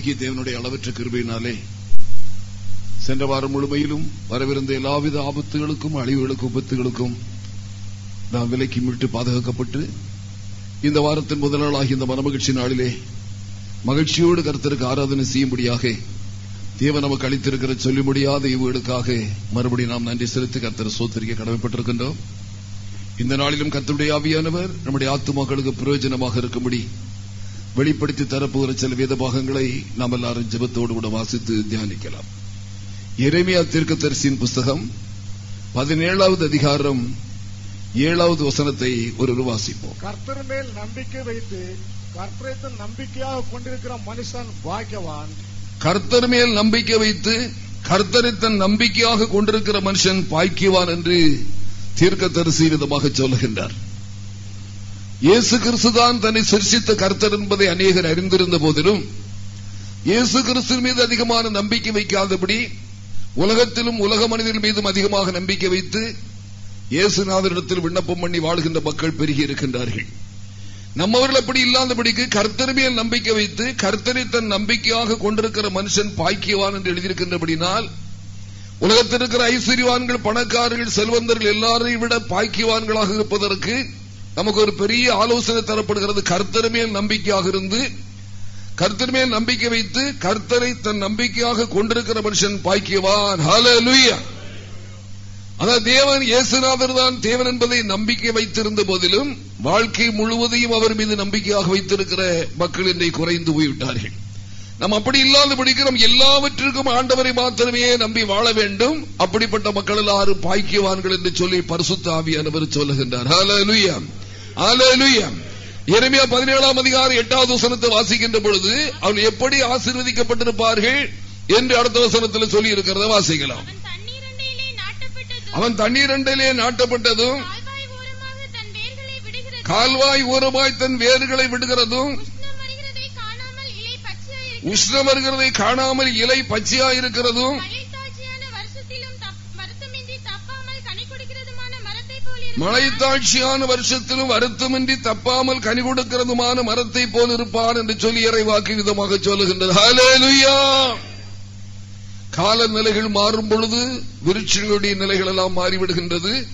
ஆகிய தேவனுடைய அளவற்ற கிருபையினாலே சென்ற வாரம் முழுமையிலும் வரவிருந்த எல்லாவித ஆபத்துகளுக்கும் அழிவுகளுக்கும் விபத்துகளுக்கும் நாம் விலைக்கு மீட்டு பாதுகாக்கப்பட்டு இந்த வாரத்தின் முதல் நாளாகிய இந்த மனமகிழ்ச்சி நாளிலே மகிழ்ச்சியோடு கருத்திற்கு ஆராதனை செய்யும்படியாக தேவன் நமக்கு அளித்திருக்கிற சொல்ல முடியாத இவுகளுக்காக மறுபடியும் நாம் நன்றி செலுத்தி கர்த்தர் சோத்திரிக்க கடமைப்பட்டிருக்கின்றோம். இந்த நாளிலும் கர்த்தருடைய ஆவியானவர் நம்முடைய ஆத்துமாக்களுக்கு பிரயோஜனமாக இருக்கும்படி வெளிப்படுத்தி தரப்போகிற சில வேத பாகங்களை நாம் எல்லாரும் ஜெபத்தோடு கூட வாசித்து தியானிக்கலாம். எரேமியா தீர்க்கதரிசியின் புஸ்தகம் பதினேழாவது அதிகாரம் ஏழாவது வசனத்தை ஒரு வாசிப்போம். கர்த்தர் மேல் நம்பிக்கை வைத்து கர்த்தரை நம்பிக்கையாக கொண்டிருக்கிற மனுஷன் பாக்கியவான். கர்த்தர் மேல் நம்பிக்கை வைத்து கர்த்தரை தன் நம்பிக்கையாக கொண்டிருக்கிற மனுஷன் பாய்க்குவான் என்று தீர்க்கதரிசி விதமாக சொல்லுகின்றார். இயேசு கிறிஸ்துதான் தன்னை சிருஷித்த கர்த்தர் என்பதை அநேகர் அறிந்திருந்த போதிலும் இயேசு கிறிஸ்து மீது அதிகமான நம்பிக்கை வைக்காதபடி உலகத்திலும் உலக மனிதர்கள் மீதும் அதிகமாக நம்பிக்கை வைத்து இயேசுநாதரிடத்தில் விண்ணப்பம் பண்ணி வாழ்கின்ற மக்கள் பெருகி இருக்கின்றார்கள். நம்மவர்கள் அப்படி இல்லாதபடிக்கு கர்த்தர் மேல் நம்பிக்கை வைத்து கர்த்தரை தன் நம்பிக்கையாக கொண்டிருக்கிற மனுஷன் பாய்க்கியவான் என்று எழுதியிருக்கின்றபடினால் உலகத்தில் இருக்கிற ஐஸ்வர்யவான்கள் பணக்காரர்கள் செல்வந்தர்கள் எல்லாரையும் விட பாய்க்கியவான்களாக இருப்பதற்கு நமக்கு ஒரு பெரிய ஆலோசனை தரப்படுகிறது. கர்த்தருமே நம்பிக்கையாக இருந்து கர்த்தருமே நம்பிக்கை வைத்து கர்த்தரை தன் நம்பிக்கையாக கொண்டிருக்கிற மனுஷன் பாய்க்கியவான் அதான் தேவன் இயேசுநாதர் தான் தேவன் என்பதை நம்பிக்கை வைத்திருந்த போதிலும் வாழ்க்கை முழுவதையும் அவர் மீது நம்பிக்கையாக வைத்திருக்கிற மக்கள் இன்றை குறைந்து போய்விட்டார்கள். நாம் அப்படி இல்லாதபடிக்கு நம் எல்லாவற்றிற்கும் ஆண்டவரை மாத்திரமே நம்பி வாழ வேண்டும். அப்படிப்பட்ட மக்கள் எல்லாரும் பாய்க்கியவான்கள் என்று சொல்லி பரிசுத்த ஆவியானவர் சொல்லுகின்றார். எரேமியா பதினேழாம் அதிகாரம் எட்டாவது வசனத்தை வாசிக்கின்ற பொழுது அவர்கள் எப்படி ஆசீர்வதிக்கப்பட்டிருப்பார்கள்? என்று அடுத்த வசனத்தில் சொல்லி இருக்கிறத வாசிக்கலாம். அவன் தண்ணீரண்டையிலே நாட்டப்பட்டதும் அவன் தண்ணீர் அண்டையிலே நாட்டப்பட்டதும் கால்வாய் ஓரமாய் தன் வேர்களை விடுகிறதும் உஷ்ணம் வருகிறதை காணாமல் இலை பச்சையாயிருக்கிறது உஷ்ணம் வருகிறதை காணாமல் இலை பச்சையாயிருக்கிறதும் மழைத்தாட்சியான வருஷத்திலும் தப்- வருத்தமின்றி தப்பாமல் கனி கொடுக்கிறதுமான மரத்தை போல் இருக்கும் மழைத்தாட்சியான வருஷத்திலும் வருத்தமின்றி தப்பாமல் கனி கொடுக்கிறதுமான மரத்தை போல் இருப்பான் என்று சொல்லி இறைவாக்கு விதமாக சொல்லுகின்றது. ஹalleluya! காலநிலைகள் மாறும் பொழுது விருட்சங்களுடைய நிலைகள் எல்லாம் மாறிவிடுகின்றது.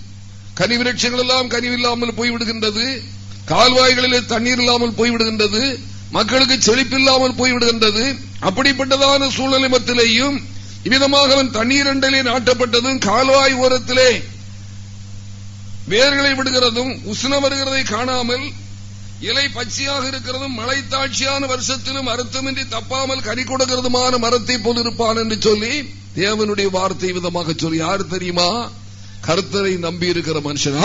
கனி விருட்சங்கள் எல்லாம் கனிவில்லாமல் போய்விடுகின்றது. கால்வாய்களிலே தண்ணீர் இல்லாமல் போய்விடுகின்றது. மக்களுக்கு செழிப்பில்லாமல் போய்விடுகின்றது. அப்படிப்பட்டதான சூழ்நிலை மத்திலேயும் இவ்விதமாக அவன் தண்ணீர் அண்டலே நாட்டப்பட்டதும் கால்வாய் ஓரத்திலே வேர்களை விடுகிறதும் உஷ்ணம் வருகிறதை காணாமல் இலை பச்சையாக இருக்கிறதும் மழை தாட்சியான வருஷத்திலும் அர்த்தமின்றி தப்பாமல் கனி கொடுக்கிறதுமான மரத்தை போல் இருப்பான் என்று சொல்லி தேவனுடைய வார்த்தை விதமாக சொல்லி யார் தெரியுமா? கர்த்தரை நம்பி இருக்கிற மனுஷன்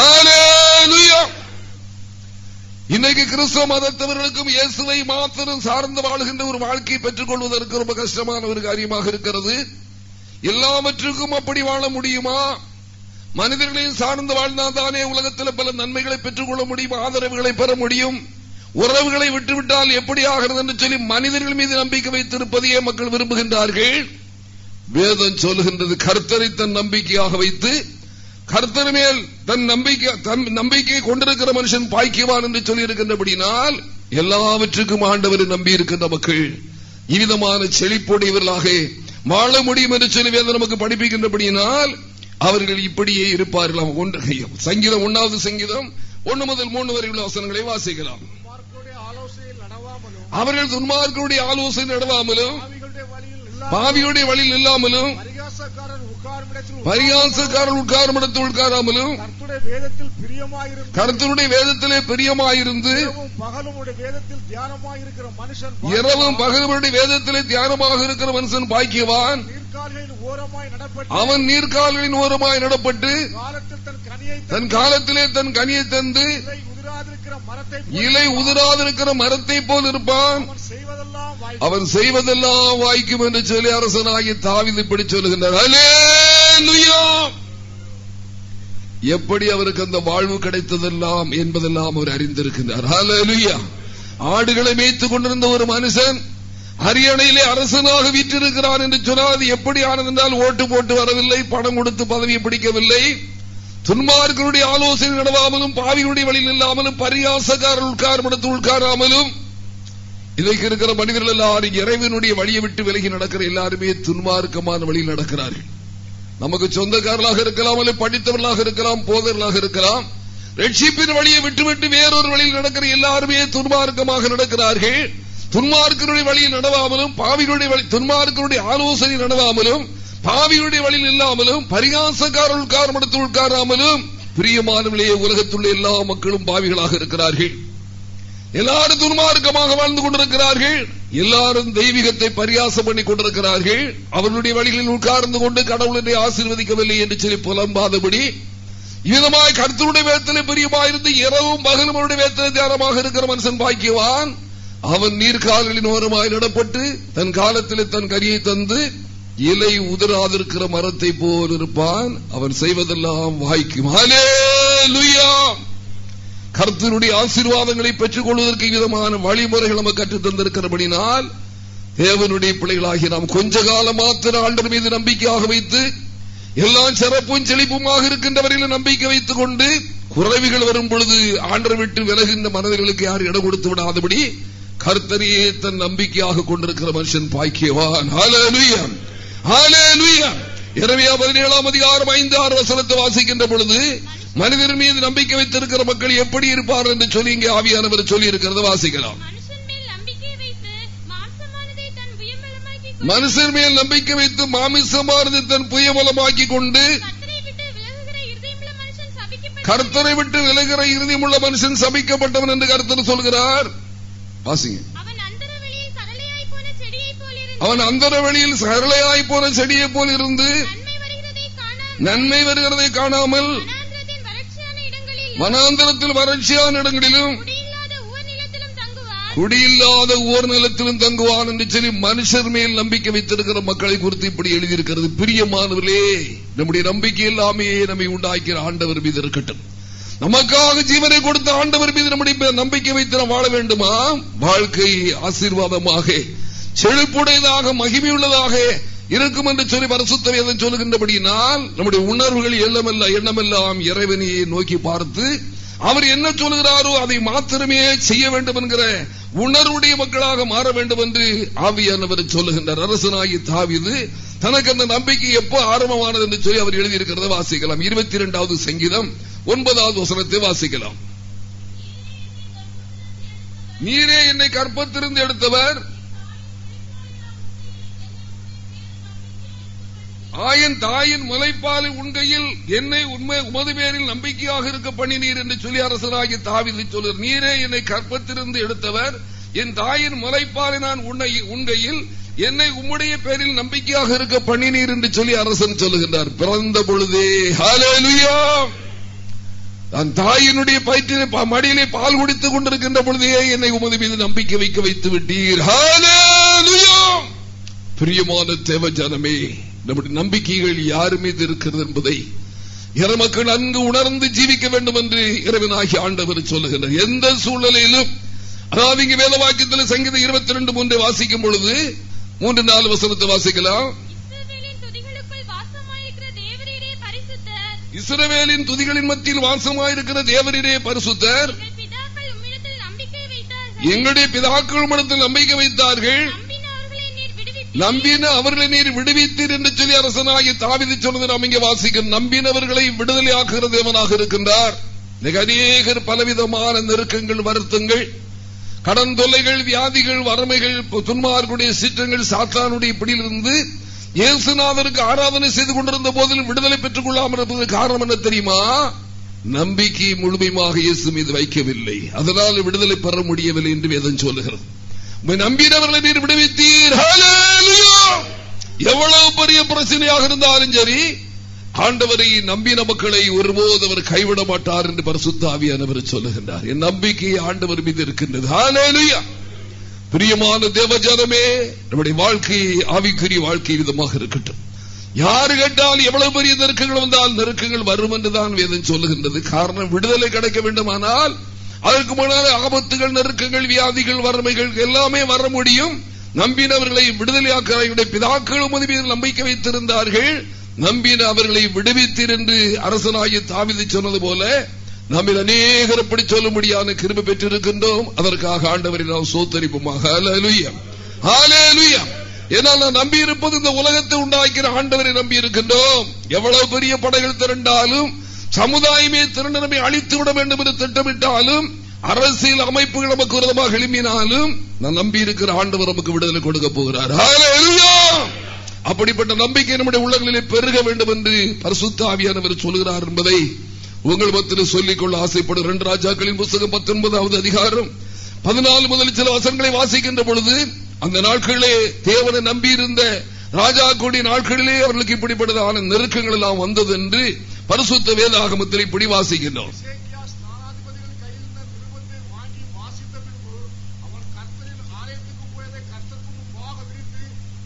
இன்னைக்கு கிறிஸ்தவ மதத்தவர்களுக்கும் இயேசுவை மாத்திரம் சார்ந்து வாழ்கின்ற ஒரு வாழ்க்கையை பெற்றுக் கொள்வதற்கு ரொம்ப கஷ்டமான ஒரு காரியமாக இருக்கிறது. எல்லாவற்றுக்கும் அப்படி வாழ முடியுமா? மனிதர்களையும் சார்ந்து வாழ்ந்தால்தானே உலகத்தில் பல நன்மைகளை பெற்றுக் கொள்ள முடியும் ஆதரவுகளை பெற முடியும். உறவுகளை விட்டுவிட்டால் எப்படி ஆகிறது என்று சொல்லி மனிதர்கள் மீது நம்பிக்கை வைத்திருப்பதையே மக்கள் விரும்புகின்றார்கள். வேதம் சொல்லுகின்றது கர்த்தரை தன் நம்பிக்கையாக வைத்து கர்த்தர் மேல் தன் நம்பிக்கை தன் நம்பிக்கையை கொண்டிருக்கிற மனுஷன் பாய்க்குவான் என்று சொல்லி இருக்கின்றபடினால் எல்லாவற்றுக்கும் ஆண்டவரை நம்பி இருக்கின்ற மக்கள் இவ்விதமான செழிப்புடையவர்களாக வாழ முடியும் என்று சொல்லி வேதம் நமக்கு படிப்பிக்கின்றபடியினால் அவர்கள் இப்படியே இருப்பார்கள் ஒன்று சங்கீதம் ஒன்னாவது சங்கீதம். ஒன்னு முதல் மூணு வரை உள்ள வசனங்களை வாசிக்கலாம். அவர்கள் துன்மார்களுடைய ஆலோசனை நடவாமலும் பாவியுடைய வழியில் இல்லாமலும் பரிகாசக்காரர் உட்காரும் இடத்தில் உட்காராமலும் கர்த்தருடைய வேதத்தில் பிரியமாயிருந்து இரவும் பகலுடைய வேதத்திலே தியானமாக இருக்கிற மனுஷன் பாக்கியவான். அவன் நீர்க்கால்களின் ஓரமாய் நடப்பட்டு தன் காலத்திலே தன் கனியை தந்து இலை உதிராதிருக்கிற மரத்தை போல் இருப்பான். அவன் செய்வதெல்லாம் வாய்க்கும். என்று சொல்லி அரசனாகி தாவிது இப்படி சொல்லுகின்றார். எப்படி அவருக்கு அந்த வாழ்வு கிடைத்ததெல்லாம் என்பதெல்லாம் அவர் அறிந்திருக்கின்றார். ஹalleluya ஆடுகளை மேய்த்துக் கொண்டிருந்த ஒரு மனுஷன் அரியணையிலே அரசனாக வீற்றிருக்கிறான் என்று சொன்னால் அது எப்படி ஆனது என்றால் ஓட்டு போட்டு வரவில்லை பணம் கொடுத்து பதவியை பிடிக்கவில்லை. துன்மார்களுடைய ஆலோசனை நடவாமலும் பாவிகளுடைய வழியில் இல்லாமலும் பரியாசக்காரர் உட்காரும் உட்காராமலும் இன்றைக்கு இருக்கிற மனிதர்கள் எல்லாரும் இறைவனுடைய வழியை விட்டு விலகி நடக்கிற எல்லாருமே துன்மார்க்கமான வழியில் நடக்கிறார்கள். நமக்கு சொந்தக்காரர்களாக இருக்கலாம் அல்ல படித்தவர்களாக இருக்கலாம் போதர்களாக இருக்கலாம் ரட்சிப்பின் வழியை விட்டுவிட்டு வேறொரு வழியில் நடக்கிற எல்லாருமே துன்மார்க்கமாக நடக்கிறார்கள். துன்மார்க்கருடைய வழியில் நடவாமலும் பாவிகளுடைய வழி துன்மார்க்கருடைய ஆலோசனை நடவாமலும் பாவியுடைய வழியில் இல்லாமலும் பரிகாசக்காரர்கள் உட்காரம் எடுத்து உட்காராமலும் பிரியமானவர்களே உலகத்துள்ள எல்லா மக்களும் பாவிகளாக இருக்கிறார்கள். எல்லாரும் துன்மார்க்கமாக வாழ்ந்து கொண்டிருக்கிறார்கள். எல்லாரும் தெய்வீகத்தை பரியாசம் பண்ணி கொண்டிருக்கிறார்கள். அவர்களுடைய வழிகளில் உட்கார்ந்து கொண்டு கடவுளை ஆசீர்வதிக்கவில்லை என்று சொல்லி புலம்பாதபடி இதமாய் கருத்துடைய வேத்திலே பிரியமாயிருந்து இரவும் பகலும் அவருடைய வேத்திலே தியானமாக இருக்கிற மனுஷன் பாக்கியவான். அவன் நீர்கால்களின் ஓரமாய் நடப்பட்டு தன் காலத்திலே தன் கரியை தந்து இலை உதராதிருக்கிற மரத்தை போல் இருப்பான். அவன் செய்வதெல்லாம் வாய்க்கும். கர்த்தனுடைய ஆசீர்வாதங்களை பெற்றுக் கொள்வதற்கு விதமான வழிமுறைகள் நமக்கு கற்றுத் தந்திருக்கிறபடினால் தேவனுடைய பிள்ளைகளாகி நாம் கொஞ்ச காலம் மாத்திர ஆண்டர் மீது நம்பிக்கையாக வைத்து எல்லாம் சிறப்பும் செழிப்புமாக இருக்கின்றவரையில் நம்பிக்கை வைத்துக் கொண்டு குறைவுகள் வரும் பொழுது ஆண்டர் விட்டு விலகின்ற மனதிகளுக்கு யார் இடம் கொடுத்து விடாதபடி கர்த்தரையே தன் நம்பிக்கையாக கொண்டிருக்கிற மனுஷன் பாக்கியவான். இரவையா பதினேழாம் அதிகாரம் ஐந்து ஆறு வசனத்தை வாசிக்கின்ற பொழுது மனிதர் மீது நம்பிக்கை வைத்திருக்கிற மக்கள் எப்படி இருப்பார் என்று சொல்லி இங்கே ஆவியானவர் சொல்லி இருக்கிறத வாசிக்கலாம். மனுஷன் மேல் நம்பிக்கை வைத்து மாமிசமானது தன் புயமலமாக்கி கொண்டு கர்த்தரை விட்டு விலகிற இறுதியுள்ள மனுஷன் சபிக்கப்பட்டவன் என்று கருத்தர் சொல்கிறார். வாசிங்க. அவன் அந்தர வழியில் சரளையாய் போன செடியை போல் இருந்து நன்மை வருகிறதை காணாமல் வனாந்தரத்தில் வறட்சியான இடங்களிலும் குடியில்லாத ஓர் நிலத்திலும் தங்குவான் என்று சொல்லி மனுஷர் மேல் நம்பிக்கை வைத்திருக்கிற மக்களை குறித்து இப்படி எழுதியிருக்கிறது. பிரியமானவர்களே நம்முடைய நம்பிக்கை எல்லாமே நம்மை உண்டாக்கிற ஆண்டவர் மீது இருக்கட்டும். நமக்காக ஜீவனை கொடுத்த ஆண்டவர் மீது நம்முடைய நம்பிக்கை வைத்து வாழ வேண்டுமா? வாழ்க்கை ஆசீர்வாதமாக செழிப்புடையதாக மகிமையுள்ளதாக இருக்கும் என்று சொல்லி பரசுத்த வேதம் சொல்லுகின்றபடியினால் நம்முடைய உணர்வுகள் எல்லமல்ல எண்ணமெல்லாம் இறைவனையை நோக்கி பார்த்து அவர் என்ன சொல்லுகிறாரோ அதை மாத்திரமே செய்ய வேண்டும் என்கிற உணர்வுடைய மக்களாக மாற வேண்டும் என்று ஆவியானவர் சொல்லுகின்றார். அரசனாகி தாவிது தனக்கு அந்த நம்பிக்கை எப்போ ஆரம்பமானது என்று சொல்லி அவர் எழுதியிருக்கிறத வாசிக்கலாம். இருபத்தி இரண்டாவது சங்கீதம் ஒன்பதாவது வசனத்தை வாசிக்கலாம். நீரே என்னை கற்பத்திலிருந்து எடுத்தவர் ஆயன் தாயின் முளைப்பாலை உண்கையில் என்னை உண்மை உமது பேரில் நம்பிக்கையாக இருக்க பண்ணினீர் என்று சொல்லி அரசராகி தாவிதை சொல்லுற நீரே என்னை கற்பத்திலிருந்து எடுத்தவர். என் தாயின் முளைப்பாலை நான் உண்கையில் என்னை உம்முடைய பேரில் நம்பிக்கையாக இருக்க பண்ணினீர் என்று சொல்லி அரசன் சொல்லுகின்றார். பிறந்த பொழுதே நான் தாயினுடைய பயிற்சியை மடியிலே பால் குடித்துக் கொண்டிருக்கின்ற பொழுதே என்னை உமது மீது நம்பிக்கை வைக்க வைத்து விட்டீர். ஹாலே பிரியமான தேவ ஜனமே நம்முடைய நம்பிக்கைகள் யாரு மீது இருக்கிறது என்பதை இறமக்கள் நன்கு உணர்ந்து ஜீவிக்க வேண்டும் என்று இறைவனாகி ஆண்டவர் சொல்லுகின்றார். எந்த சூழ்நிலையிலும் அதாவது இங்கு வேத வாக்கியத்தில் சங்கீதம் இருபத்தி ரெண்டு மூன்றை வாசிக்கும் பொழுது மூன்று நாலு வசனத்தை வாசிக்கலாம். இஸ்ரவேலின் துதிகளின் மத்தியில் வாசமாயிருக்கிற தேவரிலே பரிசுத்தர். எங்களுடைய பிதாக்கள் மனத்தில் நம்பிக்கை வைத்தார்கள். நம்பின அவர்களை நீர் விடுவித்தீர் என்று சொல்லி அரசனாகி தாவிதி சொன்னது நாம் இங்கே வாசிக்கும் நம்பினவர்களை விடுதலையாக்குகிற தேவனாக இருக்கின்றார். அநேகர் பலவிதமான நெருக்கங்கள் வருத்தங்கள் கடன் தொல்லைகள் வியாதிகள் வறுமைகள் துன்மார்களுடைய சீற்றங்கள் சாத்தானுடைய பிடியிலிருந்து இயேசுநாதருக்கு ஆராதனை செய்து கொண்டிருந்த போதிலும் விடுதலை பெற்றுக் கொள்ளாமல் இருப்பது காரணம் என்ன தெரியுமா? நம்பிக்கை முழுமையாக இயேசு மீது வைக்கவில்லை. அதனால் விடுதலை பெற முடியவில்லை என்று வேதம் சொல்லுகிறது. நம்பினவர்களை நீர் விடுவித்தீர். எவ்வளவு பெரிய பிரச்சனையாக இருந்தாலும் சரி ஆண்டவரை நம்பின மக்களை ஒருபோது அவர் கைவிட மாட்டார் என்று பரிசுத்தாவியானவர் சொல்லுகின்றார். என் நம்பிக்கை ஆண்டவர் மீது இருக்கின்றது. பிரியமான தேவஜானமே நம்முடைய வாழ்க்கையை ஆவிக்குரிய வாழ்க்கை விதமாக இருக்கட்டும். யாரு கேட்டால் எவ்வளவு பெரிய நெருக்கங்கள் வந்தால் நெருக்கங்கள் வரும் என்றுதான் வேதம் சொல்லுகின்றது. காரணம் விடுதலை கிடைக்க வேண்டுமானால் அதற்கு முன்னால் ஆபத்துகள் நெருக்கங்கள் வியாதிகள் வறுமைகள் எல்லாமே வர முடியும். நம்பினவர்களை விடுதலையாக்கிற பிதாக்களும் மீது நம்பிக்கை வைத்திருந்தார்கள். நம்பின அவர்களை விடுவித்தீர் என்று அரசனாகி தாவிதி சொன்னது போல நம்மில் அநேகர் அப்படி முடியாத கிருபை பெற்றிருக்கின்றோம். அதற்காக ஆண்டவரை நாம் சோத்தரிப்போமாக. ஹalleluya. நான் நம்பி இருப்பது இந்த உலகத்தை உண்டாக்கிற ஆண்டவரை நம்பி இருக்கின்றோம். எவ்வளவு பெரிய படைகள் திரண்டாலும் சமுதாயமே திரண்டு அழித்து விட வேண்டும் என்று திட்டமிட்டாலும் அரசியல் அமைப்புகள் நமக்கு விரோதமாக எழுப்பினாலும் நான் நம்பி இருக்கிற ஆண்டவர் நமக்கு விடுதலை கொடுக்க போகிறார். அப்படிப்பட்ட நம்பிக்கை நம்முடைய உள்ளங்களிலே பெருக வேண்டும் என்று பரிசுத்த ஆவியானவர் சொல்கிறார் என்பதை உங்கள் மத்தியில் சொல்லிக்கொள்ள ஆசைப்படும் இரண்டு ராஜாக்களின் புத்தகம் பத்தொன்பதாவது அதிகாரம் பதினாலு முதல் சில வசனங்களை வாசிக்கின்ற பொழுது அந்த நாட்களிலே தேவனை நம்பியிருந்த ராஜாக்களுடைய நாட்களிலே அவர்களுக்கு இப்படிப்பட்டதான நெருக்கங்கள் எல்லாம் வந்தது என்று பரிசுத்த வேதாகமத்தில் இப்படி வாசிக்கின்றோம்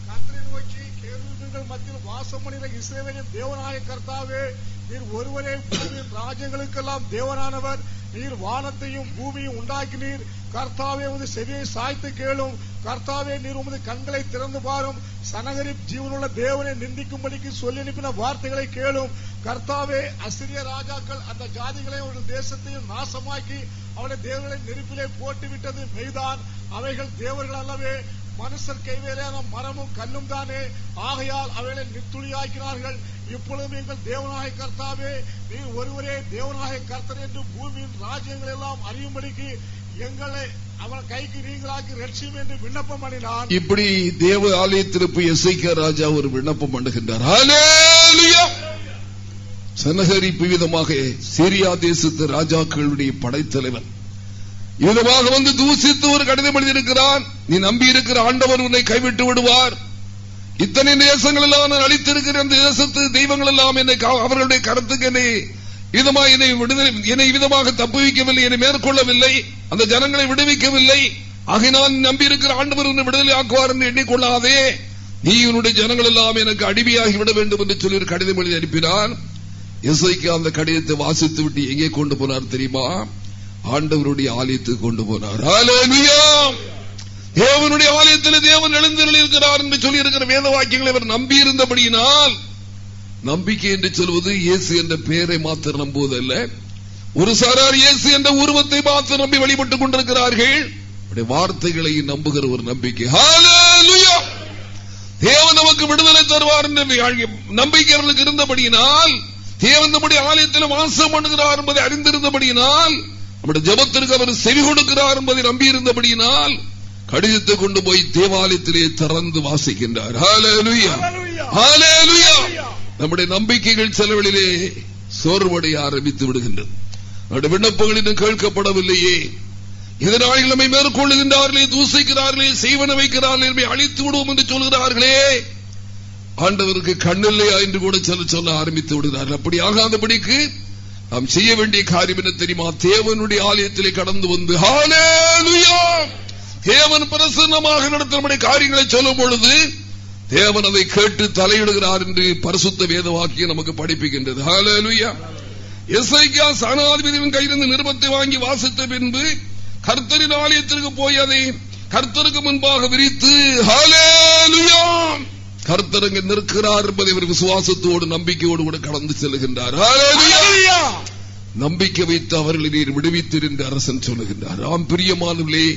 கர்த்தரின் நோக்கி மத்தியில் தேவனாய கர்த்தாவே நீர் ஒருவரே ராஜ்யங்களுக்கெல்லாம் தேவனானவர். நீர் வானத்தையும் பூமியும் உண்டாக்கினீர் கர்த்தாவே உமது செவியை சாய்த்து கேளும். கர்த்தாவே நீர் உமது கண்களை திறந்து பாரும். சனகரிப் ஜீவனுள்ள தேவனை நிந்திக்கும்படிக்கு சொல்லி அனுப்பின வார்த்தைகளை கேளும். கர்த்தாவே அசிரிய ராஜாக்கள் அந்த ஜாதிகளை ஒரு தேசத்தையும் நாசமாக்கி அவளை தேவர்களை நெருப்பிலே போட்டு விட்டது மெய்தான். அவைகள் தேவர்கள் அல்லவே. மனுஷர் கைவேலையான மரமும் கல்லும் தானே. ஆகையால் அவைகளை நித்துளியாக்கினார்கள். இப்பொழுதும் எங்கள் தேவனாய கர்த்தாவே நீ ஒருவரே தேவநாயக கர்த்தர் என்று பூமியின் ராஜ்யங்கள் எல்லாம் அறியும்படிக்கு எங்களை அவன் கைக்கு நீங்களாக்கி ரட்சியும் என்று விண்ணப்பம் பண்ணினான். இப்படி தேவ ஆலயத்திற்கு எசைக்க ராஜா ஒரு விண்ணப்பம் பண்ணுகின்றார். சனகரிப்பு விதமாக சீரியா தேசத்து ராஜாக்களுடைய படைத்தலைவன் விதமாக வந்து தூசித்து ஒரு கடிதம் எழுதியிருக்கிறான். நீ நம்பி இருக்கிற ஆண்டவர் உன்னை கைவிட்டு விடுவார். இத்தனை தேசங்கள் எல்லாம் நான் அளித்திருக்கிற அந்த தேசத்து தெய்வங்கள் எல்லாம் என்னை அவர்களுடைய கருத்துக்கு என்னை விதமாக என்னை விடுதலை என்னை விதமாக தப்புவிக்கவில்லை என்னை மேற்கொள்ளவில்லை அந்த ஜனங்களை விடுவிக்கவில்லை. ஆகினால் நான் நம்பி இருக்கிற ஆண்டவர் உன்னை விடுதலை ஆக்குவார் என்று எண்ணிக்கொள்ளாதே. நீ உன்னுடைய ஜனங்கள் எல்லாம் எனக்கு அடிமையாகி விட வேண்டும் என்று சொல்லி ஒரு கடிதம் எழுதி அனுப்பினான். இசைக்கு அந்த கடிதத்தை வாசித்து விட்டு எங்கே கொண்டு போனார் தெரியுமா? ஆண்டவருடைய ஆலயத்துக்கு கொண்டு போனார். தேவனுடைய ஆலயத்தில் தேவன் எழுந்திருக்கிறார் என்று சொல்லி இருக்கிற வேத வாக்கியங்களை அவர் நம்பி இருந்தபடியினால் நம்பிக்கை என்று சொல்வது இயேசு என்ற பெயரை மாத்திரம் நம்புவதல்ல. ஒரு சாரார் இயேசு என்ற உருவத்தை பார்த்து நம்பி வழிபட்டுக் கொண்டிருக்கிறார்கள். வார்த்தைகளை நம்புகிற ஒரு நம்பிக்கை. தேவன் நமக்கு விடுதலை தருவார் என்ற நம்பிக்கை இருந்தபடியினால் தேவன் நம்முடைய ஆலயத்தில் வாசம் பண்ணுகிறார் என்பதை அறிந்திருந்தபடியினால் நம்முடைய ஜெபத்திற்கு அவர் செவி கொடுக்கிறார் என்பதை நம்பியிருந்தபடியினால் கடிதத்தை கொண்டு போய் தேவாலயத்திலே திறந்து வாசிக்கின்றார். நம்முடைய நம்பிக்கைகள் செலவிலே சோர்வடைய ஆரம்பித்து விடுகின்றது. நம்முடைய விண்ணப்பங்கள் இன்னும் கேட்கப்படவில்லையே. இதனால் நம்மை மேற்கொள்ளுகின்றார்களே தூசிக்கிறார்களே செய்வன வைக்கிறார்களே நம்மை அழித்து விடுவோம் என்று சொல்கிறார்களே. ஆண்டவருக்கு கண்ணில்லையா என்று கூட சொல்ல சொல்ல ஆரம்பித்து விடுகிறார்கள். அப்படி ஆகாதபடிக்கு நாம் செய்ய வேண்டிய காரியம் என்ன தெரியுமா? தேவனுடைய ஆலயத்திலே கடந்து வந்து தேவன் பிரசன்னமாக நடத்த காரியங்களை சொல்லும் பொழுது தேவன் அதை கேட்டு தலையிடுகிறார் என்று பரிசுத்த வேத வாக்கியம் நமக்கு படிப்புகின்றது ஹalleluya! எஸ்ஐக்கியா சனாதிபதியின் கையிலிருந்து நிருபத்தை வாங்கி வாசித்த பின்பு கர்த்தரின் ஆலயத்திற்கு போய் அதை கர்த்தருக்கு முன்பாக விரித்து ஹalleluya! கர்த்தர் அங்கே நிற்கிறார் என்பதை அவர் விசுவாசத்தோடு நம்பிக்கையோடு கூட கடந்து செல்கின்றார் நம்பிக்கை வைத்து அவர்களை நீர் விடுவித்தீர் என்று அரசன் சொல்லுகின்றார். ஆம் பிரியமானவர்களே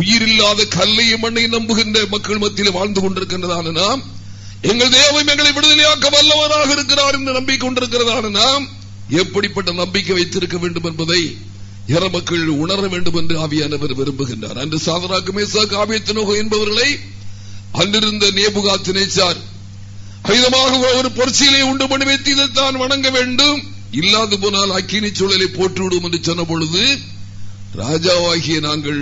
உயிரில்லாத கல்லையும் மண்ணையும் நம்புகின்ற மக்கள் மத்தியில் வாழ்ந்து கொண்டிருக்கின்றதான நாம் எங்கள் தேவம் எங்களை விடுதலையாக்க வல்லவராக இருக்கிறார் என்று நம்பிக்கொண்டிருக்கிறதான நாம் எப்படிப்பட்ட நம்பிக்கை வைத்திருக்க வேண்டும் என்பதை இற மக்கள் உணர வேண்டும் என்று ஆவியானவர் விரும்புகின்றார். அன்று சாதராக்கு மேசாக்கு ஆபியத்தினோக என்பவர்களை அன்றிருந்த நேபுகாத்து நேச்சார் ஆயுதமாக ஒரு பொற்சிலை உண்டு பண்ணி வைத்து இதைத்தான் வணங்க வேண்டும். இல்லாது போனால் அக்கினி சூழலை போட்டுவிடும் என்று சொன்ன பொழுது ராஜாவாகிய நாங்கள்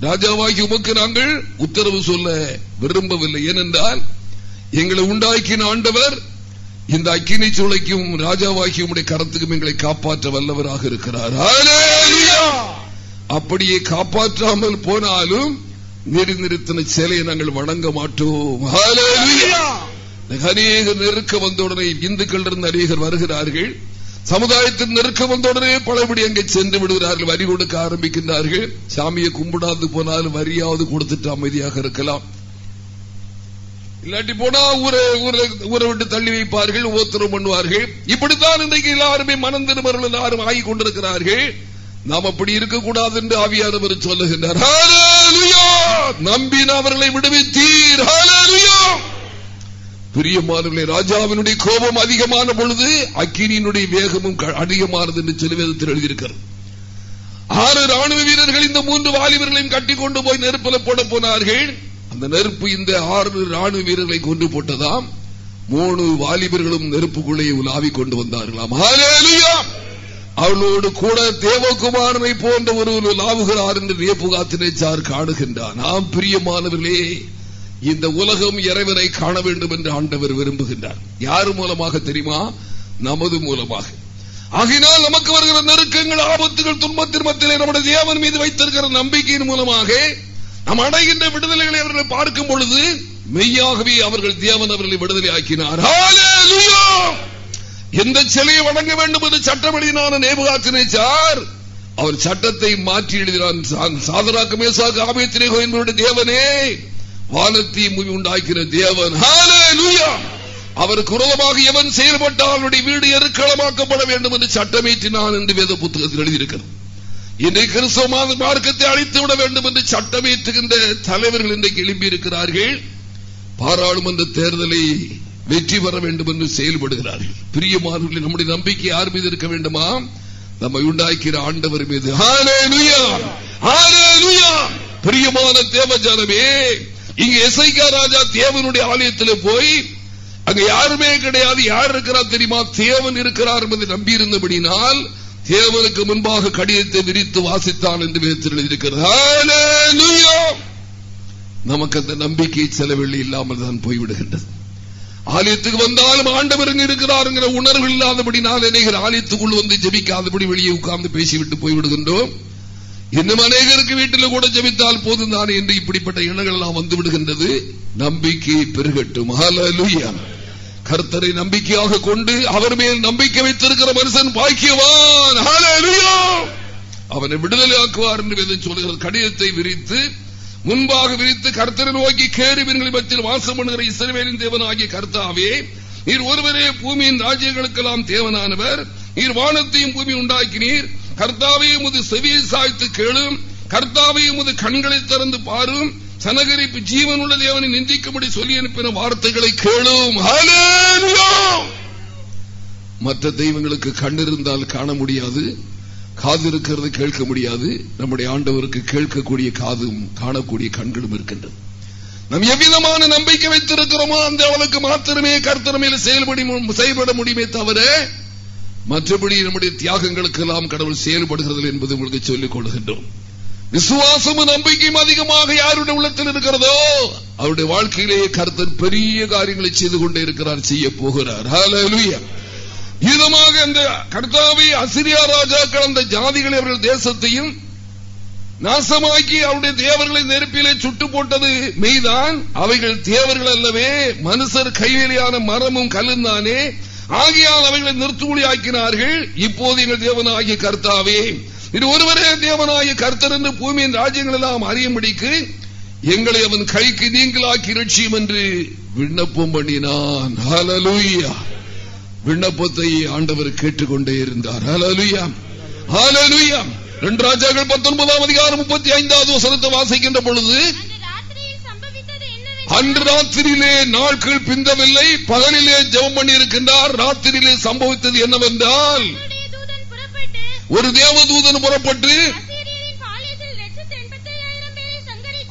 ராஜாவாகி உமக்கு நாங்கள் உத்தரவு சொல்ல விரும்பவில்லை. ஏனென்றால் எங்களை உண்டாக்கின ஆண்டவர் இந்த அக்கினி சூளைக்கும் ராஜாவாகி உடைய கரத்துக்கும் எங்களை காப்பாற்ற வல்லவராக இருக்கிறார். அப்படியே காப்பாற்றாமல் போனாலும் நிறுத்தின சிலையை நாங்கள் வணங்க மாட்டோம். அநேகர் நெருக்க வந்தவுடனே இந்துக்கள் இருந்து அநேகர் வருகிறார்கள். சமுதாயத்தில் நெருக்கம் வந்தவுடனே பலபடி அங்கே சென்று விடுகிறார்கள். வரி கொடுக்க ஆரம்பிக்கின்றார்கள். சாமியை கும்பிடாது போனாலும் வரியாவது கொடுத்துட்டு அமைதியாக இருக்கலாம். இல்லாட்டி போனா ஊரை ஊரை விட்டு தள்ளி வைப்பார்கள் ஒவ்வொருத்தரும் பண்ணுவார்கள். இப்படித்தான் இன்றைக்கு எல்லாருமே மனம் திரும்பர்கள் எல்லாரும் ஆகி கொண்டிருக்கிறார்கள். நாம் அப்படி இருக்கக்கூடாது என்று ஆவியானவர் சொல்லுகின்றார். நம்பின அவர்களை விடுவித்தீர். பிரியமானவர்களே ராஜாவினுடைய கோபம் அதிகமான பொழுது அக்கினியினுடைய வேகமும் அதிகமானது என்று சொல்லுவதத்தில் எழுதியிருக்கிறது. ஆறு ராணுவ வீரர்கள் இந்த மூன்று வாலிபர்களையும் கட்டி கொண்டு போய் நெருப்பில் போட போனார்கள். அந்த நெருப்பு இந்த ஆறு ராணுவ வீரர்களை கொண்டு போட்டதாம். மூணு வாலிபர்களும் நெருப்புக்குள்ளே உலாவிக் கொண்டு வந்தார்களாம். அவளோடு கூட தேவகுமாரனை போன்ற ஒரு லாவுகிறார் என்று நேப்புகாத்தினேச்சார் காணுகின்றார். நாம் பிரியமானவர்களே இந்த உலகம் இறைவனை காண வேண்டும் என்று ஆண்டவர் விரும்புகின்றார். யாரு மூலமாக தெரியுமா? நமது மூலமாக. ஆகினால் நமக்கு வருகிற நெருக்கங்கள் ஆபத்துகள் துன்பத்தின் திருமத்திலே நம்முடைய தேவன் மீது வைத்திருக்கிற நம்பிக்கையின் மூலமாக நாம் அடைகின்ற விடுதலைகளை அவர்களை பார்க்கும் பொழுது மெய்யாகவே அவர்கள் தேவன் அவர்களை விடுதலை ஆக்கினார். எந்த சிலையை வணங்க வேண்டும் என்று சட்டம் எழுதினான நேபுகாத்தினை சார்? அவர் சட்டத்தை மாற்றி எழுதினான் சாதராக்கமே மேசாக்கு ஆபத்திரே என்பவருடைய தேவனே. வானத்தை உண்டாக்கிற தேவன். அவருக்கு உரதமாக எவன் செயல்பட்டால் அவருடைய வீடு எருக்களமாக்கப்பட வேண்டும் என்று சட்டமேற்றினான் என்று வேத புத்தகத்தில் எழுதியிருக்கிறது. இன்றைக்கு கிறிஸ்தவ மார்க்கத்தை அழித்து விட வேண்டும் என்று சட்டமேற்றுகின்ற தலைவர்கள் இன்றைக்கு எழும்பியிருக்கிறார்கள். பாராளுமன்ற தேர்தலை வெற்றி பெற வேண்டும் என்று செயல்படுகிறார்கள். பிரியமானவர்கள் நம்முடைய நம்பிக்கை யார் மீது இருக்க வேண்டுமா? நம்மை உண்டாக்கிற ஆண்டவர் மீது. பிரியமான தேவஜானமே இங்க எஸ்ஐகா ராஜா தேவனுடைய ஆலயத்தில் போய் அங்க யாருமே கிடையாது. யார் இருக்கிறார் தெரியுமா? தேவன் இருக்கிறார் என்பதை நம்பியிருந்தபடினால் தேவனுக்கு முன்பாக கடிதத்தை விரித்து வாசித்தான் என்று வேத்தில் இருக்கிறது நமக்கு அந்த நம்பிக்கை செலவெள்ளி இல்லாமல் தான் போய்விடுகின்றது. ஆலயத்துக்கு வந்தாலும் ஆண்டவர் இருக்கிறாருங்கிற உணர்வு இல்லாதபடினால் அநேகர் ஆலயத்துக்குள் வந்து ஜபிக்காதபடி வெளியே உட்கார்ந்து பேசிவிட்டு போய்விடுகின்றோம். இன்னும் அநேகருக்கு வீட்டில் கூட ஜபித்தால் போதும் தானே என்று இப்படிப்பட்ட எண்ணங்கள் எல்லாம் வந்து விடுகின்றது. நம்பிக்கை பெருகட்டும். கர்த்தரை நம்பிக்கையாக கொண்டு அவர் மேல் நம்பிக்கை வைத்திருக்கிற மனுஷன் பாக்கியவான். அவனை விடுதலை ஆக்குவார் என்று சொல்லுகிறது கடிதத்தை விரித்து முன்பாக விரித்து கர்த்தரை நோக்கி கேருவின்களை மத்தியில் வாசம் பண்ணுகிற இசைவேலின் தேவனாகிய கர்த்தாவே நீர் ஒருவரே பூமியின் ராஜ்யங்களுக்கெல்லாம் தேவனானவர். நீர் வானத்தையும் பூமி உண்டாக்கினீர். கர்த்தாவையும் முது செவியை சாய்த்து கேளும். கர்த்தாவையும் முது கண்களை திறந்து பாரும். சனகரிப்பு ஜீவன் உள்ள தேவனை நிந்திக்கும்படி சொல்லி அனுப்பின வார்த்தைகளை கேளும். மற்ற தெய்வங்களுக்கு கண்ணிருந்தால் காண முடியாது. காது இருக்கிறது கேட்க முடியாது. நம்முடைய ஆண்டவருக்கு கேட்கக்கூடிய காதும் காணக்கூடிய கண்களும் இருக்கின்றது. நம் எவ்விதமான நம்பிக்கை வைத்திருக்கிறோமோ அந்த அளவுக்கு மாத்திரமே கர்த்தரமையில் செயல்படி செயல்பட முடியுமே தவிர மற்றபடி நம்முடைய தியாகங்களுக்கு எல்லாம் கடவுள் செயல்படுகிறது என்பது உங்களுக்கு சொல்லிக் கொள்கின்றோம். விசுவாசமும் நம்பிக்கையும் அதிகமாக யாருடைய உள்ளத்தில் இருக்கிறதோ அவருடைய வாழ்க்கையிலேயே கருத்தர் பெரிய காரியங்களை செய்து கொண்டே இருக்கிறார் செய்ய போகிறார். இதமாக அந்த கர்த்தாவை அசிரியா ராஜாக்கள் அந்த ஜாதிகளை அவர்கள் தேசத்தையும் நாசமாக்கி அவருடைய தேவர்களை நெருப்பிலே சுட்டு போட்டது மெய்தான். அவைகள் தேவர்கள் அல்லவே. மனுஷர் கைவேலியான மரமும் கல்லுந்தானே ஆகியால் அவைகளை நிறுத்தூலி ஆக்கினார்கள் இப்போது எங்கள் தேவனாகிய கர்த்தாவே. இது ஒருவரே தேவனாகிய கர்த்தர் என்று பூமியின் ராஜ்யங்கள் எல்லாம் அறியும்படிக்கு எங்களை அவன் கைக்கு நீங்களாக்கி ரட்சியும் என்று விண்ணப்பம் பண்ணினான். விண்ணப்பத்தை ஆண்டவர் கேட்டுக்கொண்டே இருந்தார். ரெண்டு ராஜாக்கள் பத்தொன்பதாம் அதிகாரம் முப்பத்தி ஐந்தாவது வசனத்தை வாசிக்கின்ற பொழுது அன்று ராத்திரியிலே நாட்கள் பிந்தவில்லை பகலிலே ஜெபம் பண்ணி இருக்கின்றார் ராத்திரியிலே சம்பவித்தது என்னவென்றால் ஒரு தேவதூதன் புறப்பட்டு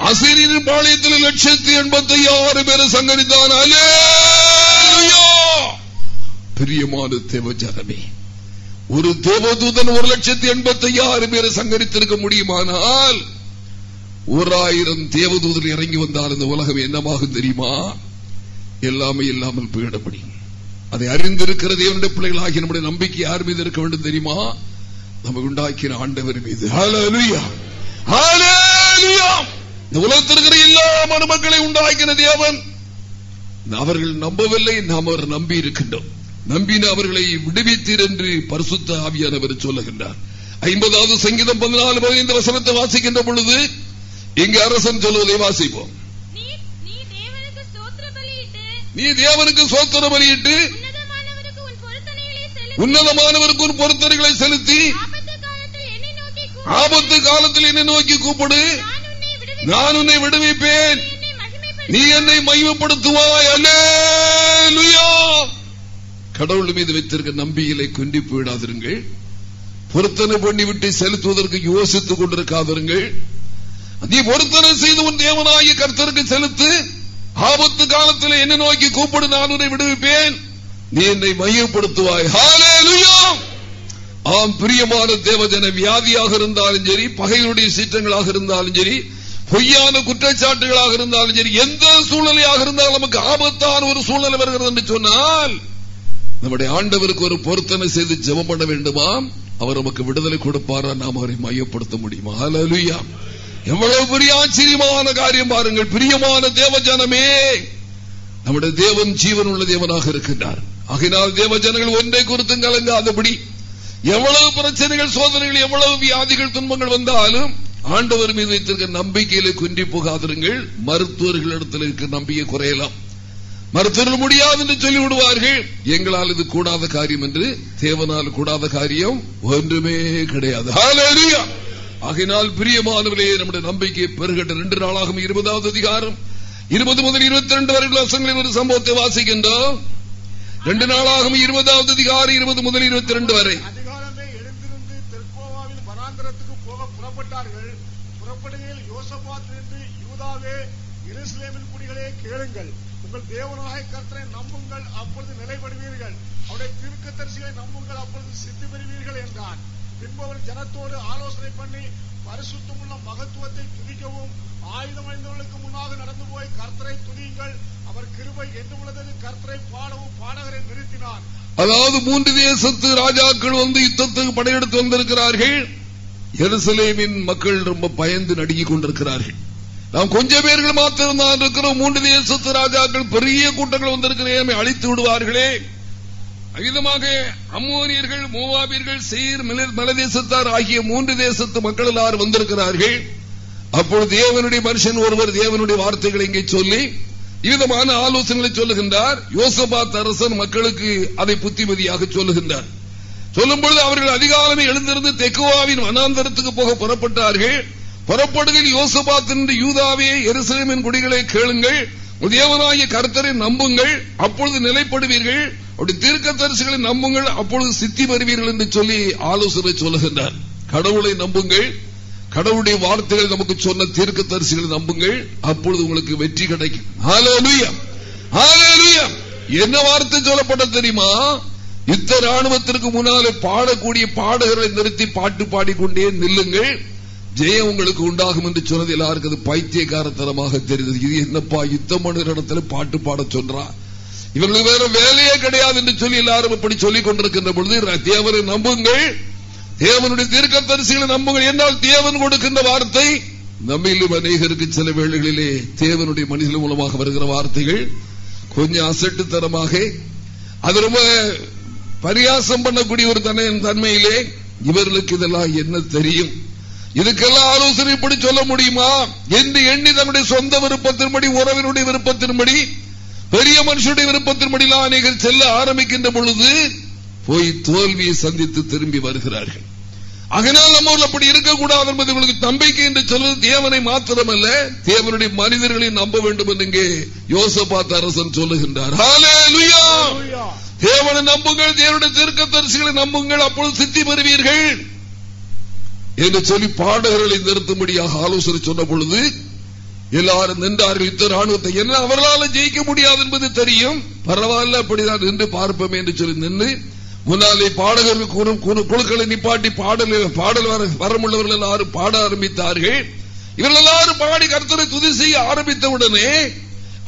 அசிரியின் பாளையத்தில் லட்சத்தி எண்பத்தி ஆறு பேரை சங்கரித்தான். அலே பிரியமான தேவ ஜனமே ஒரு தேவதூதன் ஒரு லட்சத்தி எண்பத்தி ஐயாயிரம் பேரை சங்கரித்திருக்க முடியுமானால் ஓராயிரம் தேவதூதன் இறங்கி வந்தால் இந்த உலகம் என்னமாகும் தெரியுமா? எல்லாமே இல்லாமல் போயிடப்படி. அதை அறிந்திருக்கிற தேவனுடைய பிள்ளைகள் ஆகிய நம்முடைய நம்பிக்கை யார் மீது இருக்க வேண்டும் தெரியுமா? நம்ம உண்டாக்கின ஆண்டவர் மீது. இந்த உலகத்தில் இருக்கிற எல்லா மனுமக்களை உண்டாக்கின தேவன். அவர்கள் நம்பவில்லை நாம் அவர் நம்பி இருக்கின்றோம். நம்பின அவர்களை விடுவித்தீர் என்று பரிசுத்த ஆவியானவர் சொல்லுகின்றார். ஐம்பதாவது சங்கீதம் பதினாலு பதினைந்து வசனத்தை வாசிக்கின்ற பொழுது இங்கு அரசன் சொல்வதை வாசிப்போம். நீ தேவனுக்கு சோத்திர பலியிட்டு உன்னதமானவருக்கு உன் பொருத்தனைகளை செலுத்தி உன்னதமானவருக்கு ஒரு பொருத்தனைகளை செலுத்தி ஆபத்து காலத்தில் என்னை நோக்கி கூப்பிடு. நான் உன்னை விடுவிப்பேன். நீ என்னை மகிமைப்படுத்துவாய். அல்லேலூயா. கடவுள் மீது வைத்திருக்க நம்பிக்கையை கொண்டி போயிடாதிருங்கள். பொருத்தனை பண்ணிவிட்டு செலுத்துவதற்கு யோசித்துக் கொண்டிருக்காதிருங்கள். நீ பொருத்தனை செய்து உன் தேவனாகிய கர்த்தருக்கு செலுத்து. ஆபத்து காலத்தில் என்ன நோக்கி கூப்பிடு நான் உன்னை விடுவிப்பேன். நீ என்னை மையப்படுத்துவாய். ஆம் பிரியமான தேவஜன வியாதியாக இருந்தாலும் சரி பகையுடைய சீற்றங்களாக இருந்தாலும் சரி பொய்யான குற்றச்சாட்டுகளாக இருந்தாலும் சரி எந்த சூழ்நிலையாக இருந்தாலும் நமக்கு ஆபத்தான ஒரு சூழ்நிலை வருகிறது என்று சொன்னால் நம்முடைய ஆண்டவருக்கு ஒரு பொருத்தனை செய்து ஜெபம் பண்ண வேண்டுமா அவர் நமக்கு விடுதலை கொடுப்பாரா? நாம் அவரை மையப்படுத்த முடியுமா? எவ்வளவு பெரிய ஆச்சரியமான காரியம் பாருங்கள். பிரியமான தேவஜனமே. நம்முடைய தேவன் ஜீவன் உள்ள தேவனாக இருக்கின்றார். ஆகினால் தேவஜனங்கள் ஒன்றை குறித்தும் கலங்காதபடி எவ்வளவு பிரச்சனைகள் சோதனைகள் எவ்வளவு வியாதிகள் துன்பங்கள் வந்தாலும் ஆண்டவர் மீது வைத்திருக்க நம்பிக்கையில குன்றி போகாதிருங்கள். மருத்துவர்களிடத்தில் இருக்க நம்பிக்கை குறையலாம். மருத்துவர்கள் முடியாது என்று சொல்லி விடுவார்கள் எங்களால் இது கூடாத காரியம் என்று தேவனால் கூடாத காரியம் ஒன்றுமே கிடையாது. ஹalleluya ஆகினால் பிரியமானவர்களே நம்முடைய நம்பிக்கை பெருகட்ட ரெண்டு நாளாகும் இருபதாவது அதிகாரம். இருபது முதல் இருபத்தி ரெண்டு வரை உள்ள ஒரு சம்பவத்தை வாசிக்கின்றோம். ரெண்டு நாளாகும் இருபதாவது அதிகாரம் இருபது முதல் இருபத்தி ரெண்டு வரை புறப்பட்டார்கள். புறப்படுகையில் யோசபாத் என்று யூதாவே எருசலேமின் குடிகளே கேளுங்கள். உங்கள் தேவனாய கர்த்தரை நம்புங்கள் அப்பொழுது நிலைப்படுவீர்கள் அவருடைய தீர்க்கதரிசிகளை நம்புங்கள் அப்பொழுது சித்தி பெறுவீர்கள் என்றான். பின்பு அவர் ஜனத்தோடு ஆலோசனை பண்ணி பரிசுத்தமுள்ள மகத்துவத்தை துதிக்கவும் ஆயுதம் அணிந்தவர்களுக்கு முன்னாக நடந்து போய் கர்த்தரை துதியுங்கள். அவர் கிருபை என்று உள்ளது? கர்த்தரை பாடவும் பாடகரை நிறுத்தினார். அதாவது மூன்று தேசத்து ராஜாக்கள் வந்து யுத்தத்துக்கு படையெடுத்து வந்திருக்கிறார்கள். எருசலேமின் மக்கள் ரொம்ப பயந்து நடுங்கிக் கொண்டிருக்கிறார்கள். நாம் கொஞ்ச பேர்கள் மாத்திரம் தான் இருக்கிறோம். மூன்று தேசத்து ராஜாக்கள் பெரிய கூட்டங்கள் வந்திருக்கிறேன் அழித்து விடுவார்களே. அகிதமாக அம்மோனியர்கள் மூவாபியர்கள் சீர் மலதேசத்தார் ஆகிய மூன்று தேசத்து மக்கள் எல்லாரும் வந்திருக்கிறார்கள். அப்பொழுது தேவனுடைய மனுஷன் ஒருவர் தேவனுடைய வார்த்தைகளை இங்கே சொல்லி விதமான ஆலோசனைகளை சொல்லுகின்றார். யோசபாத் அரசன் மக்களுக்கு அதை புத்திமதியாக சொல்லுகின்றார். சொல்லும்பொழுது அவர்கள் அதிகாலமே எழுந்திருந்து தெக்குவாவின் வனாந்தரத்துக்கு போக புறப்பட்டார்கள். புறப்படுகையில் யோசபாத் என்று யூதாவே எருசலேமின் குடிகளை கேளுங்கள். உதயவனாகிய கர்த்தரை நம்புங்கள். அப்பொழுது நிலைப்படுவீர்கள். அப்படி தீர்க்க தரிசிகளை நம்புங்கள். அப்பொழுது சித்தி வருவீர்கள் என்று சொல்லி ஆலோசனை சொல்லுகின்றார். கடவுளை நம்புங்கள். கடவுளுடைய வார்த்தைகள் நமக்கு சொன்ன தீர்க்க தரிசிகளை நம்புங்கள். அப்பொழுது உங்களுக்கு வெற்றி கிடைக்கும். என்ன வார்த்தை சொல்லப்பட்ட தெரியுமா? யுத்த ராணுவத்திற்கு முன்னாலே பாடக்கூடிய பாடகர்களை நிறுத்தி பாட்டு பாடிக்கொண்டே நில்லுங்கள். ஜெயம் உங்களுக்கு உண்டாகும் என்று சொன்னது எல்லாருக்கும் அது பைத்தியகாரத்தனமாக தெரிந்தது. இது என்னப்பா யுத்தம் பண்ணுகிற இடத்துல பாட்டு பாட சொல்றா? இவங்களுக்கு வேற வேலையே கிடையாது என்று சொல்லி எல்லாரும் இப்படி சொல்லிக் கொண்டிருக்கின்ற பொழுது தேவரை நம்புங்கள். தேவனுடைய தீர்க்க தரிசிகளை நம்புங்கள். என்றால் தேவன் கொடுக்கின்ற வார்த்தை நம்மிலும் அநேகருக்கு சில வேளைகளிலே தேவனுடைய மனிதன் மூலமாக வருகிற வார்த்தைகள் கொஞ்சம் அசட்டுத்தனமாக அது ரொம்ப பரியாசம் பண்ணக்கூடிய ஒரு தன்மையிலே இவர்களுக்கு இதெல்லாம் என்ன தெரியும்? இதுக்கெல்லாம் ஆலோசனை இப்படி சொல்ல முடியுமா? என்று எண்ணி தன்னுடைய சொந்த விருப்பத்தின்படி உறவினுடைய விருப்பத்தின்படி பெரிய மனுஷனுடைய விருப்பத்தின்படி அநேகர் செல்ல ஆரம்பிக்கின்ற பொழுது போய் தோல்வியை சந்தித்து திரும்பி வருகிறார்கள். அதனால் நம்ம அப்படி இருக்கக்கூடாது என்பது உங்களுக்கு நம்பிக்கை என்று சொல்வது தேவனை மாத்திரமல்ல தேவனுடைய மனிதர்களை நம்ப வேண்டும் என்று இங்கே யோசபாத் அரசன் சொல்லுகின்றார். தேவனை நம்புங்கள் தேவனுடைய தீர்க்க தரிசிகளை நம்புங்கள் அப்பொழுது சித்தி பெறுவீர்கள். என்று சொல்லி பாடகர்களை நிறுத்தும்படியாக ஆலோசனை சொன்ன பொழுது எல்லாரும் நின்றார்கள். யுத்த ராணுவத்தை என்ன அவர்களால் ஜெயிக்க முடியாது என்பது தெரியும். பரவாயில்ல அப்படிதான் நின்று பார்ப்போம் என்று சொல்லி நின்று முன்னாலே பாடகர்கள் குழுக்களை நிப்பாட்டி பாடல் பாடல் வரமுள்ளவர்கள் எல்லாரும் பாட ஆரம்பித்தார்கள். இவர்கள் எல்லாரும் பாடி கருத்தரை துதி செய்ய ஆரம்பித்தவுடனே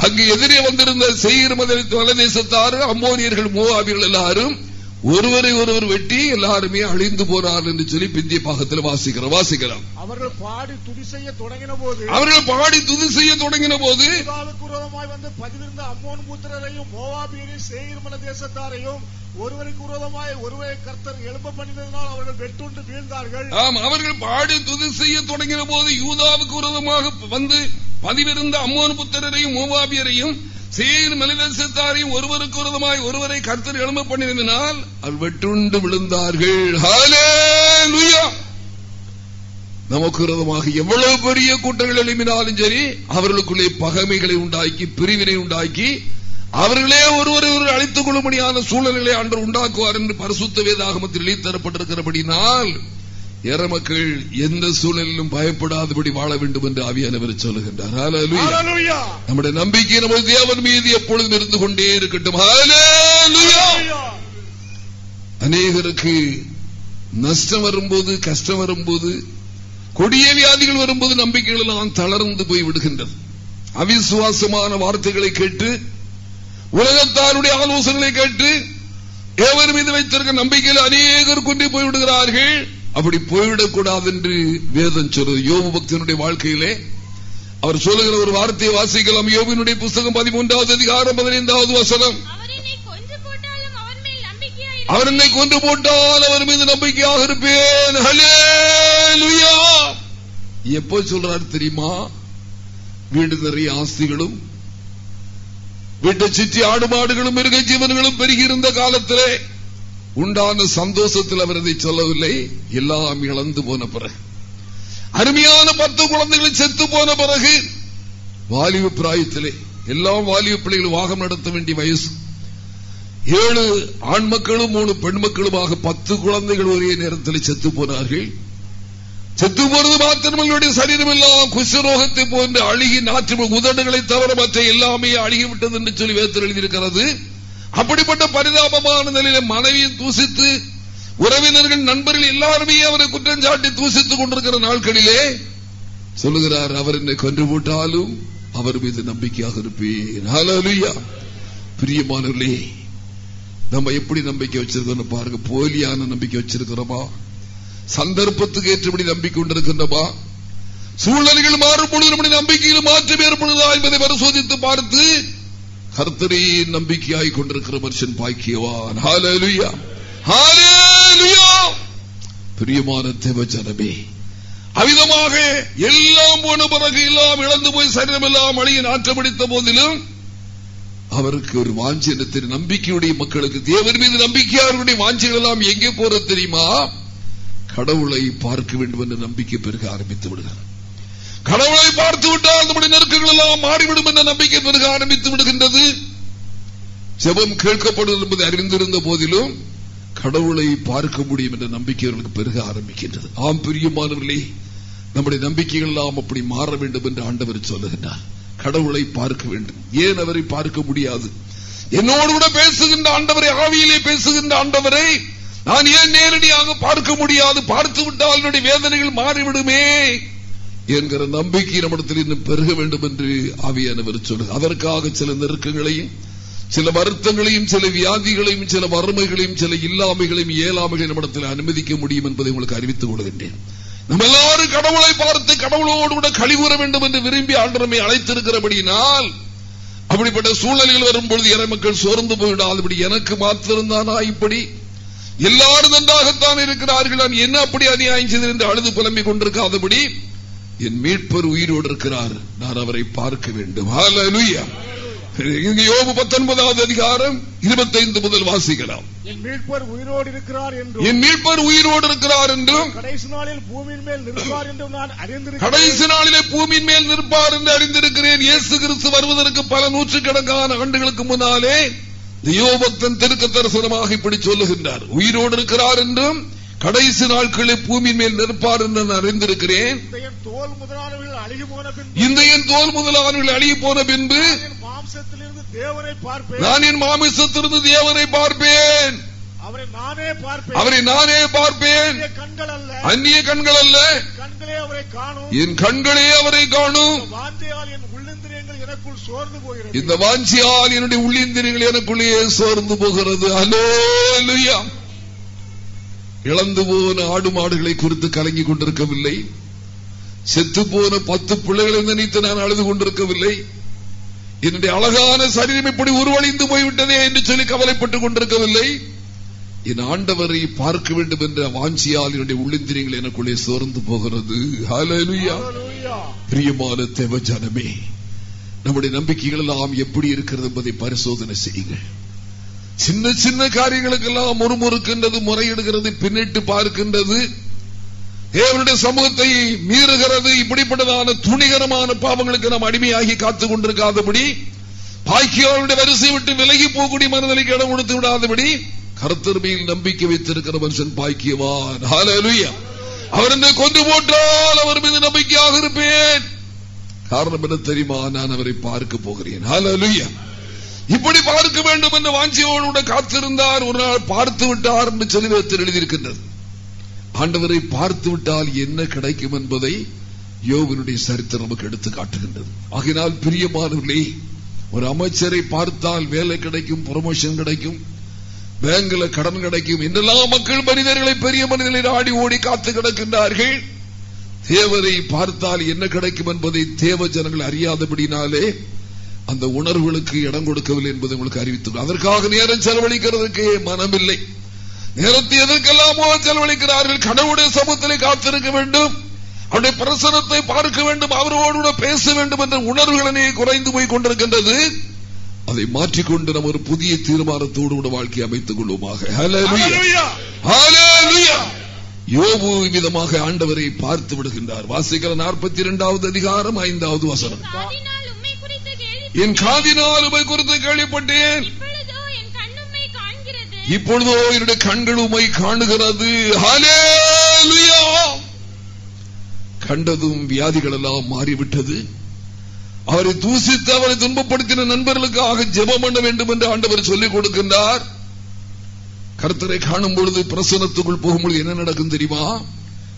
அங்கு எதிரே வந்திருந்த செய்கிற மலதேசத்தாரு அம்போனியர்கள் மூவாபியர்கள் எல்லாரும் ஒருவரை ஒருவர் வெட்டி எல்லாருமே அழிந்து போனார் என்று சொல்லி பிந்திய பாகத்தில் வாசிக்கிறோம் வாசிக்கிறோம். அவர்கள் பாடி துதி செய்ய தொடங்கின போது அவர்கள் பாடி துதி செய்ய தொடங்கின போது வந்து பதிவிருந்த அம்மோன் புத்திரரையும் மோவாபியரையும் சேகிர்மல தேசத்தாரையும் ஒருவருக்கு விரோதமாய் ஒருவரை கர்த்தர் எழுப்ப பண்ணினதனால் அவர்கள் வெட்டுண்டு வீழ்ந்தார்கள். ஆம் அவர்கள் பாடி துதி செய்ய தொடங்கின போது யூதாவுக்கு விரோதமாக வந்து பதிவிருந்த அம்மோன் புத்திரரையும் மூவாபியரையும் சீர் மலிதேசத்தாரையும் ஒருவருக்கு விரதமாய் ஒருவரை கர்த்தர் எழும்ப பண்ணினால் அவர் வெட்டுண்டு விழுந்தார்கள். நமக்கு விரோதமாக எவ்வளவு பெரிய கூட்டங்கள் எழுப்பினாலும் சரி அவர்களுக்குள்ளே பகைமைகளை உண்டாக்கி பிரிவினை உண்டாக்கி அவர்களே ஒருவரை ஒரு அழித்துக் கொள்ளும்படியான சூழல்களை அன்று உண்டாக்குவார் என்று பரிசுத்த வேதாகமத்தில் எழுதி தரப்பட்டிருக்கிறபடினால் ஏற மக்கள் எந்த சூழலிலும் பயப்படாதபடி வாழ வேண்டும் என்று ஆவியானவர் சொல்லுகின்றார். நம்முடைய நம்பிக்கை நமது தேவன் மீது எப்பொழுதும் இருந்து கொண்டே இருக்கட்டும். அநேகருக்கு நஷ்டம் வரும்போது கஷ்டம் வரும்போது கொடிய வியாதிகள் வரும்போது நம்பிக்கைகள் எல்லாம் தளர்ந்து போய் விடுகின்றது. அவிசுவாசமான வார்த்தைகளை கேட்டு உலகத்தாருடைய ஆலோசனைகளை கேட்டு ஏவர் மீது வைத்திருக்க நம்பிக்கையில் அநேகர் கொண்டு போய்விடுகிறார்கள் அப்படி போய்விடக்கூடாது என்று வேதம் சொல்றது யோபு பக்தனுடைய வாழ்க்கையிலே அவர் சொல்லுகிற ஒரு வார்த்தையை வாசிக்கலாம். யோபினுடைய புஸ்தகம் பதிமூன்றாவது அதிகாரம் பதினைந்தாவது வசனம். அவர் என்னை கொன்று போட்டால் அவர் மீது நம்பிக்கையாக இருப்பேன். எப்போ சொல்றார் தெரியுமா? வீடு நிறைய ஆஸ்திகளும் வீட்டை சுற்றி ஆடு மாடுகளும் மிருக ஜீவன்களும் பெருகியிருந்த காலத்திலே உண்டான சந்தோஷத்தில் அவர் அதை சொல்லவில்லை. எல்லாம் இழந்து போன பிறகு. அருமையான பத்து குழந்தைகள் செத்து போன பிறகு வாலிப பிராயத்திலே எல்லாம் வாலிப பிள்ளைகள் வாகம் நடத்த வேண்டிய வயசு. ஏழு ஆண் மக்களும் மூணு பெண் மக்களுமாக பத்து குழந்தைகள் ஒரே நேரத்தில் செத்து போனார்கள். செத்து போனது மாத்திரமல்லுடைய சரீரம் எல்லாம் குஷ்டரோகத்தை போன்று அழுகி நாற்று உதடுகளை தவிர மற்ற எல்லாமே அழுகிவிட்டது என்று சொல்லி வேத்தர் எழுதியிருக்கிறது. அப்படிப்பட்ட பரிதாபமான நிலையில மனைவியை தூசித்து உறவினர்கள் நண்பர்கள் எல்லாருமே அவரை குற்றம் சாட்டி தூசித்துக் கொண்டிருக்கிற நாட்களிலே சொல்லுகிறார் அவர் என்னை கொன்று போட்டாலும் அவர் மீது நம்பிக்கையாக இருப்பேன் பிரியமானவர்களே நம்ம எப்படி நம்பிக்கை வச்சிருக்கோம் பாருங்க. போலியான நம்பிக்கை வச்சிருக்கிறோமா? சந்தர்ப்பத்துக்கு ஏற்றபடி நம்பிக்கை கொண்டிருக்கின்றமா? சூழ்நிலைகள் மாறும் பொழுது நம்முடைய நம்பிக்கையில் மாற்றம் ஏற்படுதா என்பதை பரிசோதித்து பார்த்து கர்த்தரே நம்பிக்கையாய் கொண்டிருக்கிற மனுஷன் பாக்கியவான். பிரியமான தேவஜனமே அவிதமாக எல்லாம் போன பிறகு எல்லாம் இழந்து போய் சரீரம் எல்லாம் அழிய நாற்றமடித்த போதிலும் அவருக்கு ஒரு வாஞ்சினத்தின் நம்பிக்கையுடைய மக்களுக்கு தேவர் மீது நம்பிக்கையாளருடைய வாஞ்சிகள் எல்லாம் எங்கே போறது தெரியுமா? கடவுளை பார்க்க வேண்டும் என்ற நம்பிக்கை பெருக ஆரம்பித்து விடுகிறார். கடவுளை பார்த்து விட்டால் நம்முடைய நெருக்கங்கள் எல்லாம் மாறிவிடும் என்ற நம்பிக்கை பெருக ஆரம்பித்து விடுகின்றது. செபம் கேட்கப்படும் என்பதை அறிந்திருந்த போதிலும் கடவுளை பார்க்க முடியும் என்ற நம்பிக்கை அவர்களுக்கு பெருக ஆரம்பிக்கின்றது. ஆம் பிரியமானவர்களே நம்முடைய நம்பிக்கைகள் எல்லாம் அப்படி மாற வேண்டும் என்று ஆண்டவர் சொல்லுகின்றார். கடவுளை பார்க்க வேண்டும். ஏன் அவரை பார்க்க முடியாது? என்னோடு கூட பேசுகின்ற ஆண்டவரை ஆவியிலே பேசுகின்ற ஆண்டவரை நான் ஏன் நேரடியாக பார்க்க முடியாது? பார்த்து விட்டால் என்னுடைய வேதனைகள் மாறிவிடுமே. என்கிற நம்பிக்கை நம்மிடத்தில் இன்னும் பெருக வேண்டும் என்று ஆவியானவர் சொல்லு அதற்காக சில நெருக்கங்களையும் சில வருத்தங்களையும் சில வியாதிகளையும் சில வறுமைகளையும் சில இல்லாமைகளையும் இயலாமைகளையும் நம்மிடத்தில் அனுமதிக்க முடியும் என்பதை உங்களுக்கு அறிவித்துக் கொள்கின்றேன். நம்ம எல்லாரும் கடவுளை பார்த்து கடவுளோடு கூட கழிவுற வேண்டும் என்று விரும்பி ஆண்டரமை அழைத்திருக்கிறபடியினால் அப்படிப்பட்ட சூழ்நிலைகள் வரும்பொழுது இறை மக்கள் சோர்ந்து போயிடாதபடி எனக்கு மாத்திருந்தானா இப்படி? எல்லாரும் நன்றாகத்தான் இருக்கிறார்கள். நான் என்ன அப்படி அநியாயம் செய்தேன் என்று அழுது புலம்பிக் கொண்டிருக்காதபடி என் மீட்பர் உயிரோடு இருக்கிறார். நான் அவரை பார்க்க வேண்டும். யோபு பத்தொன்பதாவது அதிகாரம் இருபத்தைந்து முதல் வாசிக்கலாம். என் மீட்பர் உயிரோடு இருக்கிறார் என்றும் என் மீட்பர் உயிரோடு இருக்கிறார் என்றும் கடைசி நாளில் பூமியின் மேல் நிற்பார் என்றும் நான் அறிந்திருக்கிறேன். கடைசி நாளிலே பூமியின் மேல் நிற்பார் என்று அறிந்திருக்கிறேன். இயேசு கிறிஸ்து வருவதற்கு பல நூற்றுக்கணக்கான ஆண்டுகளுக்கு முன்னாலே யோபக்தன் திருக்க தரிசனமாக இப்படி சொல்லுகின்றார். உயிரோடு இருக்கிறார் என்றும் கடைசி நாட்களில் பூமியின் மேல் நிற்பார் என்று நான் அறிந்திருக்கிறேன். தோல் முதலானவர்கள் அழுகி போன இந்த என் தோல் முதலானவர்கள் அழிய போன பின்பு மாம்சத்திலிருந்து தேவனை பார்ப்பேன். நான் என் மாமிசத்திலிருந்து தேவனை பார்ப்பேன். அவரை நானே பார்ப்பேன். அவரை நானே பார்ப்பேன். அந்நிய கண்கள் அல்ல. அந்நிய கண்கள் அல்ல. கண்களே அவரை காணும். என் கண்களே அவரை காணும். வாஞ்சையால் என் உள்ளந்திரியங்கள் எனக்குள் சோர்ந்து போகிறது. இந்த வாஞ்சியால் என்னுடைய உள்ளிந்திரியங்கள் எனக்குள்ளேயே சோர்ந்து போகிறது. அலோலுயா இழந்து போன ஆடு மாடுகளை குறித்து கலங்கிக் கொண்டிருக்கவில்லை. செத்து போன பத்து பிள்ளைகளை நினைத்து நான் அழுது கொண்டிருக்கவில்லை. என்னுடைய அழகான சரீரம் இப்படி உருவழிந்து போய்விட்டதே என்று சொல்லி கவலைப்பட்டுக் கொண்டிருக்கவில்லை. என் ஆண்டவரை பார்க்க வேண்டும் என்ற வாஞ்சியால் என்னுடைய உள்ளிந்திரியங்கள் எனக்குள்ளே சோர்ந்து போகிறது. பிரியமான தேவ ஜனமே நம்முடைய நம்பிக்கைகள் எல்லாம் எப்படி இருக்கிறது என்பதை பரிசோதனை செய்யுங்கள். சின்ன சின்ன காரியங்களுக்கெல்லாம் முறுமுறுக்கின்றது முறையிடுகிறது பின்னிட்டு பார்க்கின்றது. தேவனுடைய சமூகத்தை மீறுகிறது. இப்படிப்பட்டதான துணிகரமான பாவங்களுக்கு நாம் அடிமையாகி காத்துக் கொண்டிருக்காதபடி பாக்கியவனுடைய வரிசை விட்டு விலகி போகக்கூடிய மனநிலைக்கு இடம் கொடுத்து விடாதபடி கருத்தருமையில் நம்பிக்கை வைத்திருக்கிற மனுஷன் பாக்கியவான். அவர் என்னை கொண்டு போட்டால் அவர் மீது நம்பிக்கையாக இருப்பேன். காரணம் என்ன தெரியுமா? நான் அவரை பார்க்க போகிறேன். ஹalleluya இப்படி பார்க்க வேண்டும் என்ற வாஞ்சியோடு காத்திருந்தார். ஒரு நாள் பார்த்து விட்டார் என்று சொல்லி எழுதியிருக்கின்றது. ஆண்டவரை பார்த்து விட்டால் என்ன கிடைக்கும் என்பதை யோகனுடைய சரித்திரம் நமக்கு எடுத்து காட்டுகின்றது. ஆகினால் பிரியமானவர்களே ஒரு அமைச்சரை பார்த்தால் வேலை கிடைக்கும் ப்ரமோஷன் கிடைக்கும் பேங்க்ல கடன் கிடைக்கும் என்னெல்லாம் மக்கள் மனிதர்களை பெரிய மனிதர்களை ஆடி ஓடி காத்து கிடக்கின்றார்கள். தேவரை பார்த்தால் என்ன கிடைக்கும் என்பதை தேவ ஜனங்கள் அறியாதபடினாலே அந்த உணர்வுகளுக்கு இடம் கொடுக்கவில்லை என்பதை உங்களுக்கு அறிவித்துள்ளோம் அதற்காக நேரம் செலவழிக்கிறதுக்கு மனமில்லை. நேரத்தை எதற்கெல்லாமோ செலவழிக்கிறார்கள். கடவுளுடைய சமூகத்திலே காத்திருக்க வேண்டும். அவருடைய பிரசனத்தை பார்க்க வேண்டும். அவரோடு கூட பேச வேண்டும் என்ற உணர்வுகளே குறைந்து போய் கொண்டிருக்கின்றது. அதை மாற்றிக்கொண்டு நம்ம ஒரு புதிய தீர்மானத்தோடு கூட வாழ்க்கை அமைத்துக் கொள்வோமாக. Hallelujah. Hallelujah. Hallelujah. யோபு விதமாக ஆண்டவரை பார்த்து விடுகின்றார். வாசிக்கிற நாற்பத்தி இரண்டாவது அதிகாரம் ஐந்தாவது வசனம். என் காதினால் உமை குறித்து கேள்விப்பட்டேன். இப்பொழுதோ என்னுடைய கண்கள் உமை காணுகிறது. கண்டதும் வியாதிகள் எல்லாம் மாறிவிட்டது. அவரை தூசித்து அவரை துன்பப்படுத்தின நண்பர்களுக்காக ஜெபம் பண்ண வேண்டும் என்று ஆண்டவர் சொல்லிக் கொடுக்கின்றார். கர்த்தரை காணும் பொழுது பிரசனத்துக்குள் போகும்பொழுது என்ன நடக்கும் தெரியுமா?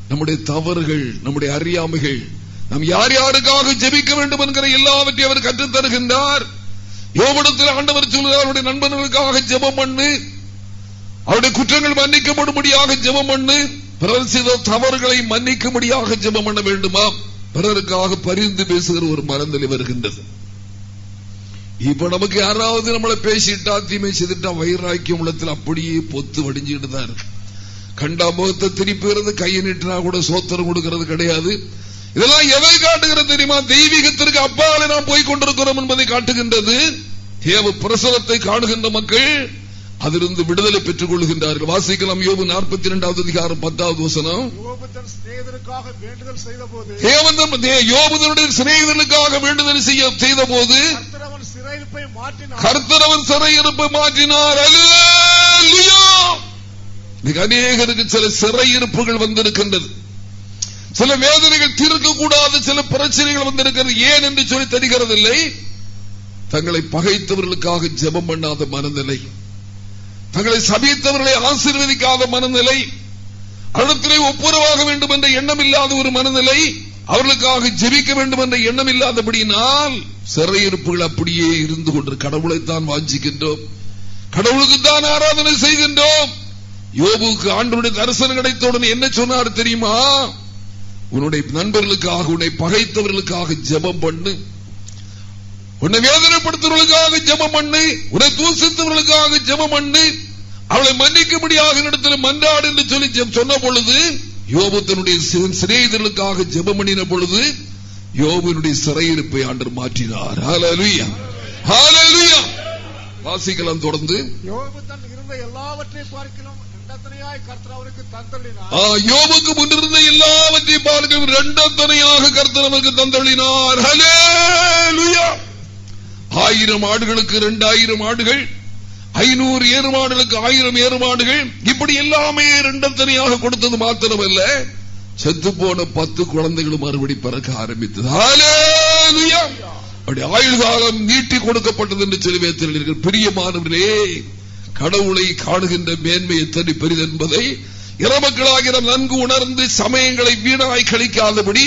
நம்முடைய தவறுகள் நம்முடைய அறியாமைகள் நாம் யார் யாருக்காக ஜெபிக்க வேண்டும் என்கிற எல்லாவற்றையும் அவர் கற்றுத் தருகின்றார். யோபடத்தில் ஆண்டவர் சொல்கிறார் அவருடைய நண்பர்களுக்காக ஜெபம் பண்ணு. அவருடைய குற்றங்கள் மன்னிக்கப்படும்படியாக ஜெபம் பண்ணு. பிறர் செய்த தவறுகளை மன்னிக்கும்படியாக ஜெபம் பண்ண வேண்டுமா பிறருக்காக பரிந்து பேசுகிற ஒரு மனநிலை வருகின்றது. இப்ப நமக்கு யாராவது நம்மளை பேசிட்டா தீமை செய்துட்டா வயிறாக்கியம் உள்ளத்தில் அப்படியே பொத்து வடிஞ்சுட்டு தான் இருக்கு. கண்டா முகத்தை திருப்பிறது கையை நீட்டினா கூட சோத்திரம் கொடுக்கிறது கிடையாது. இதெல்லாம் எதை காட்டுகிறது தெரியுமா? தெய்வீகத்திற்கு அப்பாலே நாம் போய் கொண்டிருக்கிறோம் என்பதை காட்டுகின்றது. தேவ பிரசவத்தை காணுகின்ற மக்கள் அதிலிருந்து விடுதலை பெற்றுக் கொள்கின்றார்கள். வாசிக்கலாம் யோபு நாற்பத்தி இரண்டாவது அதிகாரம் பத்தாவது வசனம். யோபுதனுடைய சிநேகிதனுக்காக வேண்டுதல் செய்ய செய்த போது கர்த்தரவன் சிறையிருப்பை மாற்றினார். இன்னைக்கு அநேகருக்கு சில சிறையிருப்புகள் வந்திருக்கின்றது. சில வேதனைகள் தீர்க்கக்கூடாத சில பிரச்சனைகள் வந்திருக்கிறது. ஏன் என்று சொல்லி தெரிகிறதில்லை. தங்களை பகைத்தவர்களுக்காக ஜெபம் பண்ணாத மனநிலை. தங்களை சபித்தவர்களை ஆசீர்வதிக்காத மனநிலை. அவரிடத்திலே ஒப்புரவாக வேண்டும் என்ற எண்ணம் இல்லாத ஒரு மனநிலை. அவர்களுக்காக ஜெபிக்க வேண்டும் என்ற எண்ணம் இல்லாதபடியினால் சிறையிருப்புகள் அப்படியே இருந்து கொண்டு கடவுளைத்தான் வாஞ்சிக்கின்றோம். கடவுளுக்கு தான் ஆராதனை செய்கின்றோம். யோபுக்கு ஆண்டு தரிசனம் கிடைத்தவுடன் என்ன சொன்னார் தெரியுமா? உன்னுடைய நண்பர்களுக்காக உன்னை பகைத்தவர்களுக்காக ஜெபம் பண்ணு. உன்னை வேதனைப்படுத்தவர்களுக்காக ஜபம் பண்ணு. உன்னை தூசித்தவர்களுக்காக ஜெபம் பண்ணு. அவளை மன்னிக்கும்படியாக நடத்தின மன்றாடு என்று சொல்லி சொன்ன பொழுது யோபு தன்னுடைய சிநேகிதர்களுக்காக ஜெபம் பண்ணின பொழுது யோபுனுடைய சிறையிருப்பை ஆண்டு மாற்றினார். வாசிக்கலாம் தொடர்ந்து. யோபு தன் இருந்த எல்லாவற்றையும் பார்க்கலாம் யோபுக்கு முன்னிருந்த எல்லாவற்றையும் பார்க்க இரண்டத்தனையாக கர்த்தர் நமக்கு தந்தளினார் ஆயிரம் ஆடுகளுக்கு இரண்டாயிரம் ஆடுகள் ஐநூறு ஏறுமாடுகளுக்கு ஆயிரம் ஏறுமாடுகள் இப்படி எல்லாமே இரண்டத்தனையாக கொடுத்தது மாத்திரமல்ல செத்து போன பத்து குழந்தைகளும் மறுபடி பிறக்க ஆரம்பித்தது. அப்படி ஆயுள் காலம் நீட்டி கொடுக்கப்பட்டது என்று சொல்லி வைத்திருக்கிறீர்கள் பிரியமானவர்களே கடவுளை காணுகின்ற மேன்மை எத்தனை பெரிது என்பதை இறமக்களாகிற நன்கு உணர்ந்து சமயங்களை வீணாய் கழிக்காதபடி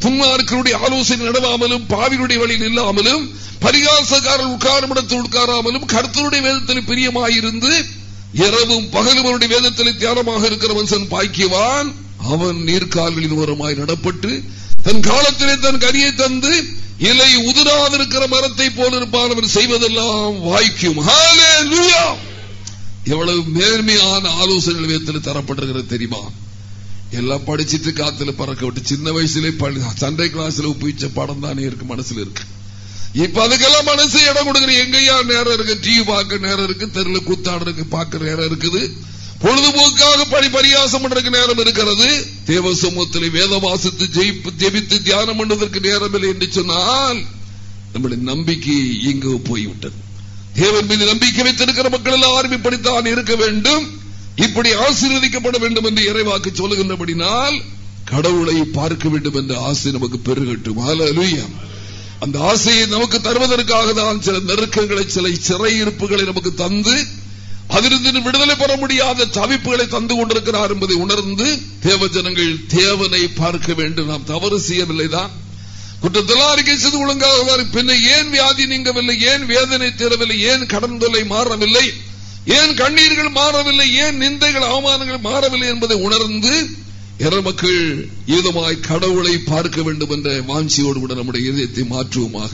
துன்மார்களுடைய ஆலோசனை நடவாமலும் பாவினுடைய வழியில் இல்லாமலும் பரிகாசக்காரர் உட்காரும் இடத்தில் உட்காராமலும் கருத்தருடைய வேதத்தில் பிரியமாயிருந்து இரவும் பகலும் அவருடைய வேதத்தில் தியானமாக இருக்கிற மனுஷன் பாய்க்குவான் அவன் நீர்க்கால்களின் ஓரமாய் நடப்பட்டு தன் காலத்திலே தன் கனியை தந்து இலை உதிராதிருக்கிற மரத்தை போல இருப்பான். அவன் செய்வதெல்லாம் வாய்க்கும். எவ்வளவு மேன்மையான ஆலோசனை நிலையத்தில் தரப்பட்டிருக்கிறது தெரியுமா? எல்லாம் படிச்சிட்டு காத்துல பறக்க விட்டு சின்ன வயசுல சண்டை கிளாஸ்ல உப்பிச்ச படம் தானே இருக்கு மனசுல இருக்கு. இப்ப அதுக்கெல்லாம் மனசு இடம் கொடுக்குற எங்கேயா நேரம் இருக்கு டிவி பார்க்க நேரம் இருக்கு தெருல கூத்தாடுறதுக்கு பார்க்க நேரம் இருக்குது. பொழுதுபோக்காக பணி பரியாசம் பண்றதுக்கு நேரம் இருக்கிறது. தேவ சமூகத்தில் வேத வாசித்து ஜெயிப்பு ஜெபித்து தியானம் பண்ணுவதற்கு நேரம் இல்லை என்று சொன்னால் நம்முடைய நம்பிக்கை இங்கு போய்விட்டது. தேவன் மீது நம்பிக்கை வைத்திருக்கிற மக்கள் எல்லாரும் இப்படித்தான் இருக்க வேண்டும். இப்படி ஆசீர்வதிக்கப்பட வேண்டும் என்று இறைவாக்கு சொல்லுகின்றபடினால் கடவுளை பார்க்க வேண்டும் என்ற ஆசை நமக்கு பெருகட்டும். அந்த ஆசையை நமக்கு தருவதற்காக தான் சில நெருக்கங்களை சில சிறையிருப்புகளை நமக்கு தந்து அதிலிருந்து விடுதலை பெற முடியாத தவிப்புகளை தந்து கொண்டிருக்கிறார் என்பதை உணர்ந்து தேவ ஜனங்கள் தேவனை பார்க்க வேண்டும். நாம் தவறு செய்யவில்லைதான் குற்றத்தெல்லாம் அறிக்கை செய்து ஒழுங்காக பின்ன ஏன் வியாதி நீங்கவில்லை? ஏன் வேதனை தீரவில்லை ஏன் கடன் தொல்லை மாறவில்லை? ஏன் கண்ணீர்கள் மாறவில்லை? ஏன் நிந்தைகள் அவமானங்கள் மாறவில்லை என்பதை உணர்ந்து மக்கள் ஏதுமாய் கடவுளை பார்க்க வேண்டும் என்ற வாஞ்சியோடு கூட நம்முடைய இதயத்தை மாற்றுவோமாக.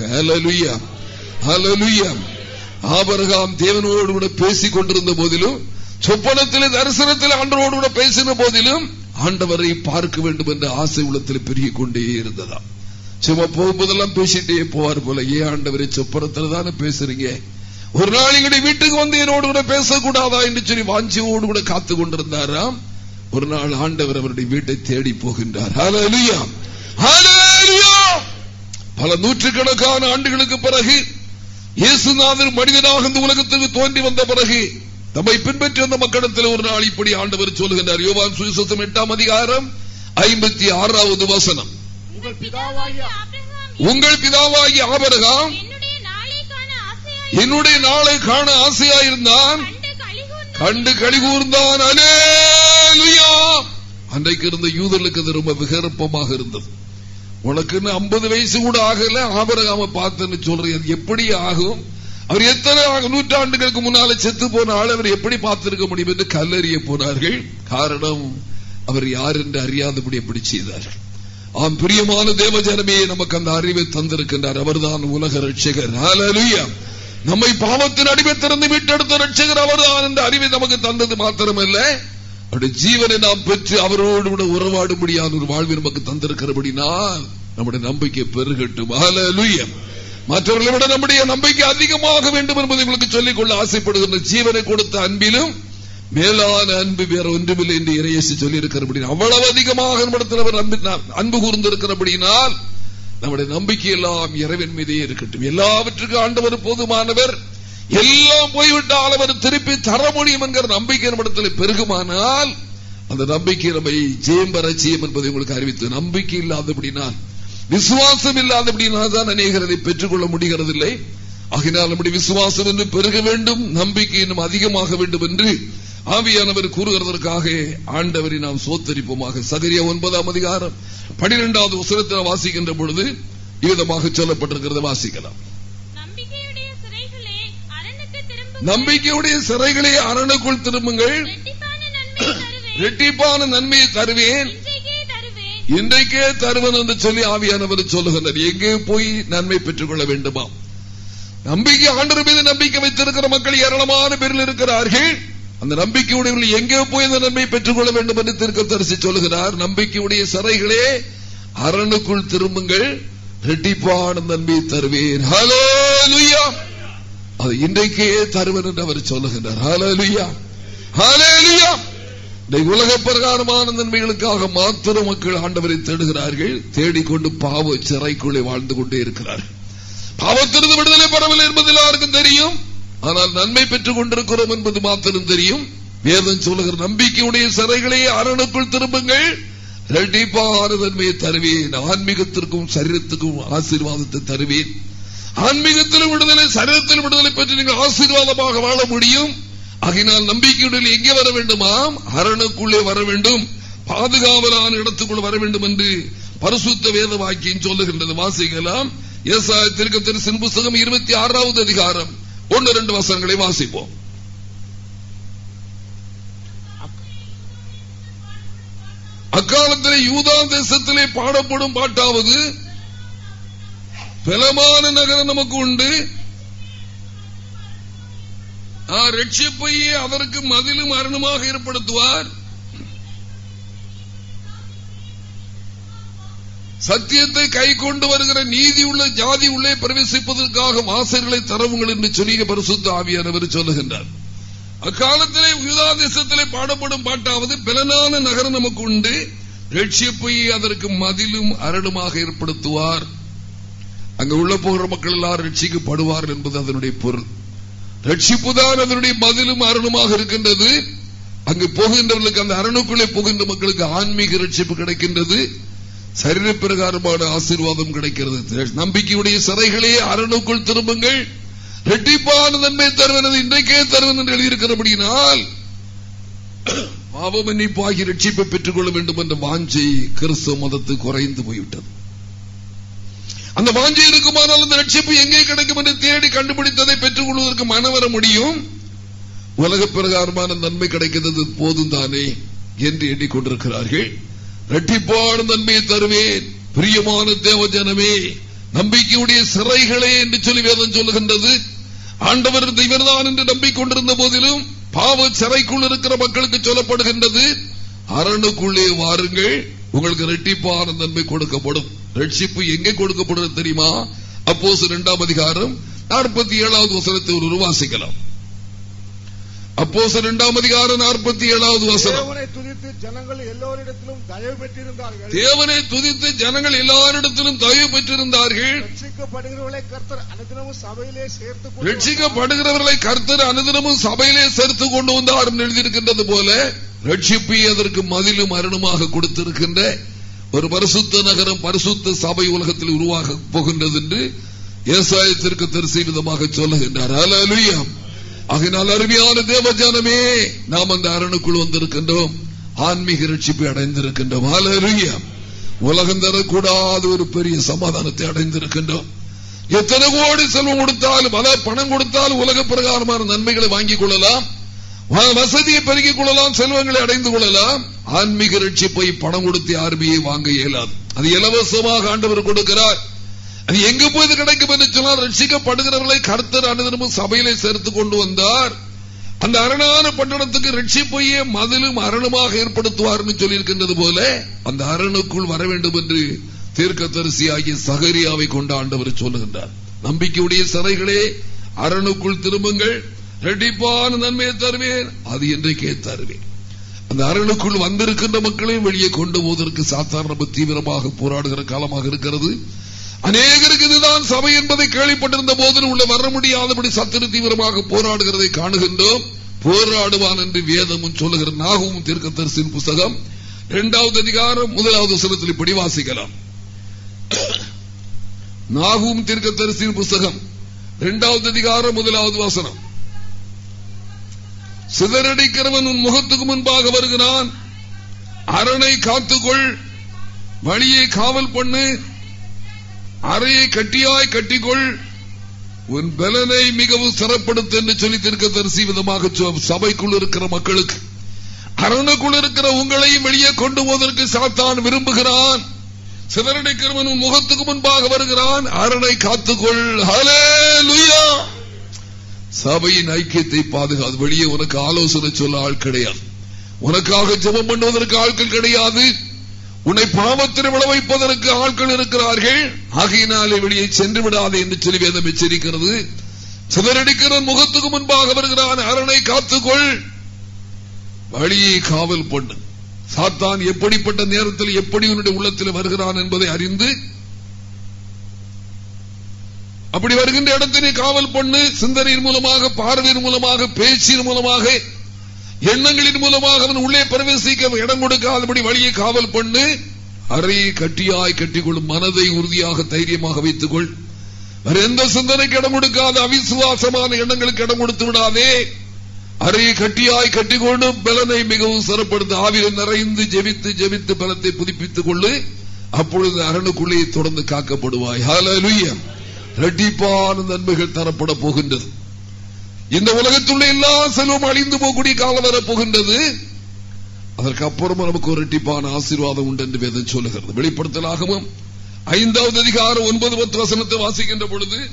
ஆபரகாம் தேவனோடு கூட பேசிக் கொண்டிருந்த போதிலும் சொப்பனத்தில் தரிசனத்தில் ஆண்டவரோடு கூட பேசின போதிலும் ஆண்டவரை பார்க்க வேண்டும் என்ற ஆசை உள்ளத்தில் பெருகிக் கொண்டே இருந்ததா சும்மா போகும்போதெல்லாம் பேசிட்டே போவார் போல ஏன் ஆண்டவரை சொப்பனத்தில் தானே பேசுறீங்க? ஒரு நாள் எங்களுடைய வீட்டுக்கு வந்து என்னோடு கூட பேசக்கூடாதா? என்று சொல்லி வாஞ்சியோடு கூட காத்து கொண்டிருந்தாராம். ஒரு நாள் ஆண்டவர் அவருடைய வீட்டை தேடி போகின்றார். பல நூற்றுக்கணக்கான ஆண்டுகளுக்கு பிறகு இயேசுநாதர் மனிதனாக இந்த உலகத்துக்கு தோன்றி வந்த பிறகு நம்மை பின்பற்றி வந்த மக்களிடத்தில் ஒரு நாள் இப்படி ஆண்டவர் சொல்லுகின்றார். யோவான் சுவிசேஷம் எட்டாம் அதிகாரம் ஐம்பத்தி ஆறாவது வசனம். உங்கள் பிதாவாகி ஆபரகாம் என்னுடைய நாளை காண ஆசையாயிருந்தான். கண்டு கழிகூர்ந்தான். அன்றைக்கு இருந்த யூதர்களுக்கு அது ரொம்ப விகற்பமாக இருந்தது. உனக்குன்னு ஐம்பது வயசு கூட ஆகல ஆபரகாம பார்த்தன்னு சொல்றேன் எப்படி ஆகும்? அவர் எத்தனை நூற்றாண்டுகளுக்கு முன்னால செத்து போன ஆள் அவர் எப்படி பார்த்திருக்க முடியும் என்று கல்லறிய போனார்கள். காரணம் அவர் யார் என்று அறியாதபடி எப்படி செய்தார்கள். ஆம் பிரியமான தேவ ஜனமே நமக்கு அந்த அறிவை தந்திருக்கின்றார். அவர்தான் உலக ரட்சகர் நம்மை பாவத்தின் அடிமை திறந்து மீட்டெடுத்த ரட்சகர் அவர்தான் என்ற அறிவை நமக்கு தந்தது மாத்திரமல்ல. அவருடைய ஜீவனை நாம் பெற்று அவரோடு கூட உறவாட முடியாத ஒரு வாழ்வை நமக்கு தந்திருக்கிறபடினால் நம்முடைய நம்பிக்கை பெருகட்டும். மற்றவர்களை விட நம்முடைய நம்பிக்கை அதிகமாக வேண்டும் என்பதை உங்களுக்கு சொல்லிக் கொள்ள ஆசைப்படுகின்ற ஜீவனை கொடுத்த அன்பிலும் மேலான அன்பு வேற ஒன்றுமில்லை என்று இறையசி சொல்லி இருக்கிறபடி அவ்வளவு அதிகமாக நம்மிடத்தில் அன்பு கூர்ந்திருக்கிறபடினால் நம்முடைய நம்பிக்கை எல்லாம் இறைவன் மீதே இருக்கட்டும். எல்லாவற்றுக்கும் ஆண்டவர் போதுமானவர். எல்லாம் போய்விட்டால் அவர் திருப்பி தர முடியும் என்கிற நம்பிக்கை நம்மிடத்தில் பெருகுமானால் அந்த நம்பிக்கை நம்மை ஜெயம் செய்யும் என்பதை உங்களுக்கு அறிவித்து நம்பிக்கை இல்லாதபடினால் விசுவாசம் இல்லாதபடினால் தான் அநேகரதை பெற்றுக்கொள்ள முடிகிறதில்லை. ஆகினால் நம்முடைய விசுவாசம் என்று பெருக வேண்டும் நம்பிக்கை இன்னும் அதிகமாக வேண்டும் என்று ஆவியானவர் கூறுகிறதற்காக ஆண்டவரை நாம் சோத்தரிப்போமாக. சகரிய ஒன்பதாம் அதிகாரம் பனிரெண்டாவது உசரத்தில் வாசிக்கின்ற பொழுது விதமாக சொல்லப்பட்டிருக்கிறது வாசிக்கலாம். நம்பிக்கையுடைய சிறைகளே அரணுக்குள் திரும்புங்கள். ரெட்டிப்பான நன்மையை தருவேன். இன்றைக்கே தருவன். என்று சொல்லி ஆவியானவர் சொல்லுகின்றனர் எங்கே போய் நன்மை பெற்றுக் கொள்ள வேண்டுமா? நம்பிக்கை ஆண்டர் மீது நம்பிக்கை வைத்திருக்கிற மக்கள் ஏராளமான பேரில் இருக்கிறார்கள். அந்த நம்பிக்கையுடைய எங்கே போய் அந்த நன்மை பெற்றுக் கொள்ள வேண்டும் என்று திருக்க தரிசி சொல்லுகிறார். நம்பிக்கையுடைய சிறைகளே அரணுக்குள் திரும்புங்கள். ரெட்டிப்பான நன்மை தருவேன். ஹலோ அது இன்றைக்கே தருவன் என்று அவர் சொல்லுகிறார் ஹலலுயா ஹலலுயா உலக பிரகாரமான நன்மைகளுக்காக மாத்திர மக்கள் ஆண்டவரை தேடுகிறார்கள். தேடிக்கொண்டு பாவ சிறைக்குள்ளே வாழ்ந்து கொண்டே இருக்கிறார்கள் பாவத்திலிருந்து விடுதலை பெறவில்லை என்பது எல்லாருக்கும் தெரியும். ஆனால் நன்மை பெற்றுக் கொண்டிருக்கிறோம் என்பது மாத்திரம் தெரியும். வேதம் சொல்லுகிற நம்பிக்கையுடைய சிறைகளே அரணுக்குள் திரும்புங்கள். இரட்டிப்பான நன்மையை தருவேன். ஆன்மீகத்திற்கும் சரீரத்துக்கும் ஆசீர்வாதத்தை தருவேன். ஆன்மீகத்திலும் விடுதலை சரீரத்திலும் விடுதலை பற்றி நீங்கள் ஆசீர்வாதமாக வாழ முடியும். ஆகினால் நம்பிக்கையுடன் எங்கே வர வேண்டுமாம் அரணுக்குள்ளே வர வேண்டும். பாதுகாவலான இடத்துக்குள் வர வேண்டும் என்று பரிசுத்த வேத வாக்கியம் சொல்லுகின்றது. வாசிக்கலாம். விவசாயத்திற்கு திரு புஸ்தகம் இருபத்தி ஆறாவது அதிகாரம். ஒன்று ரெண்டு வசனங்களை வாசிப்போம். அக்காலத்தில் யூதா தேசத்திலே பாடப்படும் பாட்டாவது பலமான நகரம் நமக்கு உண்டு. ரட்சிப்பையே அதற்கு மதிலும் அருணுமாக ஏற்படுத்துவார். சத்தியத்தை கை கொண்டு வருகிற நீதி உள்ள ஜாதி உள்ளே பிரவேசிப்பதற்காக வாசல்களை தரவுங்கள் என்று சொல்லிய பரிசுத்த ஆவியானவர் சொல்லுகின்றார். அக்காலத்திலே யூதா தேசத்திலே பாடப்படும் பாட்டாவது பிலனான நகரம் நமக்கு உண்டு. ரட்சிப்பையே அதற்கு மதிலும் அருணமாக ஏற்படுத்துவார். அங்கு உள்ள போகிற மக்கள் எல்லாரும் ரட்சிக்கப்படுவார்கள் என்பது அதனுடைய பொருள். ரட்சிப்புதான் அதனுடைய மதிலும் அருணுமாக இருக்கின்றது. அங்கு போகின்றவர்களுக்கு அந்த அரணுக்குள்ளே போகின்ற மக்களுக்கு ஆன்மீக ரட்சிப்பு கிடைக்கின்றது. சரீர பிரகாரமான ஆசீர்வாதம் கிடைக்கிறது. நம்பிக்கையுடைய சிறைகளே அரணுக்குள் திரும்புங்கள். ரெட்டிப்பான நன்மை தருவனது இன்றைக்கே தருவன் என்று எழுதியிருக்கிறபடியினால் பாவமன்னிப்பாகி ரட்சிப்பை பெற்றுக் கொள்ள வேண்டும் என்ற வாஞ்சை கிறிஸ்தவ மதத்து குறைந்து போய்விட்டது. அந்த வாஞ்சை இருக்குமானால் அந்த ரட்சிப்பு எங்கே கிடைக்கும் என்று தேடி கண்டுபிடித்ததை பெற்றுக் கொள்வதற்கு மனவர முடியும்? உலக பிரகாரமான நன்மை கிடைக்கிறது போதும் தானே என்று எண்ணிக்கொண்டிருக்கிறார்கள். இரட்டிப்பான நன்மையை தருவேன். பிரியமான தேவ ஜனமே நம்பிக்கையுடைய சிறைகளே என்று சொல்லி வேதம் சொல்லுகின்றது. ஆண்டவர் இவர்தான் என்று நம்பிக்கொண்டிருந்த போதிலும் பாவ சிறைக்குள் இருக்கிற மக்களுக்கு சொல்லப்படுகின்றது. அரணுக்குள்ளே வாருங்கள். உங்களுக்கு இரட்டிப்பான நன்மை கொடுக்கப்படும். ரட்சிப்பு எங்கே கொடுக்கப்படுறது தெரியுமா? அப்போஸ் இரண்டாம் அதிகாரம் நாற்பத்தி ஏழாவது வசனத்தை ஒரு வாசிக்கலாம் அப்போஸ் இரண்டாம் அதிகாரம் நாற்பத்தி ஏழாவது வசனம். தேவனை துதித்து ஜனங்கள் எல்லோரிடத்திலும் தயவு பெற்றிருந்தார்கள். தேவனை துதித்து ஜனங்கள் எல்லாரிடத்திலும் தயவு பெற்றிருந்தார்கள். ரட்சிக்கப்படுகிறவர்களை கர்த்தர் அனுதினமும் சபையிலே சேர்த்து கொண்டு ரட்சிக்கப்படுகிறவர்களை கர்த்தர் அனுதினமும் சபையிலே சேர்த்து கொண்டு வந்தார் எழுதியிருக்கின்றது போல ரட்சிப்பை அதற்கு மதிலும் அருணுமாக கொடுத்திருக்கின்ற ஒரு பரிசுத்த நகரம் பரிசுத்த சபை உலகத்தில் உருவாக போகின்றது என்று விவசாயத்திற்கு தரிசி விதமாக சொல்லுகின்றார். அல்லேலூயா ஆகினால் அருமையான தேவஜானமே நாம் அந்த அரணுக்குள் வந்திருக்கின்றோம். ஆன்மீக ரட்சிப்பை அடைந்திருக்கின்றோம். அல்லேலூயா உலகம் தரக்கூடாத ஒரு பெரிய சமாதானத்தை அடைந்திருக்கின்றோம். எத்தனை கோடி செல்வம் கொடுத்தாலும் அதாவது பணம் கொடுத்தாலும் உலக பிரகாரமான நன்மைகளை வாங்கிக் கொள்ளலாம். வசதியை பெருகிக் கொள்ளலாம் செல்வங்களை அடைந்து கொள்ளலாம். ஆன்மீக ரட்சிப்பை பணம் கொடுத்து யாருமே வாங்க இயலாது. அது இலவசமாக ஆண்டவர் கொடுக்கிறார். அது எங்க போய் கிடைக்கும் என்று சொன்னால் ரட்சிக்கப்படுகிறவர்களை கர்த்தர் அனுதினமும் சபையிலே சேர்த்து கொண்டு வந்தார். அந்த அரணான பட்டணத்துக்கு ரட்சிப்பையே மதிலும் அரணுமாக ஏற்படுத்துவார் சொல்லியிருக்கின்றது போல அந்த அரணுக்குள் வர வேண்டும் என்று தீர்க்கதரிசி ஆகிய சகரியாவை கொண்டாண்டவர் சொல்லுகின்றார். நம்பிக்கையுடைய சிறைகளே அரணுக்குள் திரும்புங்கள். ரெட்டிப்பான நன்மையை தருவேன் அது இன்றைக்கே தருவேன். அந்த அரணுக்குள் வந்திருக்கின்ற மக்களையும் வெளியே கொண்டு போவதற்கு சாத்தாரண தீவிரமாக போராடுகிற காலமாக இருக்கிறது. அநேகருக்கு இதுதான் சபை என்பதை கேள்விப்பட்டிருந்த போதிலும் உள்ள வர முடியாதபடி சத்திர தீவிரமாக போராடுகிறதை காணுகின்றோம். போராடுவான் என்று வேதமும் சொல்லுகிற நாகவும் தீர்க்கதரிசின் புஸ்தகம். இரண்டாவது அதிகாரம் முதலாவது வசனத்தில் இப்படி வாசிக்கலாம். நாகும் தீர்க்கதரிசியின் புஸ்தகம். இரண்டாவது அதிகாரம் முதலாவது வசனம். சிதறடிக்கிறவன் உன் முகத்துக்கு முன்பாக வருகிறான். அரணை காத்துக்கொள். வழியை காவல் பண்ணு. அறையை கட்டியாய் கட்டிக்கொள். உன் பலனை மிகவும் சிறப்படுத்து என்று சொல்லி தரிசி விதமாக சொ- சபைக்குள் இருக்கிற மக்களுக்கு அரணுக்குள் இருக்கிற உங்களையும் வெளியே கொண்டு போவதற்கு சாத்தான் விரும்புகிறான். சிதறடிக்கிறவன் உன் முகத்துக்கு முன்பாக வருகிறான். அரணை காத்துக்கொள். ஹalleluya! சபையின் ஐக்கியத்தை பாதுகாது வெளியே உனக்கு ஆலோசனை சொல்ல ஆள் கிடையாது. உனக்காக ஜெபம் பண்ணுவதற்கு ஆட்கள் கிடையாது. உன்னை பாவத்தில் விழ வைப்பதற்கு ஆட்கள் இருக்கிறார்கள். ஆகையினாலே வெளியே சென்று விடாதே என்று சொல்லி வேதம் எச்சரிக்கிறது. சிதறடிக்கிற முகத்துக்கு முன்பாக வருகிறான். அரணை காத்துக்கொள். வழியை காவல் பண்ணு. சாத்தான் எப்படிப்பட்ட நேரத்தில் எப்படி உன்னுடைய உள்ளத்தில் வருகிறான் என்பதை அறிந்து அப்படி வருகின்ற இடத்தினை காவல் பண்ணு சிந்தனையின் மூலமாக பார்வையின் மூலமாக பேச்சின் மூலமாக எண்ணங்களின் மூலமாக அவன் உள்ளே பிரவேசிக்க இடம் கொடுக்காதபடி வழியை காவல் பண்ணு. அறையை கட்டியாய் கட்டிக்கொள்ளும் மனதை உறுதியாக தைரியமாக வைத்துக்கொள். வேற எந்த சிந்தனைக்கு இடம் கொடுக்காத அவிசுவாசமான எண்ணங்களுக்கு இடம் கொடுத்து விடாதே. அறையை கட்டியாய் கட்டிக்கொண்டு பலனை மிகவும் சிறப்படுத்த ஆவியில் நிறைந்து ஜெபித்து ஜெபித்து பலத்தை புதுப்பித்துக் கொள்ளு. அப்பொழுது அரணுக்குள்ளே தொடர்ந்து காக்கப்படுவாய். ஹalleluya இரட்டிப்பான நன்மைகள் தரப்பட போகின்றது. இந்த உலகத்துள்ள எல்லா செல்வம் அழிந்து போகக்கூடிய காலம் வரப்போகின்றது. அதற்கு அப்புறமா நமக்கு ஒரு இரட்டிப்பான ஆசீர்வாதம் உண்டு என்று வேதம் சொல்லுகிறது. வெளிப்படுத்தலாகவும் ஐந்தாவது அதிகாரம் ஒன்பது பத்து வசனத்தை வாசிக்கின்ற பொழுது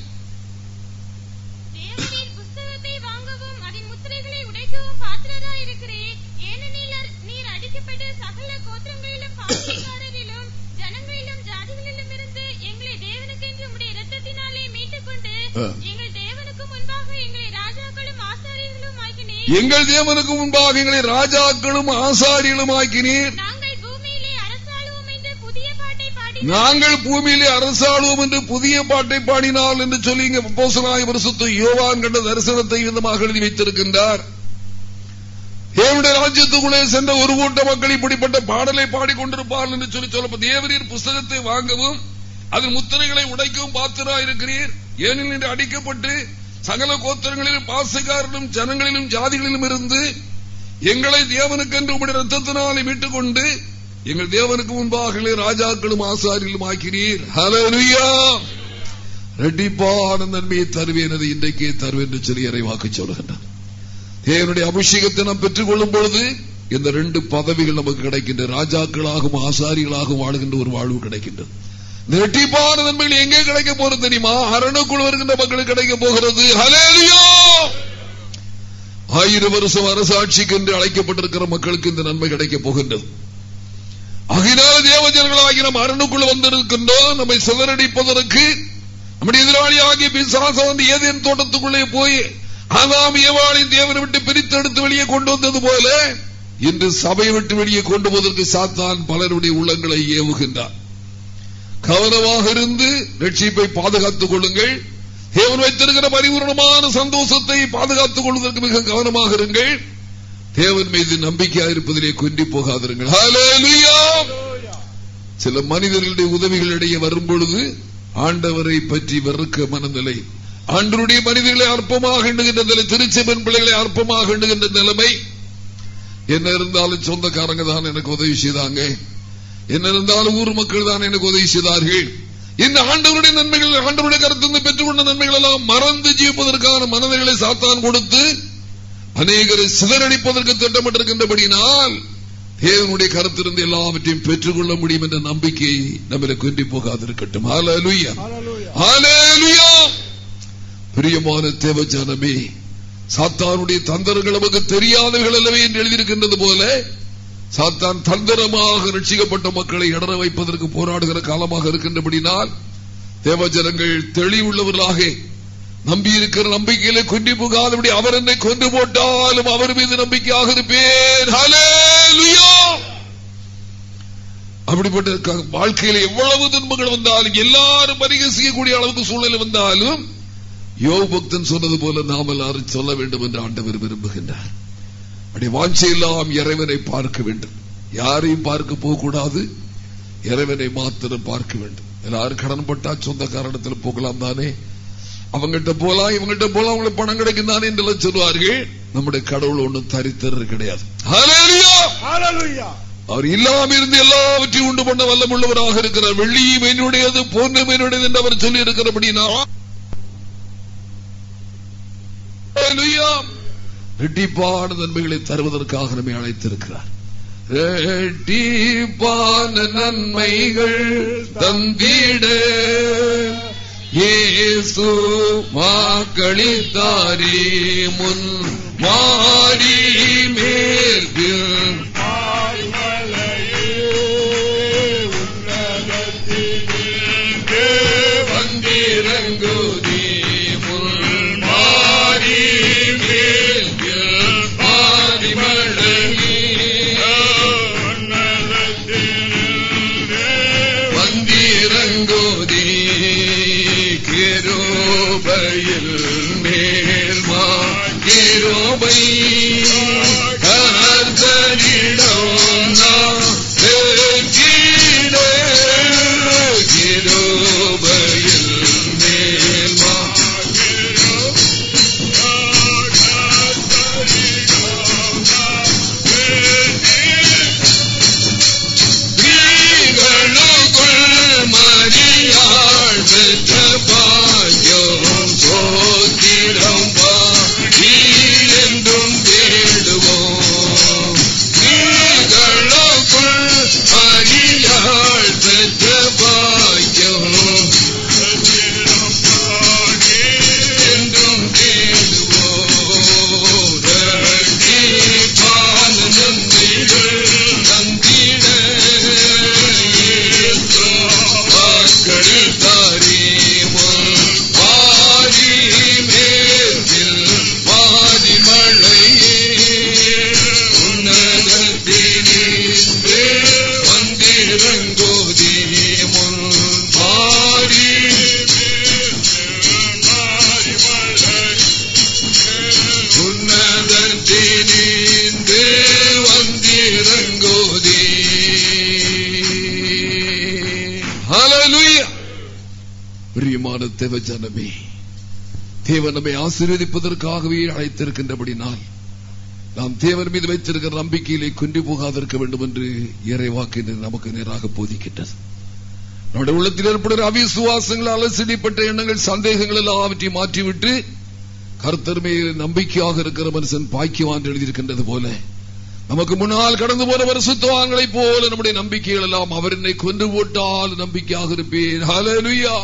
எங்கள் தேவனுக்கு முன்பாக எங்களை ராஜாக்களும் ஆசாரிகளும் ஆக்கினீர். நாங்கள் பூமியிலே அரசாளுவோம் என்று புதிய பாட்டை பாடினால் என்று சொல்லி இங்க பரிசுத்த யோவான் கண்ட தரிசனத்தை விதமாக எழுதி வைத்திருக்கின்றார். தேவனுடைய ராஜ்யத்துக்குள்ளே சென்ற ஒரு கூட்ட மக்கள் இப்படிப்பட்ட பாடலை பாடிக்கொண்டிருப்பார்கள் என்று சொல்லி சொல்லப்பட்ட தேவரீர் புஸ்தகத்தை வாங்கவும் அதன் முத்திரைகளை உடைக்கவும் பாத்திரா இருக்கிறீர் ஏனில் என்று அடிக்கப்பட்டு சகல கோத்திரங்களிலும் பாசகாரிலும் ஜனங்களிலும் ஜாதிகளிலும் இருந்து எங்களை தேவனுக்கென்று உடைய ரத்தத்தினாலே மீட்டுக் கொண்டு எங்கள் தேவனுக்கு முன்பாக ராஜாக்களும் ஆசாரிகளும் ஆக்கிறீர் ஹalleluya ரெட்டிப்பான நன்மையை தருவேன் அது இன்றைக்கே தருவேன் என்று சொல்லி இறைவாக்கு சொல்லுகின்றார். தேவனுடைய அபிஷேகத்தை நாம் பெற்றுக் கொள்ளும் பொழுது இந்த ரெண்டு பதவிகள் நமக்கு கிடைக்கின்ற ராஜாக்களாகவும் ஆசாரிகளாகவும் வாழ்கின்ற ஒரு வாழ்வு கிடைக்கின்றது. இரட்டிப்பான நன்மைகள் எங்கே கிடைக்க போறது தெரியுமா? அரணுக்குள் வருகின்ற மக்களுக்கு கிடைக்க போகிறது. ஆயிரம் வருஷம் அரசாட்சிக்கு என்று அழைக்கப்பட்டிருக்கிற மக்களுக்கு இந்த நன்மை கிடைக்க போகின்றது. அகிலால தேவஜனங்களாகி நம் அரணுக்குள் வந்திருக்கின்றோம். நம்மை சிதறடிப்பதற்கு நம்முடைய எதிராளி ஆகிய பிசாச வந்து ஏதேன் தோட்டத்துக்குள்ளே போய் ஆதாம் ஏவாளி தேவனை விட்டு பிரித்தெடுத்து வெளியே கொண்டு வந்தது போல இன்று சபையை விட்டு வெளியே கொண்டு போவதற்கு சாத்தான் பலருடைய உள்ளங்களை ஏவுகின்றான் கவனமாக இருந்து ரட்சிப்பை பாதுகாத்துக் கொள்ளுங்கள். தேவன் வைத்திருக்கிற பரிபூர்ணமான சந்தோஷத்தை பாதுகாத்துக் கொள்வதற்கு மிக கவனமாக இருங்கள். தேவன் மீது நம்பிக்கையாக இருப்பதிலே கொண்டி போகாதிருங்கள். சில மனிதர்களுடைய உதவிகளிடையே வரும்பொழுது ஆண்டவரை பற்றி வெறுக்க மனநிலை. ஆண்டருடைய மனிதர்களை அற்பமாக எண்ணுகின்ற நிலை பெண் பிள்ளைகளை அற்பமாக எண்ணுகின்ற நிலைமை. என்ன இருந்தாலும் சொந்தக்காரங்க தான் எனக்கு உதவி செய்தாங்க. என்ன இருந்தாலும் ஊர் மக்கள் தான் எனக்கு உதவி செய்தார்கள். இந்த ஆண்டவருடைய நன்மைகள் ஆண்டவருடைய கருத்திலிருந்து பெற்றுக்கொண்ட நன்மைகள் எல்லாம் மறந்து ஜீவிப்பதற்கான மனதைகளை சாத்தான் கொடுத்து அநேகரை சிதறடிப்பதற்கு திட்டமிட்டிருக்கின்றபடியினால் தேவனுடைய கருத்திலிருந்து எல்லாவற்றையும் பெற்றுக்கொள்ள முடியும் என்ற நம்பிக்கை நம்மளை கொண்டி போகாதிருக்கட்டும். பிரியமான தேவஜானமே சாத்தானுடைய தந்திரங்கள் நமக்கு தெரியாதவர்கள் அல்லவே என்று எழுதியிருக்கின்றது போல சாத்தான் தந்திரமாக ரட்சிக்கப்பட்ட மக்களை இடர வைப்பதற்கு போராடுகிற காலமாக இருக்கின்றபடினால் தேவஜனங்கள் தெளிவுள்ளவர்களாக நம்பியிருக்கிற நம்பிக்கையிலே கொண்டு போகாதபடி அவர் என்னை கொண்டு போட்டாலும் அவர் மீது நம்பிக்கையாக இருப்பேன். அப்படிப்பட்ட வாழ்க்கையில எவ்வளவு துன்பங்கள் வந்தாலும் எல்லாரும் வருகை செய்யக்கூடிய அளவுக்கு சூழ்நிலை வந்தாலும் யோக பக்தன் சொன்னது போல நாம் எல்லாரும் சொல்ல வேண்டும் என்று ஆண்டவர் விரும்புகின்றார். அப்படி வாஞ்சையெல்லாம் இறைவனை பார்க்க வேண்டும். யாரையும் பார்க்க போகக்கூடாது. இறைவனை மாத்திரம் பார்க்க வேண்டும். எல்லாரும் கடன் பட்டா சொந்த காரணத்தில் போகலாம் தானே? அவங்ககிட்ட போலாம் இவங்ககிட்ட போலாம் அவங்களுக்கு பணம் கிடைக்கும் தானே என்று சொல்வார்கள் நம்முடைய கடவுள் ஒண்ணும் தரித்திரர் கிடையாது. அவர் இல்லாம இருந்து எல்லாவற்றையும் உண்டு பண்ண வல்லமுள்ளவராக இருக்கிறார். வெள்ளியும் என்னுடையது பொன்னும் என்னுடையது என்று அவர் சொல்லி இருக்கிறபடினா ரெட்டிப்பான நன்மைகளை தருவதற்காக நம்மை அழைத்திருக்கிறார். ரெட்டிப்பான நன்மைகள் தந்தீடு. இயேசு வாக்களித்தாரே முன் மாறி மேற்கு வந்திரங்குதி கிருபை கர்த்தரிடம் ஜனமே தேவன் நம்மை ஆசீர்வதிப்பதற்காகவே அழைத்திருக்கின்றபடினால் நாம் தேவன் மீது வைத்திருக்கிற நம்பிக்கையிலே குன்றி போகாதிருக்க வேண்டும் என்று இறைவாக்கு நமக்கு நேராக போதிக்கின்றது. நம்முடைய உள்ளத்தில் ஏற்படுகிற அவிசுவாசங்கள் அலசடிப்பட்ட எண்ணங்கள் சந்தேகங்கள் எல்லாம் அவற்றை மாற்றிவிட்டு கர்த்தர் நம்பிக்கையாக இருக்கிற மனுஷன் பாக்கியவான் எழுதியிருக்கின்றது போல நமக்கு முன்னால் கடந்து போன பரிசுத்தவான்களைப் போல நம்முடைய நம்பிக்கைகள் எல்லாம் அவர் என்னை கொன்று போட்டால் நம்பிக்கையாக இருப்பேன். ஹalleluya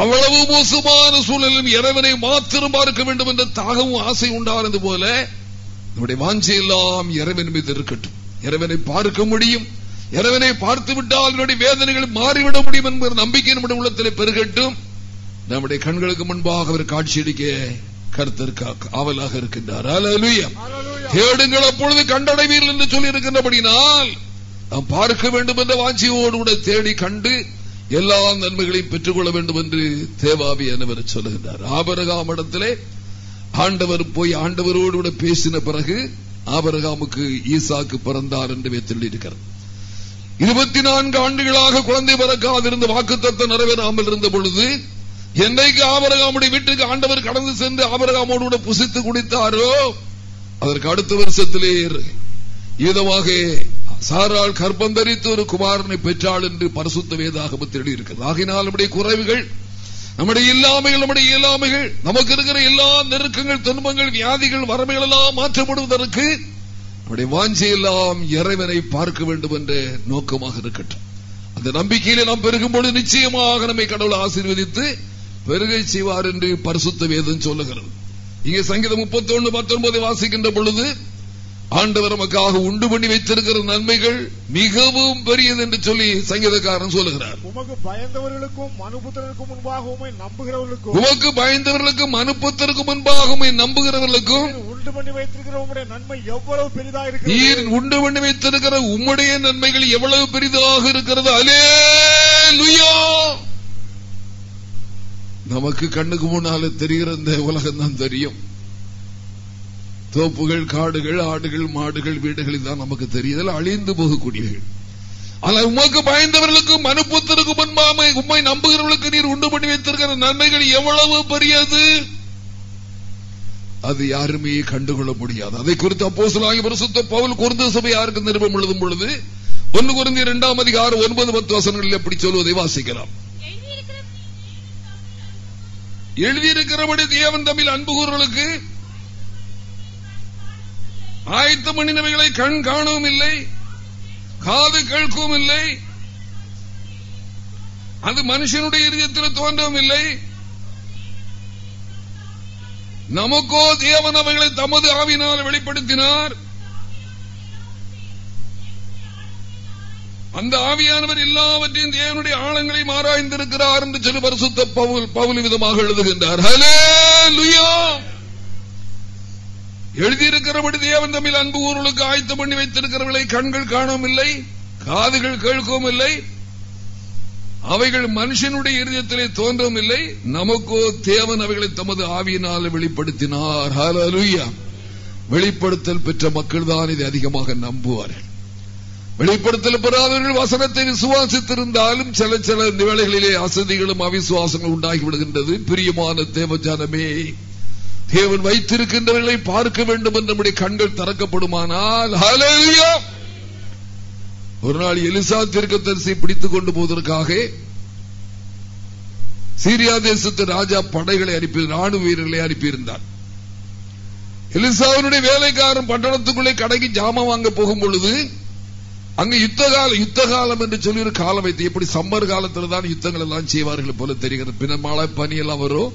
அவ்வளவு மோசமான சூழலிலும் இறைவனை மாத்திரம் பார்க்க வேண்டும் என்ற தாகவும் ஆசை உண்டானது போல நம்முடைய வாஞ்சை எல்லாம் இறைவன் மீது இருக்கட்டும். இறைவனை பார்க்க முடியும். இறைவனை பார்த்து விட்டால் என்னுடைய வேதனைகள் மாறிவிட முடியும் என்கிற நம்பிக்கை நம்முடைய உள்ளத்தில் பெருகட்டும். நம்முடைய கண்களுக்கு முன்பாக அவர் காட்சியளிக்க கருத்தர் ஆவலாக இருக்கின்றார். தேடுங்கள் அப்பொழுது கண்டடைவீர்கள் என்று சொல்லி இருக்கின்றபடினால் நாம் பார்க்க வேண்டும் என்ற வாஞ்சியோடு கூட தேடி கண்டு எல்லா நன்மைகளையும் பெற்றுக்கொள்ள வேண்டும் என்று தேவாவியானவர் சொல்லுகின்றார். ஆபரகாம் இடத்திலே ஆண்டவர் போய் ஆண்டவரோடு கூட பேசின பிறகு ஆபரகாமுக்கு ஈசாக்கு பிறந்தார் என்று வைத்துள்ளிருக்கிறது இருபத்தி நான்கு ஆண்டுகளாக குழந்தை பிறக்காதிருந்த வாக்குத்தத்தம் நிறைவேறாமல் இருந்த பொழுது என்னைக்கு ஆபரகாமுடைய வீட்டுக்கு ஆண்டவர் கடந்து சென்று ஆபரகாமோடு கூட புசித்து குடித்தாரோ அதற்கு அடுத்த வருஷத்திலே இதமாக சாரால் கர்ப்பம் தரித்து ஒரு குமாரனை பெற்றாள் என்று பரிசுத்த வேதாகமத்தில் எழுதியிருக்கிறது. ஆகினால் நம்முடைய குறைவுகள் நம்முடைய இல்லாமைகள் நம்முடைய இயலாமைகள் நமக்கு இருக்கிற எல்லா நெருக்கங்கள் துன்பங்கள் வியாதிகள் வறுமைகள் எல்லாம் மாற்றப்படுவதற்கு நம்முடைய வாஞ்சையெல்லாம் இறைவனை பார்க்க வேண்டும் என்ற நோக்கமாக இருக்கட்டும். அந்த நம்பிக்கையிலே நாம் பெருகும்போது நிச்சயமாக நம்மை கடவுள் ஆசீர்வதித்து பெருகை செய்வார் என்று பரிசுத்த வேதம் சொல்லுகிறது. இங்கே சங்கீதம் முப்பத்தி ஒன்று பத்தொன்பதை வாசிக்கின்ற பொழுது ஆண்டவர் நமக்காக உண்டு பண்ணி வைத்திருக்கிற நன்மைகள் மிகவும் பெரியது என்று சொல்லி சங்கீதக்காரன் சொல்லுகிறார். உமக்கு பயந்தவர்களுக்கும் மனுபுத்திரனுக்கும் முன்பாக உமை நம்புகிறவர்களுக்கும் உமக்கு பயந்தவர்களுக்கும் அனுப்பத்திற்கு முன்பாக உம்மை நம்புகிறவர்களுக்கும் நீர் உண்டு பண்ணி வைத்திருக்கிற உங்களுடைய நன்மை எவ்வளவு பெரிதா நீர் இருக்கிறது உண்டு பண்ணி வைத்திருக்கிற உம்முடைய நன்மைகள் எவ்வளவு பெரிதாக இருக்கிறது? அலே நமக்கு கண்ணுக்கு முன்னால தெரிகிற இந்த உலகம் தான் தெரியும். தோப்புகள் காடுகள் ஆடுகள் மாடுகள் வீடுகள் தான் நமக்கு தெரியுதல் அழிந்து போகக்கூடியவர்கள் ஆனால் உமக்கு பயந்தவர்களுக்கும் மனுப்புத்தருக்கு முன்பாமை உம்மை நம்புகிறவர்களுக்கு நீர் உண்டு பண்ணி வைத்திருக்கிற நன்மைகள் எவ்வளவு பெரியது? அது யாருமே கண்டுகொள்ள முடியாது. அதை குறித்து அப்போஸ்தலனாகிய பரிசுத்த பவுல் குருந்த சபை யாருக்கு நிருபம் எழுதும் பொழுது ஒன்னு குருந்தி இரண்டாம் அதிகாரம் ஒன்பது பத்து வசனங்களில் எப்படி சொல்வதை வாசிக்கலாம். எழுதியிருக்கிற எழுதியிருக்கிறபடி தேவன் தமிழ் அன்புகூர்களுக்கு ஆயத்த மனிதவைகளை கண் காணவும் இல்லை காது கேட்கவும் இல்லை. அது மனுஷனுடைய இதயத்தில் தோன்றவும் இல்லை. நமக்கோ தேவன் அவைகளை தமது ஆவினால் வெளிப்படுத்தினார். அந்த ஆவியானவர் எல்லாவற்றையும் தேவனுடைய ஆழங்களை ஆராய்ந்திருக்கிறார் என்று சிறு பரிசுத்த பவுல் பவுல் விதமாக எழுதுகின்றார். ஹalleluya எழுதியிருக்கிறபடி தேவன் தமிழ் அன்பு ஊர்களுக்கு ஆயத்தம் பண்ணி வைத்திருக்கிறவர்களை கண்கள் காணவும் இல்லை காதுகள் கேட்கவும் இல்லை அவைகள் மனுஷனுடைய இருதயத்திலே தோன்றவும் இல்லை. நமக்கோ தேவன் அவைகளை தமது ஆவியினால் வெளிப்படுத்தினார். ஹalleluya வெளிப்படுத்தல் பெற்ற மக்கள் தான் இதை அதிகமாக நம்புவார்கள். வெளிப்படுத்தல் பெறாதவர்கள் வசனத்தை விசுவாசித்திருந்தாலும் சில சில வேளைகளிலே அசதிகளும் அவிசுவாசங்களும் உண்டாகி விடுகின்றது. பிரியமான தேவஜானமே தேவன் வைத்திருக்கின்றவர்களை பார்க்க வேண்டும் என்று நம்முடைய கண்கள் திறக்கப்படுமானால் ஒரு நாள் எலிசா தீர்க்கதரிசி பிடித்துக் கொண்டு போவதற்காக சீரியா தேசத்து ராஜா படைகளை அனுப்பி ராணுவ வீரர்களை அனுப்பியிருந்தார். எலிசாவினுடைய வேலைக்காரன் பட்டணத்துக்குள்ளே கடைக்கு ஜாமான் வாங்க போகும் பொழுது அங்க யுத்த காலம் யுத்த காலம் என்று சொல்லி ஒரு காலம் வைத்து எப்படி சம்மர் காலத்தில் தான் யுத்தங்கள் எல்லாம் செய்வார்கள் போல தெரிகிறது. பின்ன மழை பனி எல்லாம் வரும்.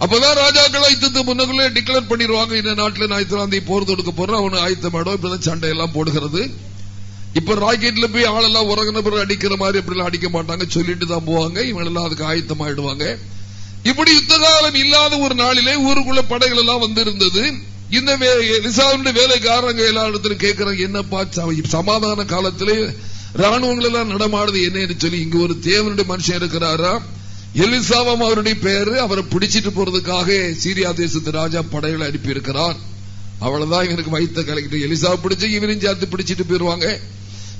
அப்பதான் ராஜாக்கள் யுத்தத்தை முன்னக்குள்ளே டிக்ளேர் பண்ணிடுவாங்க இந்த நாட்டுல நான் தேதி போர் தொடுக்க போறேன் அவனு ஆயத்தமாடும் இப்பதான் சண்டை எல்லாம் போடுகிறது. இப்ப ராக்கெட்ல போய் ஆளெல்லாம் உறங்கின பிறகு அடிக்கிற மாதிரி அப்படி எல்லாம் அடிக்க மாட்டாங்க. சொல்லிட்டு தான் போவாங்க. இவங்க எல்லாம் அதுக்கு ஆயத்தமாயிடுவாங்க இப்படி யுத்த காலம் இல்லாத ஒரு நாளிலே ஊருக்குள்ள படைகள் எல்லாம் வந்திருந்தது. இந்த ரிசாவுடைய வேலைக்காரங்க எல்லா இடத்துல கேட்கிறாங்க என்னப்பா ச- சமாதான காலத்திலே ராணுவங்கள் எல்லாம் நடமாடுது என்னன்னு சொல்லி இங்க ஒரு தேவனுடைய மனுஷன் இருக்கிறாரா? எலிசாவம் அவருடைய பேரு அவரை பிடிச்சிட்டு போறதுக்காக சீரியா தேசத்து ராஜா படைகளை அனுப்பி இருக்கிறார் அவ்வளவுதான் இவனுக்கு வைத்த கலெக்டர் எலிசா பிடிச்சு இவனையும் சேர்த்து பிடிச்சிட்டு போயிருவாங்க.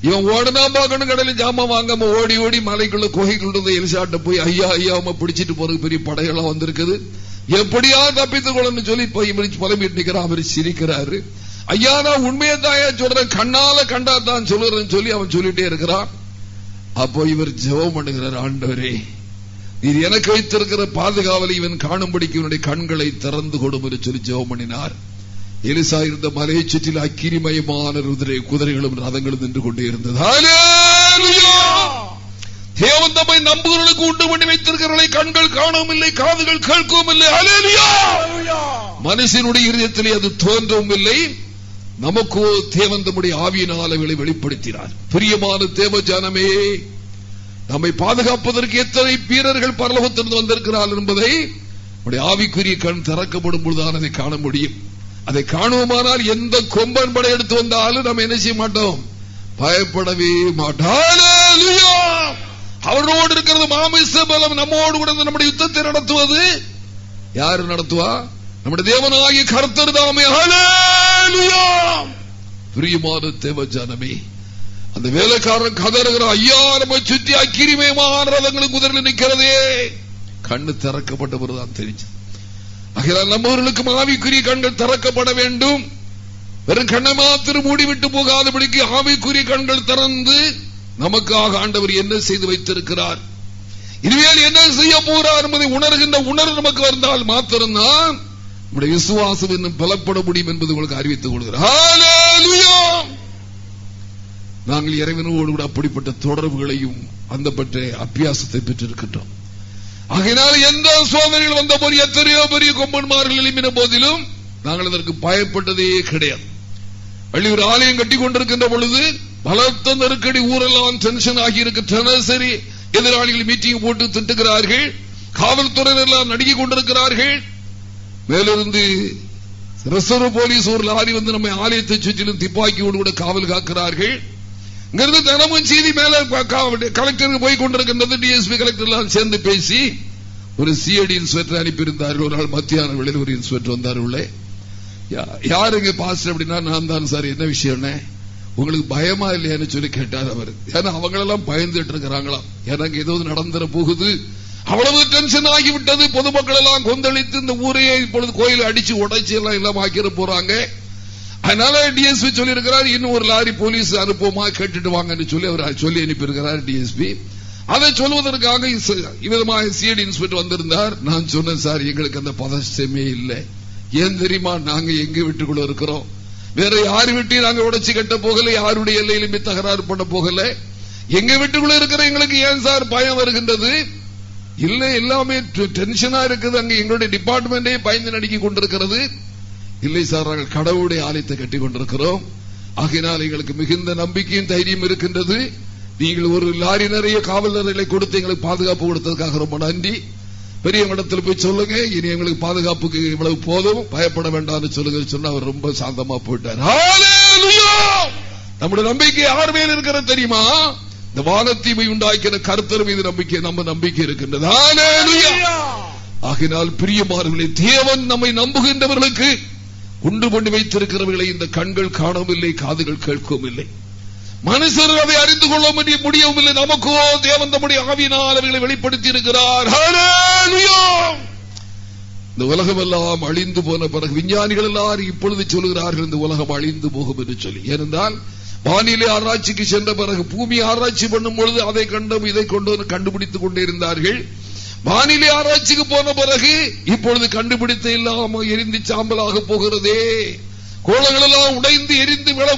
இவன் ஓடனா பாக்கணும் கடையில ஜாமான் வாங்காம ஓடி ஓடி மலைக்குள்ள குகைக்குள்ள எலிசாட்ட போய் ஐயா ஐயா அவன் பிடிச்சிட்டு போறது பெரிய படையெல்லாம் வந்திருக்குது. எப்படியா தப்பித்துக் கொள்ளணும் சொல்லி போய் புலம்பிட்டு நிக்கிறான் அவர் சிரிக்கிறாரு. ஐயா நான் உண்மையை தாயா சொல்றேன். கண்ணால கண்டா தான் சொல்லுறேன்னு சொல்லி அவன் சொல்லிட்டே இருக்கிறான். அப்போ இவர் ஜெபம் பண்ணுகிறார். ஆண்டவரே நீர் எனக்கு வைத்திருக்கிற பாதுகாவலை இவன் காணும்படிக்கு இவனுடைய கண்களை திறந்து கொடும் என்று சொல்லி ஜெபம் பண்ணினார். எலிசா இருந்த மலையை சுற்றில் அக்கிரிமயமான குதிரை குதிரைகளும் ரதங்களும் நின்று கொண்டே இருந்தது! தேவன் தம்மை நம்புகிறவர்களுக்கு உண்டு பண்ணி வைத்திருக்கிறவர்களை கண்கள் காணவும் இல்லை காதுகள் கேட்கவும் இல்லை ஹalleluya! மனுஷனுடைய இருதயத்திலே அது தோன்றவும் இல்லை நமக்கோ தேவன் தம்முடைய ஆவியினால் வெளிப்படுத்தினார். பிரியமான தேவ ஜனமே நம்மை பாதுகாப்பதற்கு எத்தனை வீரர்கள் பரலோகத்திலிருந்து வந்திருக்கிறார் என்பதை நம்முடைய ஆவிக்குரிய கண் திறக்கப்படும் பொழுதுதான் அதை காண முடியும். அதை காணுவோமானால் எந்த கொம்பன் படை எடுத்து வந்தாலும் நம்ம என்ன செய்ய மாட்டோம்? பயப்படவே மாட்டோம். அவரோடு இருக்கிறது மாமிச பலம் நம்மோடு கூட நம்முடைய யுத்தத்தை நடத்துவது. யாரு நடத்துவா? நம்முடைய தேவனாகிய கர்த்தர் தாமே பிரியமான தேவ ஜனமே அந்த வேலைக்காரன் கதறுகிற ஐயா நம்ம சுற்றி அக்கிரிமயமான ரதங்களுக்கு குதிரில் நிற்கிறதே. கண்ணு திறக்கப்பட்ட பிறகுதான் தெரிஞ்சது. ஆகையால் நம்மவர்களுக்கு ஆவிக்குரிய கண்கள் திறக்கப்பட வேண்டும். வெறும் கண்ணை மாத்திரம் மூடிவிட்டு போகாதபடிக்கு ஆவிக்குரிய கண்கள் திறந்து நமக்காக ஆண்டவர் என்ன செய்து வைத்திருக்கிறார்? இனிமேல் என்ன செய்ய போறார் என்பதை உணர்கின்ற உணர்வு நமக்கு வந்தால் மாத்திரம்தான் நம்முடைய விசுவாசம் இன்னும் பலப்பட முடியும் என்பது உங்களுக்கு அறிவித்துக் கொள்கிறார் நாங்கள் இறைவனோடு கூட அப்படிப்பட்ட தொடர்புகளையும் அந்த பற்றிய அபியாசத்தை பெற்றிருக்கின்றோம். ஆகையினால் எந்த சோதனைகள் வந்த போது எத்தனையோ பெரிய கொம்பன்மார்கள் எழுப்பின போதிலும் நாங்கள் அதற்கு பயப்பட்டதே கிடையாது. வள்ளியூர் ஆலயம் கட்டி கொண்டிருக்கின்ற பொழுது பலத்த நெருக்கடி ஊரெல்லாம் டென்ஷன் ஆகியிருக்க தினசரி எதிராளிகள் மீட்டிங் போட்டு திட்டுகிறார்கள். காவல்துறையினர் எல்லாம் நடுங்கிக் கொண்டிருக்கிறார்கள். மேலிருந்து ரிசர்வ் போலீஸ் ஒரு லாரி வந்து நம்ம ஆலயத்தை சுற்றிலும் துப்பாக்கியோடு கூட காவல் காக்கிறார்கள். இங்கிருந்து தினமும் செய்தி மேல கலெக்டருக்கு போய் கொண்டிருக்கின்றது டிஎஸ்பி கலெக்டர் எல்லாம் சேர்ந்து பேசி ஒரு சிஐடி ஸ்வெட்டர் அனுப்பியிருந்தார்கள். ஒரு நாள் மத்தியான வேளையில் ஒரு இன்ஸ்பெக்டர் வந்தார் உள்ளே யா- யாருங்க பாஸ்டர் அப்படின்னா நான் தான் சார் என்ன விஷயம்னே? உங்களுக்கு பயமா இல்லையான்னு சொல்லி கேட்டார் அவர். ஏன்னா அவங்களெல்லாம் பயந்துட்டு இருக்கிறாங்களாம். எனக்கு ஏதோ நடந்துற போகுது. அவ்வளவு டென்ஷன் ஆகிவிட்டது. பொதுமக்கள் எல்லாம் கொந்தளித்து இந்த ஊரையே இப்பொழுது கோயில் அடிச்சு உடைச்சு எல்லாம் இல்லாம ஆக்கிட போறாங்க. அதனால டிஎஸ்பி சொல்லி இருக்கிறார் இன்னும் ஒரு லாரி போலீஸ் அனுப்புவோமா? கேட்டுட்டு வாங்கன்னு சொல்லி அவர் சொல்லி அனுப்பியிருக்கிறார் டிஎஸ்பி அதை சொல்வதற்காக விதமாக சிஐடி இன்ஸ்பெக்டர் வந்திருந்தார். நான் சொன்னேன் சார் எங்களுக்கு அந்த பதஷ்டமே இல்லை. ஏன் தெரியுமா? நாங்க எங்க வீட்டுக்குள்ள இருக்கிறோம். வேற யாரு வீட்டையும் நாங்க உடைச்சு கட்ட போகல. யாருடைய எல்லையிலுமே தகராறு பண்ண போகல. எங்க வீட்டுக்குள்ள இருக்கிற எங்களுக்கு ஏன் சார் பயம் வருகின்றது? இல்ல எல்லாமே டென்ஷனா இருக்குது. அங்க எங்களுடைய டிபார்ட்மெண்டே பயந்து நடிக்க கொண்டிருக்கிறது. இல்லை சார் நாங்கள் கடவுளுடைய ஆலயத்தை கட்டி கொண்டிருக்கிறோம். ஆகையினால் எங்களுக்கு மிகுந்த நம்பிக்கையும் தைரியம் இருக்கின்றது. நீங்கள் ஒரு லாரி நிறைய காவலர்களை கொடுத்து எங்களுக்கு பாதுகாப்பு கொடுத்ததுக்காக ரொம்ப நன்றி. பெரிய இடத்துல போய் சொல்லுங்க. இனி எங்களுக்கு பாதுகாப்புக்கு இவ்வளவு போதும். பயப்பட வேண்டாம்னு சொல்லுங்க. சொன்னா அவர் ரொம்ப சாந்தமா போயிட்டார்! நம்முடைய நம்பிக்கை யார் மேல் இருக்கிறது தெரியுமா? இந்த வானத்தீமை உண்டாக்கின கர்த்தர் மீது நம்பிக்கை நம்ம நம்பிக்கை இருக்கின்றது! ஆகினால் பிரியமானவர்களே தேவன் நம்மை நம்புகின்றவர்களுக்கு உண்டு பண்ணி வைத்திருக்கிறவர்களை இந்த கண்கள் காணவும் இல்லை காதுகள் கேட்கவும் இல்லை மனுஷர் அதை அறிந்து கொள்ள முடியவும் இல்லை நமக்கோ தேவன் தம்முடைய ஆவியினால் அவர்களை வெளிப்படுத்தி இருக்கிறார் இந்த உலகம் எல்லாம் அழிந்து போன பிறகு விஞ்ஞானிகள் எல்லாரும் இப்பொழுது சொல்கிறார்கள் இந்த உலகம் அழிந்து போகும் என்று சொல்லி. ஏனென்றால் வானிலை ஆராய்ச்சிக்கு சென்ற பிறகு பூமி ஆராய்ச்சி பண்ணும் பொழுது அதை கண்டும் இதை கொண்டு கண்டுபிடித்துக் கொண்டிருந்தார்கள் வானிலை ஆராய்ச்சிக்கு போன பிறகு இப்பொழுது கண்டுபிடித்த இல்லாம எரிந்து சாம்பலாக போகிறதே. கோலங்கள் எல்லாம் உடைந்து எரிந்து விள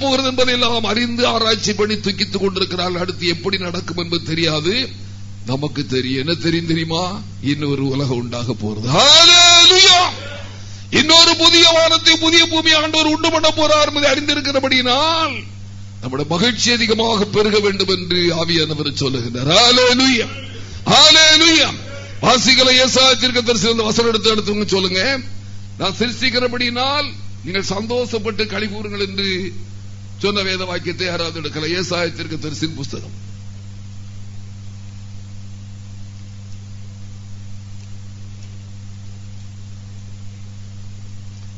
போகிறது என்பதை எல்லாம் அறிந்து ஆராய்ச்சி பண்ணி துக்கித்துக் கொண்டிருக்கிறார்கள். அடுத்து எப்படி நடக்கும் என்பது தெரியாது. நமக்கு தெரியும். என்ன தெரியும் தெரியுமா? இன்னொரு உலகம் உண்டாக போறது இன்னொரு புதிய வானத்தை புதிய பூமி ஆண்டவர் உண்டு பண்ண போறார் என்பதை அறிந்திருக்கிறபடியினால் நம்முடைய மகிழ்ச்சி அதிகமாக பெருக வேண்டும் என்று ஆவியானவர் சொல்லுகிறார் வாசிகளை வசனம் எடுத்து எடுத்துங்க சொல்லுங்க. நான் சிருஷ்டிக்கிறபடியினால் நீங்கள் சந்தோஷப்பட்டு களி என்று சொன்ன வேத வாக்கியத்தை யாராவது எடுக்கல. ஏசாயத்திற்கு தரிசின் புஸ்தகம்.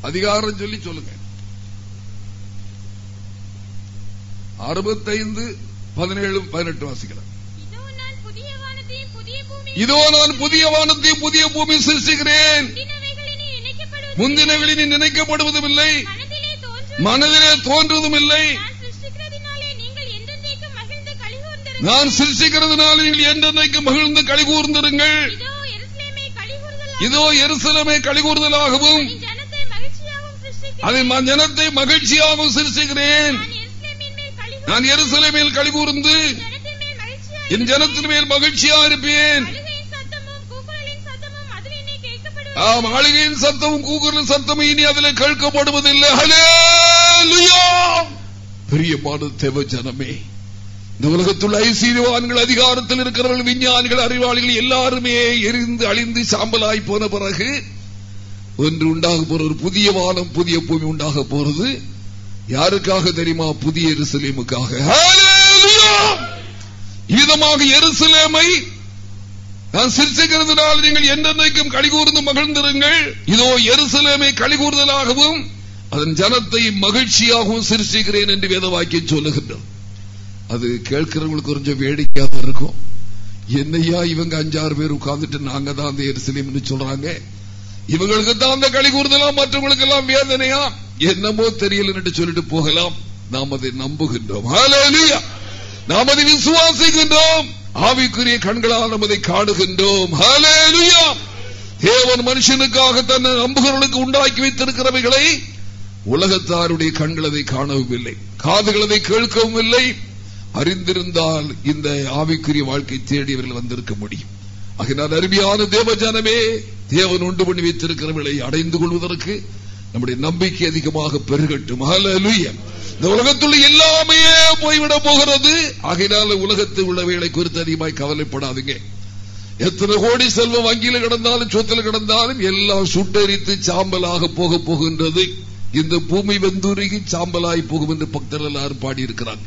அதிகாரம் சொல்லி சொல்லுங்க. அறுபத்தைந்து பதினேழு பதினெட்டு வாசிக்கலாம். இதோ நான் புதிய வானத்தையும் புதிய பூமி சிருஷ்டிக்கிறேன். முந்தினகளில் நினைக்கப்படுவதும் இல்லை மனதிலே தோன்றுவதும் இல்லை நான் சிருஷ்டிக்கிறதினாலே நீங்கள் என்றென்றைக்கும் மகிழ்ந்து கழிகூர்ந்திருங்கள். இதோ எருசலேமே கழிகூர்தலாகவும் அதை ஜனத்தை மகிழ்ச்சியாகவும் சிருஷ்டிக்கிறேன். நான் எருசலேமில் கழிகூர்ந்து என் ஜனத்தின் மேல் மகிழ்ச்சியா இருப்பேன் அழுகையின் சத்தமும் கூக்குரலின் சத்தமும் அதில் என்னை கேட்கப்படுவது ஆம் ஆளுகையின் சத்தமும் கூக்குரல் சத்தமும் இனி அதில் கேட்கப்படுவதில்லை. பிரியமான தேவ ஜனமே இந்த உலகத்துள்ள ஐசீர்வான்கள் அதிகாரத்தில் இருக்கிறவர்கள் விஞ்ஞானிகள் அறிவாளிகள் எல்லாருமே எரிந்து அழிந்து சாம்பலாய் போன பிறகு ஒன்று உண்டாக போற ஒரு புதிய வானம் புதிய பூமி உண்டாக போறது. யாருக்காக தெரியுமா? புதிய எருசலேமுக்காக. இதமாக எருசலேமை நான் சிரிச்சுகிறதுனால் நீங்கள் என்றென்றைக்கும் கழிகூர்ந்து மகிழ்ந்திருங்கள். இதோ எருசலேமை கலிகூர்தலாகவும் அதன் ஜனத்தை மகிழ்ச்சியாகவும் சிரிச்சுகிறேன் என்று வேத சொல்லுகின்றது. அது கேட்கிறவங்களுக்கு கொஞ்சம் வேடிக்கையாக இருக்கும். என்னையா இவங்க அஞ்சாறு பேர் உட்கார்ந்துட்டு நாங்க தான் அந்த எருசலேம்னு சொல்றாங்க? இவங்களுக்கு தான் அந்த களி கூறுதலாம் மற்றவங்களுக்கு எல்லாம் வேதனையா? என்னமோ தெரியல சொல்லிட்டு போகலாம். நாம் அதை நம்புகின்றோம். நாம் அதை விசுவாசிக்கின்றோம். ஆவிக்குரிய கண்களால் நம்மதை காணுகின்றோம். தேவன் மனுஷனுக்காக தன்னை நம்புகிறவர்களுக்கு உண்டாக்கி வைத்திருக்கிறவைகளை உலகத்தாருடைய கண்கள் அதை காணவும் இல்லை காதுகள் அதை கேட்கவும் இல்லை அறிந்திருந்தால் இந்த ஆவிக்குரிய வாழ்க்கை தேடியவர்கள் வந்திருக்க முடியும். ஆகினால் அருமையான தேவஜானமே தேவன் உண்டு பண்ணி வைத்திருக்கிறவர்களை அடைந்து கொள்வதற்கு நம்முடைய நம்பிக்கை அதிகமாக பெருகட்டும். இந்த உலகத்துள்ள எல்லாமே போய்விட போகிறது. ஆகையினால உலகத்தில் உள்ளவைகளை குறித்து அதிகமாய் கவலைப்படாதீங்க. எத்தனை கோடி செல்வம் வங்கியில கிடந்தாலும் சொத்துல கிடந்தாலும் எல்லாம் சுட்டரித்து சாம்பலாக போக போகின்றது. இந்த பூமி வெந்துருகி சாம்பலாய் போகும் என்று பக்தர்கள் எல்லாரும் பாடியிருக்கிறாங்க.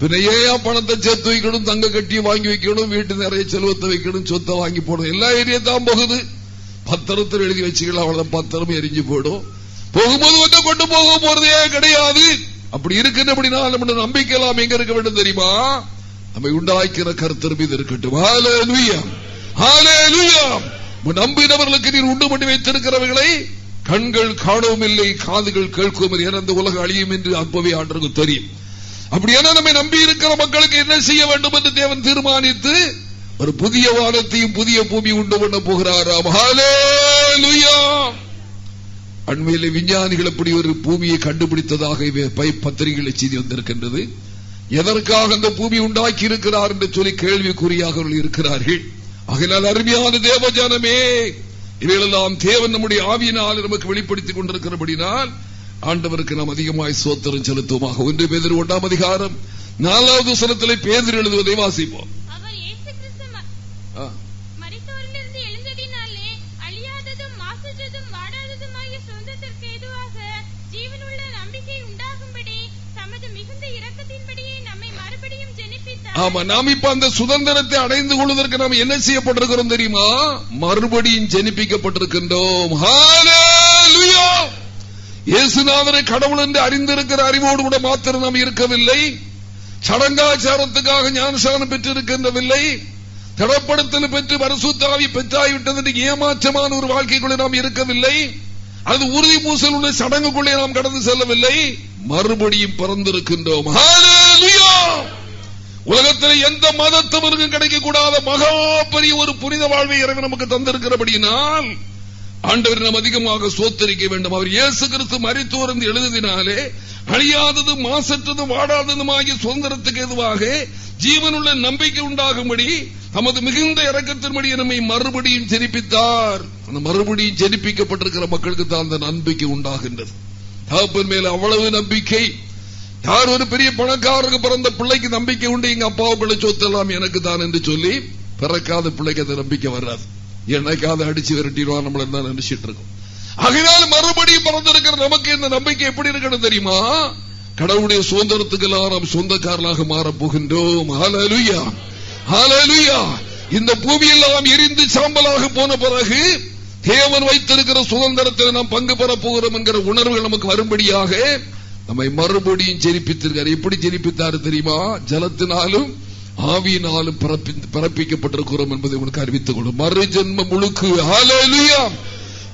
பின்ன ஏன் பணத்தை சேர்த்து வைக்கணும் தங்க கட்டி வாங்கி வைக்கணும் வீட்டு நிறைய செல்வத்தை வைக்கணும் சொத்தை வாங்கி போடணும்? எல்லா ஏரியா தான் போகுது. பத்திரத்தில் எழுதி வச்சுக்கலாம் அவ்வளவு பத்திரம் எரிஞ்சு போயிடும். போகும்போது வந்து கொண்டு போக போறதே கிடையாது. அப்படி இருக்குன்னு நம்ம நம்பிக்கை எல்லாம் எங்க இருக்க வேண்டும் தெரியுமா? நம்மை உண்டாக்கிற கருத்தர் மீது இருக்கட்டும். நம்பினவர்களுக்கு நீர் உண்டு பண்ணி வைத்திருக்கிறவர்களை கண்கள் காணவும் இல்லை காதுகள் கேட்கவும் இல்லை. அந்த இந்த உலகம் அழியும் என்று அப்பவே ஆண்டருக்கு தெரியும். அப்படியான நம்மை நம்பி இருக்கிற மக்களுக்கு என்ன செய்ய வேண்டும் என்று தேவன் தீர்மானித்து ஒரு புதிய வானத்தையும் புதிய பூமி உண்டு பண்ண போகிறாராம். அண்மையில விஞ்ஞானிகள் அப்படி ஒரு பூமியை கண்டுபிடித்ததாக இவை செய்தி வந்திருக்கின்றது. எதற்காக அந்த பூமி உண்டாக்கி இருக்கிறார் என்று சொல்லி கேள்விக்குறியாக இருக்கிறார்கள். ஆகையால் அருமையான தேவஜானமே இவைகளெல்லாம் தேவன் நம்முடைய ஆவியினால் நமக்கு வெளிப்படுத்திக் கொண்டிருக்கிறபடினால் ஆண்டவருக்கு நாம் அதிகமாய் சோத்திரம் செலுத்துவோமாக. ஒன்று பேதர் ஒன்றாம் அதிகாரம் நாலாவது சனத்திலே பேதர் எழுதுவதை வாசிப்போம் அவர் இயேசு கிறிஸ்து ம- ஆ. மரித்தோரிலிருந்து எழுந்ததினாலே அழியாததும் மாசற்றதும் வாடாததுமாகிய சொந்தத்திற்கு ஏதுவாக ஜீவனுள்ள நம்பிக்கை உண்டாகும்படி தமது மிகுந்த இரக்கத்தின்படியே நம்மை மறுபடியும் ஜெனிப்பித்தார் ஆமா நாம் இப்ப அந்த சுதந்திரத்தை அடைந்து கொள்வதற்கு நாம் என்ன செய்யப்பட்டிருக்கிறோம் தெரியுமா? மறுபடியும் ஜெனிப்பிக்கப்பட்டிருக்கின்றோம். இயேசுநாதரை கடவுள் என்று அறிந்திருக்கிற அறிவோடு கூட மாத்திரம் நாம் இருக்கவில்லை. சடங்காச்சாரத்துக்காக ஞானசானம் பெற்றிருக்கின்றவில்லை. தடப்படுத்தல் பெற்று பரிசுத்தாவி பெற்றாய்விட்டது ஏமாற்றமான ஒரு வாழ்க்கைக்குள்ளே நாம் இருக்கவில்லை. அது உறுதி பூசல் உள்ள சடங்குக்குள்ளே நாம் கடந்து செல்லவில்லை. மறுபடியும் பிறந்திருக்கின்றோம். ஹalleluya. உலகத்தில் எந்த மதத்தவருக்கும் கிடைக்கக்கூடாத மகா பெரிய ஒரு புனித வாழ்வை இறைவன் நமக்கு தந்திருக்கிறபடியினால் ஆண்டவர் நாம் அதிகமாக சோத்தரிக்க வேண்டும். அவர் இயேசு கிறிஸ்து மறித்துவர்ந்து எழுதினாலே அழியாததும் மாசற்றதும் வாடாததுமாகிய சுதந்திரத்துக்கு எதுவாக ஜீவனுள்ள நம்பிக்கை உண்டாகும்படி நமது மிகுந்த இறக்கத்தின்படி நம்மை மறுபடியும் ஜெரிப்பித்தார் அந்த மறுபடியும் ஜெனிப்பிக்கப்பட்டிருக்கிற மக்களுக்கு தான் அந்த நம்பிக்கை உண்டாகின்றது. தகப்பன் மேல் அவ்வளவு நம்பிக்கை. யார் ஒரு பெரிய பணக்காரருக்கு பிறந்த பிள்ளைக்கு நம்பிக்கை உண்டு? எங்க அப்பாவுக்குள்ள சொத்தெல்லாம் எனக்கு தான் என்று சொல்லி பிறக்காத பிள்ளைக்கு அந்த நம்பிக்கை வராது. என்னைக்காவது அடிச்சு விரட்டிடுவான் நம்மள தான் நினைச்சிட்டு இருக்கோம். ஆகையினால் மறுபடியும் பிறந்திருக்கிற நமக்கு இந்த நம்பிக்கை எப்படி இருக்கணும் தெரியுமா? கடவுளுடைய சுதந்திரத்துக்கு நாம் சொந்தக்காரர்களாக மாறப் போகின்றோம். ஹalleluya. ஹalleluya. இந்த பூமியெல்லாம் எரிந்து சாம்பலாக போன பிறகு தேவன் வைத்திருக்கிற சுதந்திரத்தில் நாம் பங்கு பெறப் போகிறோம் என்கிற உணர்வுகள் நமக்கு வரும்படியாக நம்மை மறுபடியும் ஜெனிப்பித்திருக்கார். எப்படி ஜெனிப்பித்தாரு தெரியுமா? ஜலத்தினாலும் ஆவியினாலும் பிறப்பிக்கப்பட்டிருக்கிறோம் என்பதை உங்களுக்கு அறிவித்துக் கொள்ளும் மறு ஜென்ம முழுக்கு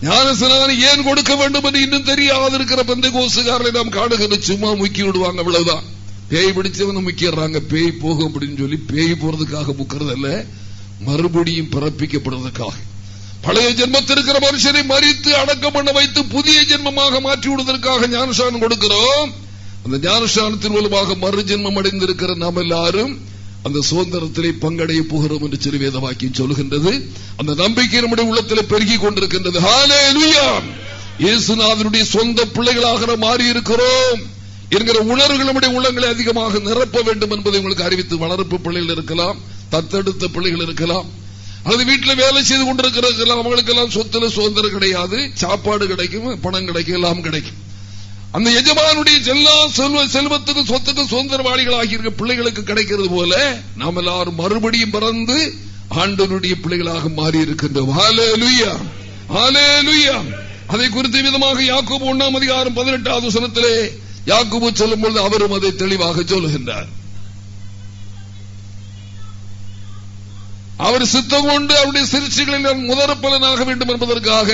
ஞானசனான ஏன் கொடுக்க வேண்டும் என்று இன்னும் தெரியாது இருக்கிற பந்த கோசுகாரரை நாம் காடுகிற சும்மா முக்கி விடுவாங்க அவ்வளவுதான். பேய் பிடிச்சவங்க முக்கிடுறாங்க. பேய் போகும் அப்படின்னு சொல்லி பேய் போறதுக்காக முக்கிறது அல்ல மறுபடியும் பிறப்பிக்கப்படுறதுக்காக பழைய ஜென்மத்தில் இருக்கிற மனுஷனை மறித்து அடக்கம் பண்ண வைத்து புதிய ஜென்மமாக மாற்றி விடுவதற்காக ஞானஸ்தானம் கொடுக்கிறோம். அந்த ஞானஸ்தானத்தின் மூலமாக மறு ஜென்மம் அடைந்திருக்கிற நாம் எல்லாரும் அந்த சுதந்திரத்திலே பங்கடைய போகிறோம் என்று சிறுவேத வாக்கியம் சொல்கின்றது அந்த நம்பிக்கை நம்முடைய உள்ளத்தில் பெருகி கொண்டிருக்கின்றது. இயேசுநாதனுடைய சொந்த பிள்ளைகளாக மாறி இருக்கிறோம் என்கிற உணர்வுகள் நம்முடைய உள்ளங்களை அதிகமாக நிரப்ப வேண்டும் என்பதை உங்களுக்கு அறிவித்து வளர்ப்பு பிள்ளைகள் இருக்கலாம் தத்தெடுத்த பிள்ளைகள் இருக்கலாம் அல்லது வீட்டில் வேலை செய்து கொண்டிருக்கிற அவங்களுக்கு எல்லாம் சொத்துல சுதந்திரம் கிடையாது. சாப்பாடு கிடைக்கும் பணம் கிடைக்கும் எல்லாம் கிடைக்கும். அந்த எஜமானுடைய எல்லா செல்வ செல்வத்துக்கும் சொத்துக்கும் சுதந்திரவாளிகள் ஆகியிருக்க பிள்ளைகளுக்கு கிடைக்கிறது போல நாம் எல்லாரும் மறுபடியும் பிறந்து ஆண்டனுடைய பிள்ளைகளாக மாறி இருக்கின்றோம் அதை குறித்து விதமாக யாக்கோபு ஒண்ணாம் அதிகாரம் பதினெட்டாவது சனத்திலே யாக்கோபு சொல்லும் பொழுது அவரும் அதை தெளிவாக சொல்லுகின்றார். அவர் சித்தம் கொண்டு அவருடைய சிகிச்சைகளில் முதற் பலனாக வேண்டும் என்பதற்காக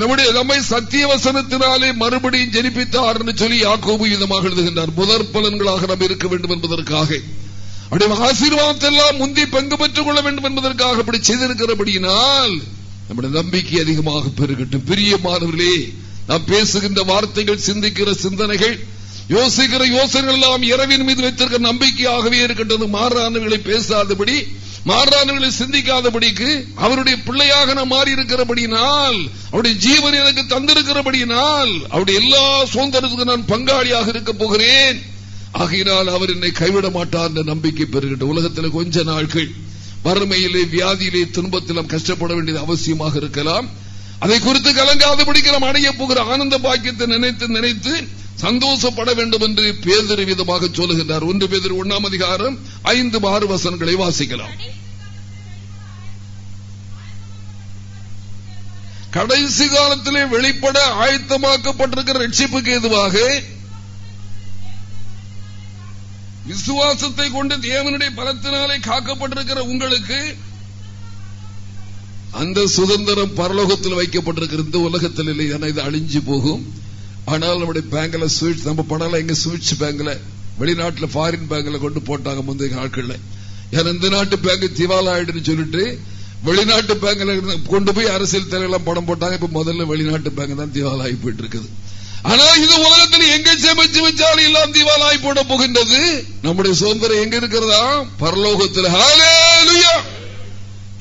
நம்முடைய நம்மை சத்திய வசனத்தினாலே மறுபடியும் ஜெனிப்பித்தார் என்று சொல்லி யாக்கோபு விதமாக எழுதுகின்றார். முதற் பலன்களாக நாம் இருக்க வேண்டும் என்பதற்காக. அவருடைய ஆசீர்வாதத்தை எல்லாம் முந்தி பங்கு பெற்றுக் கொள்ள வேண்டும் என்பதற்காக அப்படி செய்திருக்கிறபடியினால் நம்முடைய நம்பிக்கை அதிகமாக பெருகட்டும். பிரியமானவர்களே நாம் பேசுகின்ற வார்த்தைகள் சிந்திக்கிற சிந்தனைகள் யோசிக்கிற யோசனை எல்லாம் இரவின் மீது வைத்திருக்கிற நம்பிக்கையாகவே இருக்கின்றது. மாறானவர்களை பேசாதபடி மாறானவர்களை சிந்திக்காதபடிக்கு அவருடைய பிள்ளையாக நான் மாறி அவருடைய ஜீவன் எனக்கு தந்திருக்கிறபடியினால் அவருடைய எல்லா சுதந்திரத்துக்கு நான் பங்காளியாக இருக்க போகிறேன். ஆகையினால் அவர் என்னை கைவிட மாட்டார் என்ற நம்பிக்கை பெறுகின்ற உலகத்தில் கொஞ்ச நாட்கள் வறுமையிலே வியாதியிலே துன்பத்திலும் கஷ்டப்பட வேண்டியது அவசியமாக இருக்கலாம். அதை குறித்து கலங்காதபடிக்கு நாம் அடைய போகிற ஆனந்த பாக்கியத்தை நினைத்து நினைத்து சந்தோஷப்பட வேண்டும் என்று பேதறி விதமாக சொல்லுகின்றார். ஒன்று பேதர் ஒன்னாம் அதிகாரம் ஐந்து ஆறு வசனங்களை வாசிக்கலாம். கடைசி காலத்திலே வெளிப்பட ஆயத்தமாக்கப்பட்டிருக்கிற ரட்சிப்புக்கு எதுவாக விசுவாசத்தை கொண்டு தேவனுடைய பலத்தினாலே காக்கப்பட்டிருக்கிற உங்களுக்கு அந்த சுதந்திரம் பரலோகத்தில் வைக்கப்பட்டிருக்கிறது உலகத்தில் இல்லை ஏன்னா இது அழிஞ்சு போகும். ஆனால் நம்முடைய பேங்க்ல சுவிட்ச் நம்ம பணம் எங்க சுவிட்ச் பேங்க்ல வெளிநாட்டுல ஃபாரின் பேங்க்ல கொண்டு போட்டாங்க முந்தைய நாட்கள்ல. ஏன்னா இந்த நாட்டு பேங்க் திவால் ஆயிடுன்னு சொல்லிட்டு வெளிநாட்டு பேங்க்ல இருந்து கொண்டு போய் அரசியல் தலைவெல்லாம் பணம் போட்டாங்க. இப்ப முதல்ல வெளிநாட்டு பேங்க் தான் திவால் ஆகி போயிட்டு இருக்குது ஆனா இது உலகத்தில் எங்க சேமிச்சு வச்சாலும் எல்லாம் திவாலாகி போட போகின்றது? நம்முடைய சுதந்திரம் எங்க இருக்கிறதா? பரலோகத்தில். ஹalleluya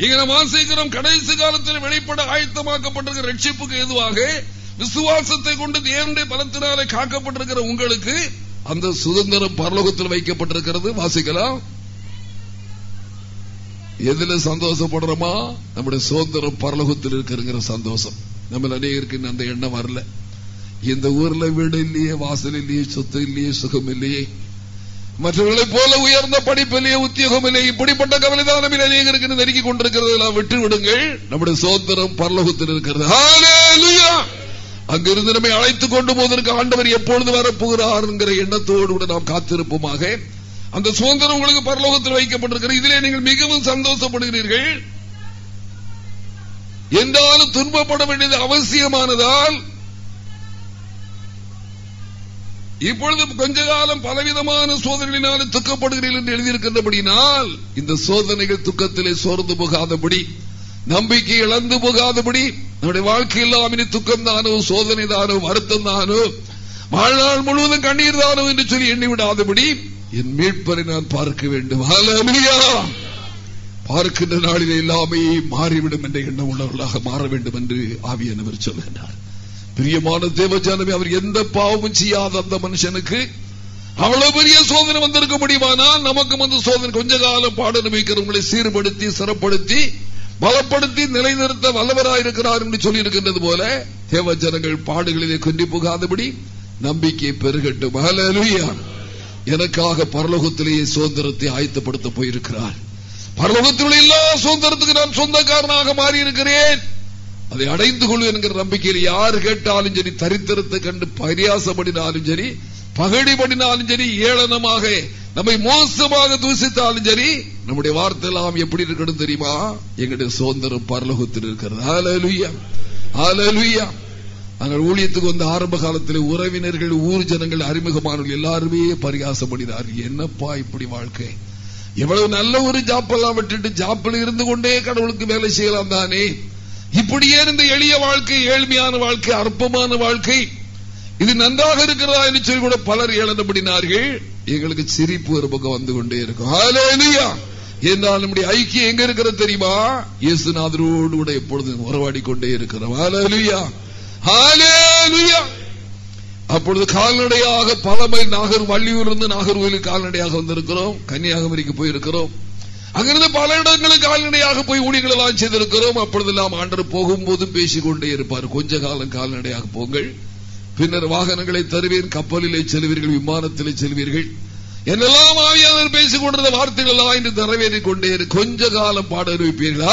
இங்க நாம் வாசிக்கிறோம் கடைசி காலத்தில் வெளிப்பட ஆயத்தமாக்கப்பட்டிருக்கிற ரட்சிப்புக்கு எதுவாக விசுவாசத்தை கொண்டு தேவனுடைய பலத்தினாலே காக்கப்பட்டிருக்கிற உங்களுக்கு அந்த சுதந்திரம் பரலோகத்தில் வைக்கப்பட்டிருக்கிறது. வாசிக்கலாம். எதுல சந்தோஷப்படுறோமா? நம்முடைய சுதந்திரம் பரலோகத்தில் இருக்கிறங்கிற சந்தோஷம். நம்ம அநேகருக்கு அந்த எண்ணம் வரல. இந்த ஊர்ல வீடு இல்லையே வாசல் இல்லையே சொத்து இல்லையே சுகம் இல்லையே. மற்றவர்களைப் போல உயர்ந்த படிப்பிலேயே உத்தியோகம் இல்லை இப்படிப்பட்ட கவலை தான் நம்ம அநேகருக்கு நெருங்கி கொண்டிருக்கிறது எல்லாம் விட்டு விடுங்கள் நம்முடைய சோதரம் பரலோகத்தில் இருக்கிறது. அங்கிருந்து நம்மை அழைத்துக் கொண்டு போவதற்கு ஆண்டவர் எப்பொழுது வரப்போகிறார் என்கிற எண்ணத்தோடு கூட நாம் காத்திருப்போமாக. அந்த சுதந்திரம் உங்களுக்கு பரலோகத்தில் வைக்கப்பட்டிருக்கிறது. இதிலே நீங்கள் மிகவும் சந்தோஷப்படுகிறீர்கள். என்றாலும் துன்பப்பட வேண்டியது அவசியமானதால் இப்பொழுது கொஞ்ச காலம் பலவிதமான சோதனைகளினால் துக்கப்படுகிறீர்கள் என்று எழுதியிருக்கின்றபடினால் இந்த சோதனைகள் துக்கத்திலே சோர்ந்து போகாதபடி நம்பிக்கை இழந்து போகாதபடி நம்முடைய வாழ்க்கையில் இனி துக்கம் தானோ சோதனை தானோ வருத்தம் தானோ வாழ்நாள் முழுவதும் கண்ணீர் தானோ என்று சொல்லி எண்ணிவிடாதபடி என் மீட்பரை நான் பார்க்க வேண்டும். பார்க்கின்ற நாளில் எல்லாமே மாறிவிடும் என்ற எண்ணம் உள்ளவர்களாக மாற வேண்டும் என்று ஆவியானவர் சொல்கின்றார் பிரியமான தேவஜானமே அவர் எந்த பாவமும் செய்யாத அந்த மனுஷனுக்கு அவ்வளவு பெரிய சோதனை வந்திருக்க முடியுமானால் நமக்கும் அந்த சோதனை கொஞ்ச காலம் பாட நம்பிக்கிறவங்களை சீர்படுத்தி சிறப்படுத்தி பலப்படுத்தி நிலைநிறுத்த வல்லவராயிருக்கிறார் என்று சொல்லி இருக்கின்றது போல தேவ ஜனங்கள் பாடுகளிலே கொண்டி போகாதபடி நம்பிக்கை பெருகட்டும். எனக்காக பரலோகத்திலேயே சுதந்திரத்தை ஆயத்தப்படுத்த போயிருக்கிறார். பரலோகத்தில் எல்லா சுதந்திரத்துக்கு நான் சொந்தக்காரனாக மாறி இருக்கிறேன் அதை அடைந்து கொள்வேன் என்கிற நம்பிக்கையில் யார் கேட்டாலும் சரி தரித்திரத்தை கண்டு பரியாசப்படினாலும் சரி பகடி பண்ணினாலும் சரி ஏளனமாக நம்மை மோசமாக தூசித்தாலும் சரி நம்முடைய வார்த்தை எல்லாம் எப்படி இருக்கணும் தெரியுமா? எங்களுடைய சுதந்திரம் பரலோகத்தில் இருக்கிறது. ஹalleluya. ஹalleluya. நாங்கள் ஊழியத்துக்கு வந்த ஆரம்ப காலத்தில் உறவினர்கள் ஊர் ஜனங்கள் அறிமுகமானவர்கள் எல்லாருமே பரிகாசம் என்னப்பா இப்படி வாழ்க்கை? எவ்வளவு நல்ல ஒரு ஜாப்பெல்லாம் விட்டுட்டு ஜாப்பில் இருந்து கொண்டே கடவுளுக்கு வேலை செய்யலாம் தானே? இப்படியே இருந்த எளிய வாழ்க்கை ஏழ்மையான வாழ்க்கை அற்பமான வாழ்க்கை. இது நன்றாக இருக்கிறதா என்று சொல்லி கூட பலர் இழந்தபடினார்கள். எங்களுக்கு சிரிப்பு ஒரு பக்கம் வந்து கொண்டே இருக்கும். என்றால் நம்முடைய ஐக்கியம் எங்க இருக்கிறது தெரியுமா? இயேசுநாதரோடு கூட எப்பொழுது உறவாடி கொண்டே இருக்கிறோம் அப்பொழுது கால்நடையாக பல மைல் நாகர் வள்ளியூரிலிருந்து நாகர்கோயிலுக்கு கால்நடையாக வந்திருக்கிறோம். கன்னியாகுமரிக்கு போயிருக்கிறோம். அங்கிருந்து பல இடங்களுக்கு கால்நடையாக போய் ஊழியர்கள் எல்லாம் செய்திருக்கிறோம். அப்பொழுதெல்லாம் ஆண்டர் போகும்போது பேசிக்கொண்டே இருப்பார். கொஞ்ச காலம் கால்நடையாக போங்கள். பின்னர் வாகனங்களை தருவேன் கப்பலிலே செல்வீர்கள் விமானத்திலே செல்வீர்கள். என்னெல்லாம் ஆவியாளர் பேசிக் கொண்டிருந்த வார்த்தைகள் எல்லாம் இன்று நிறைவேறிக் கொண்டே இரு. கொஞ்ச காலம் பாட அறிவிப்பீர்கள்.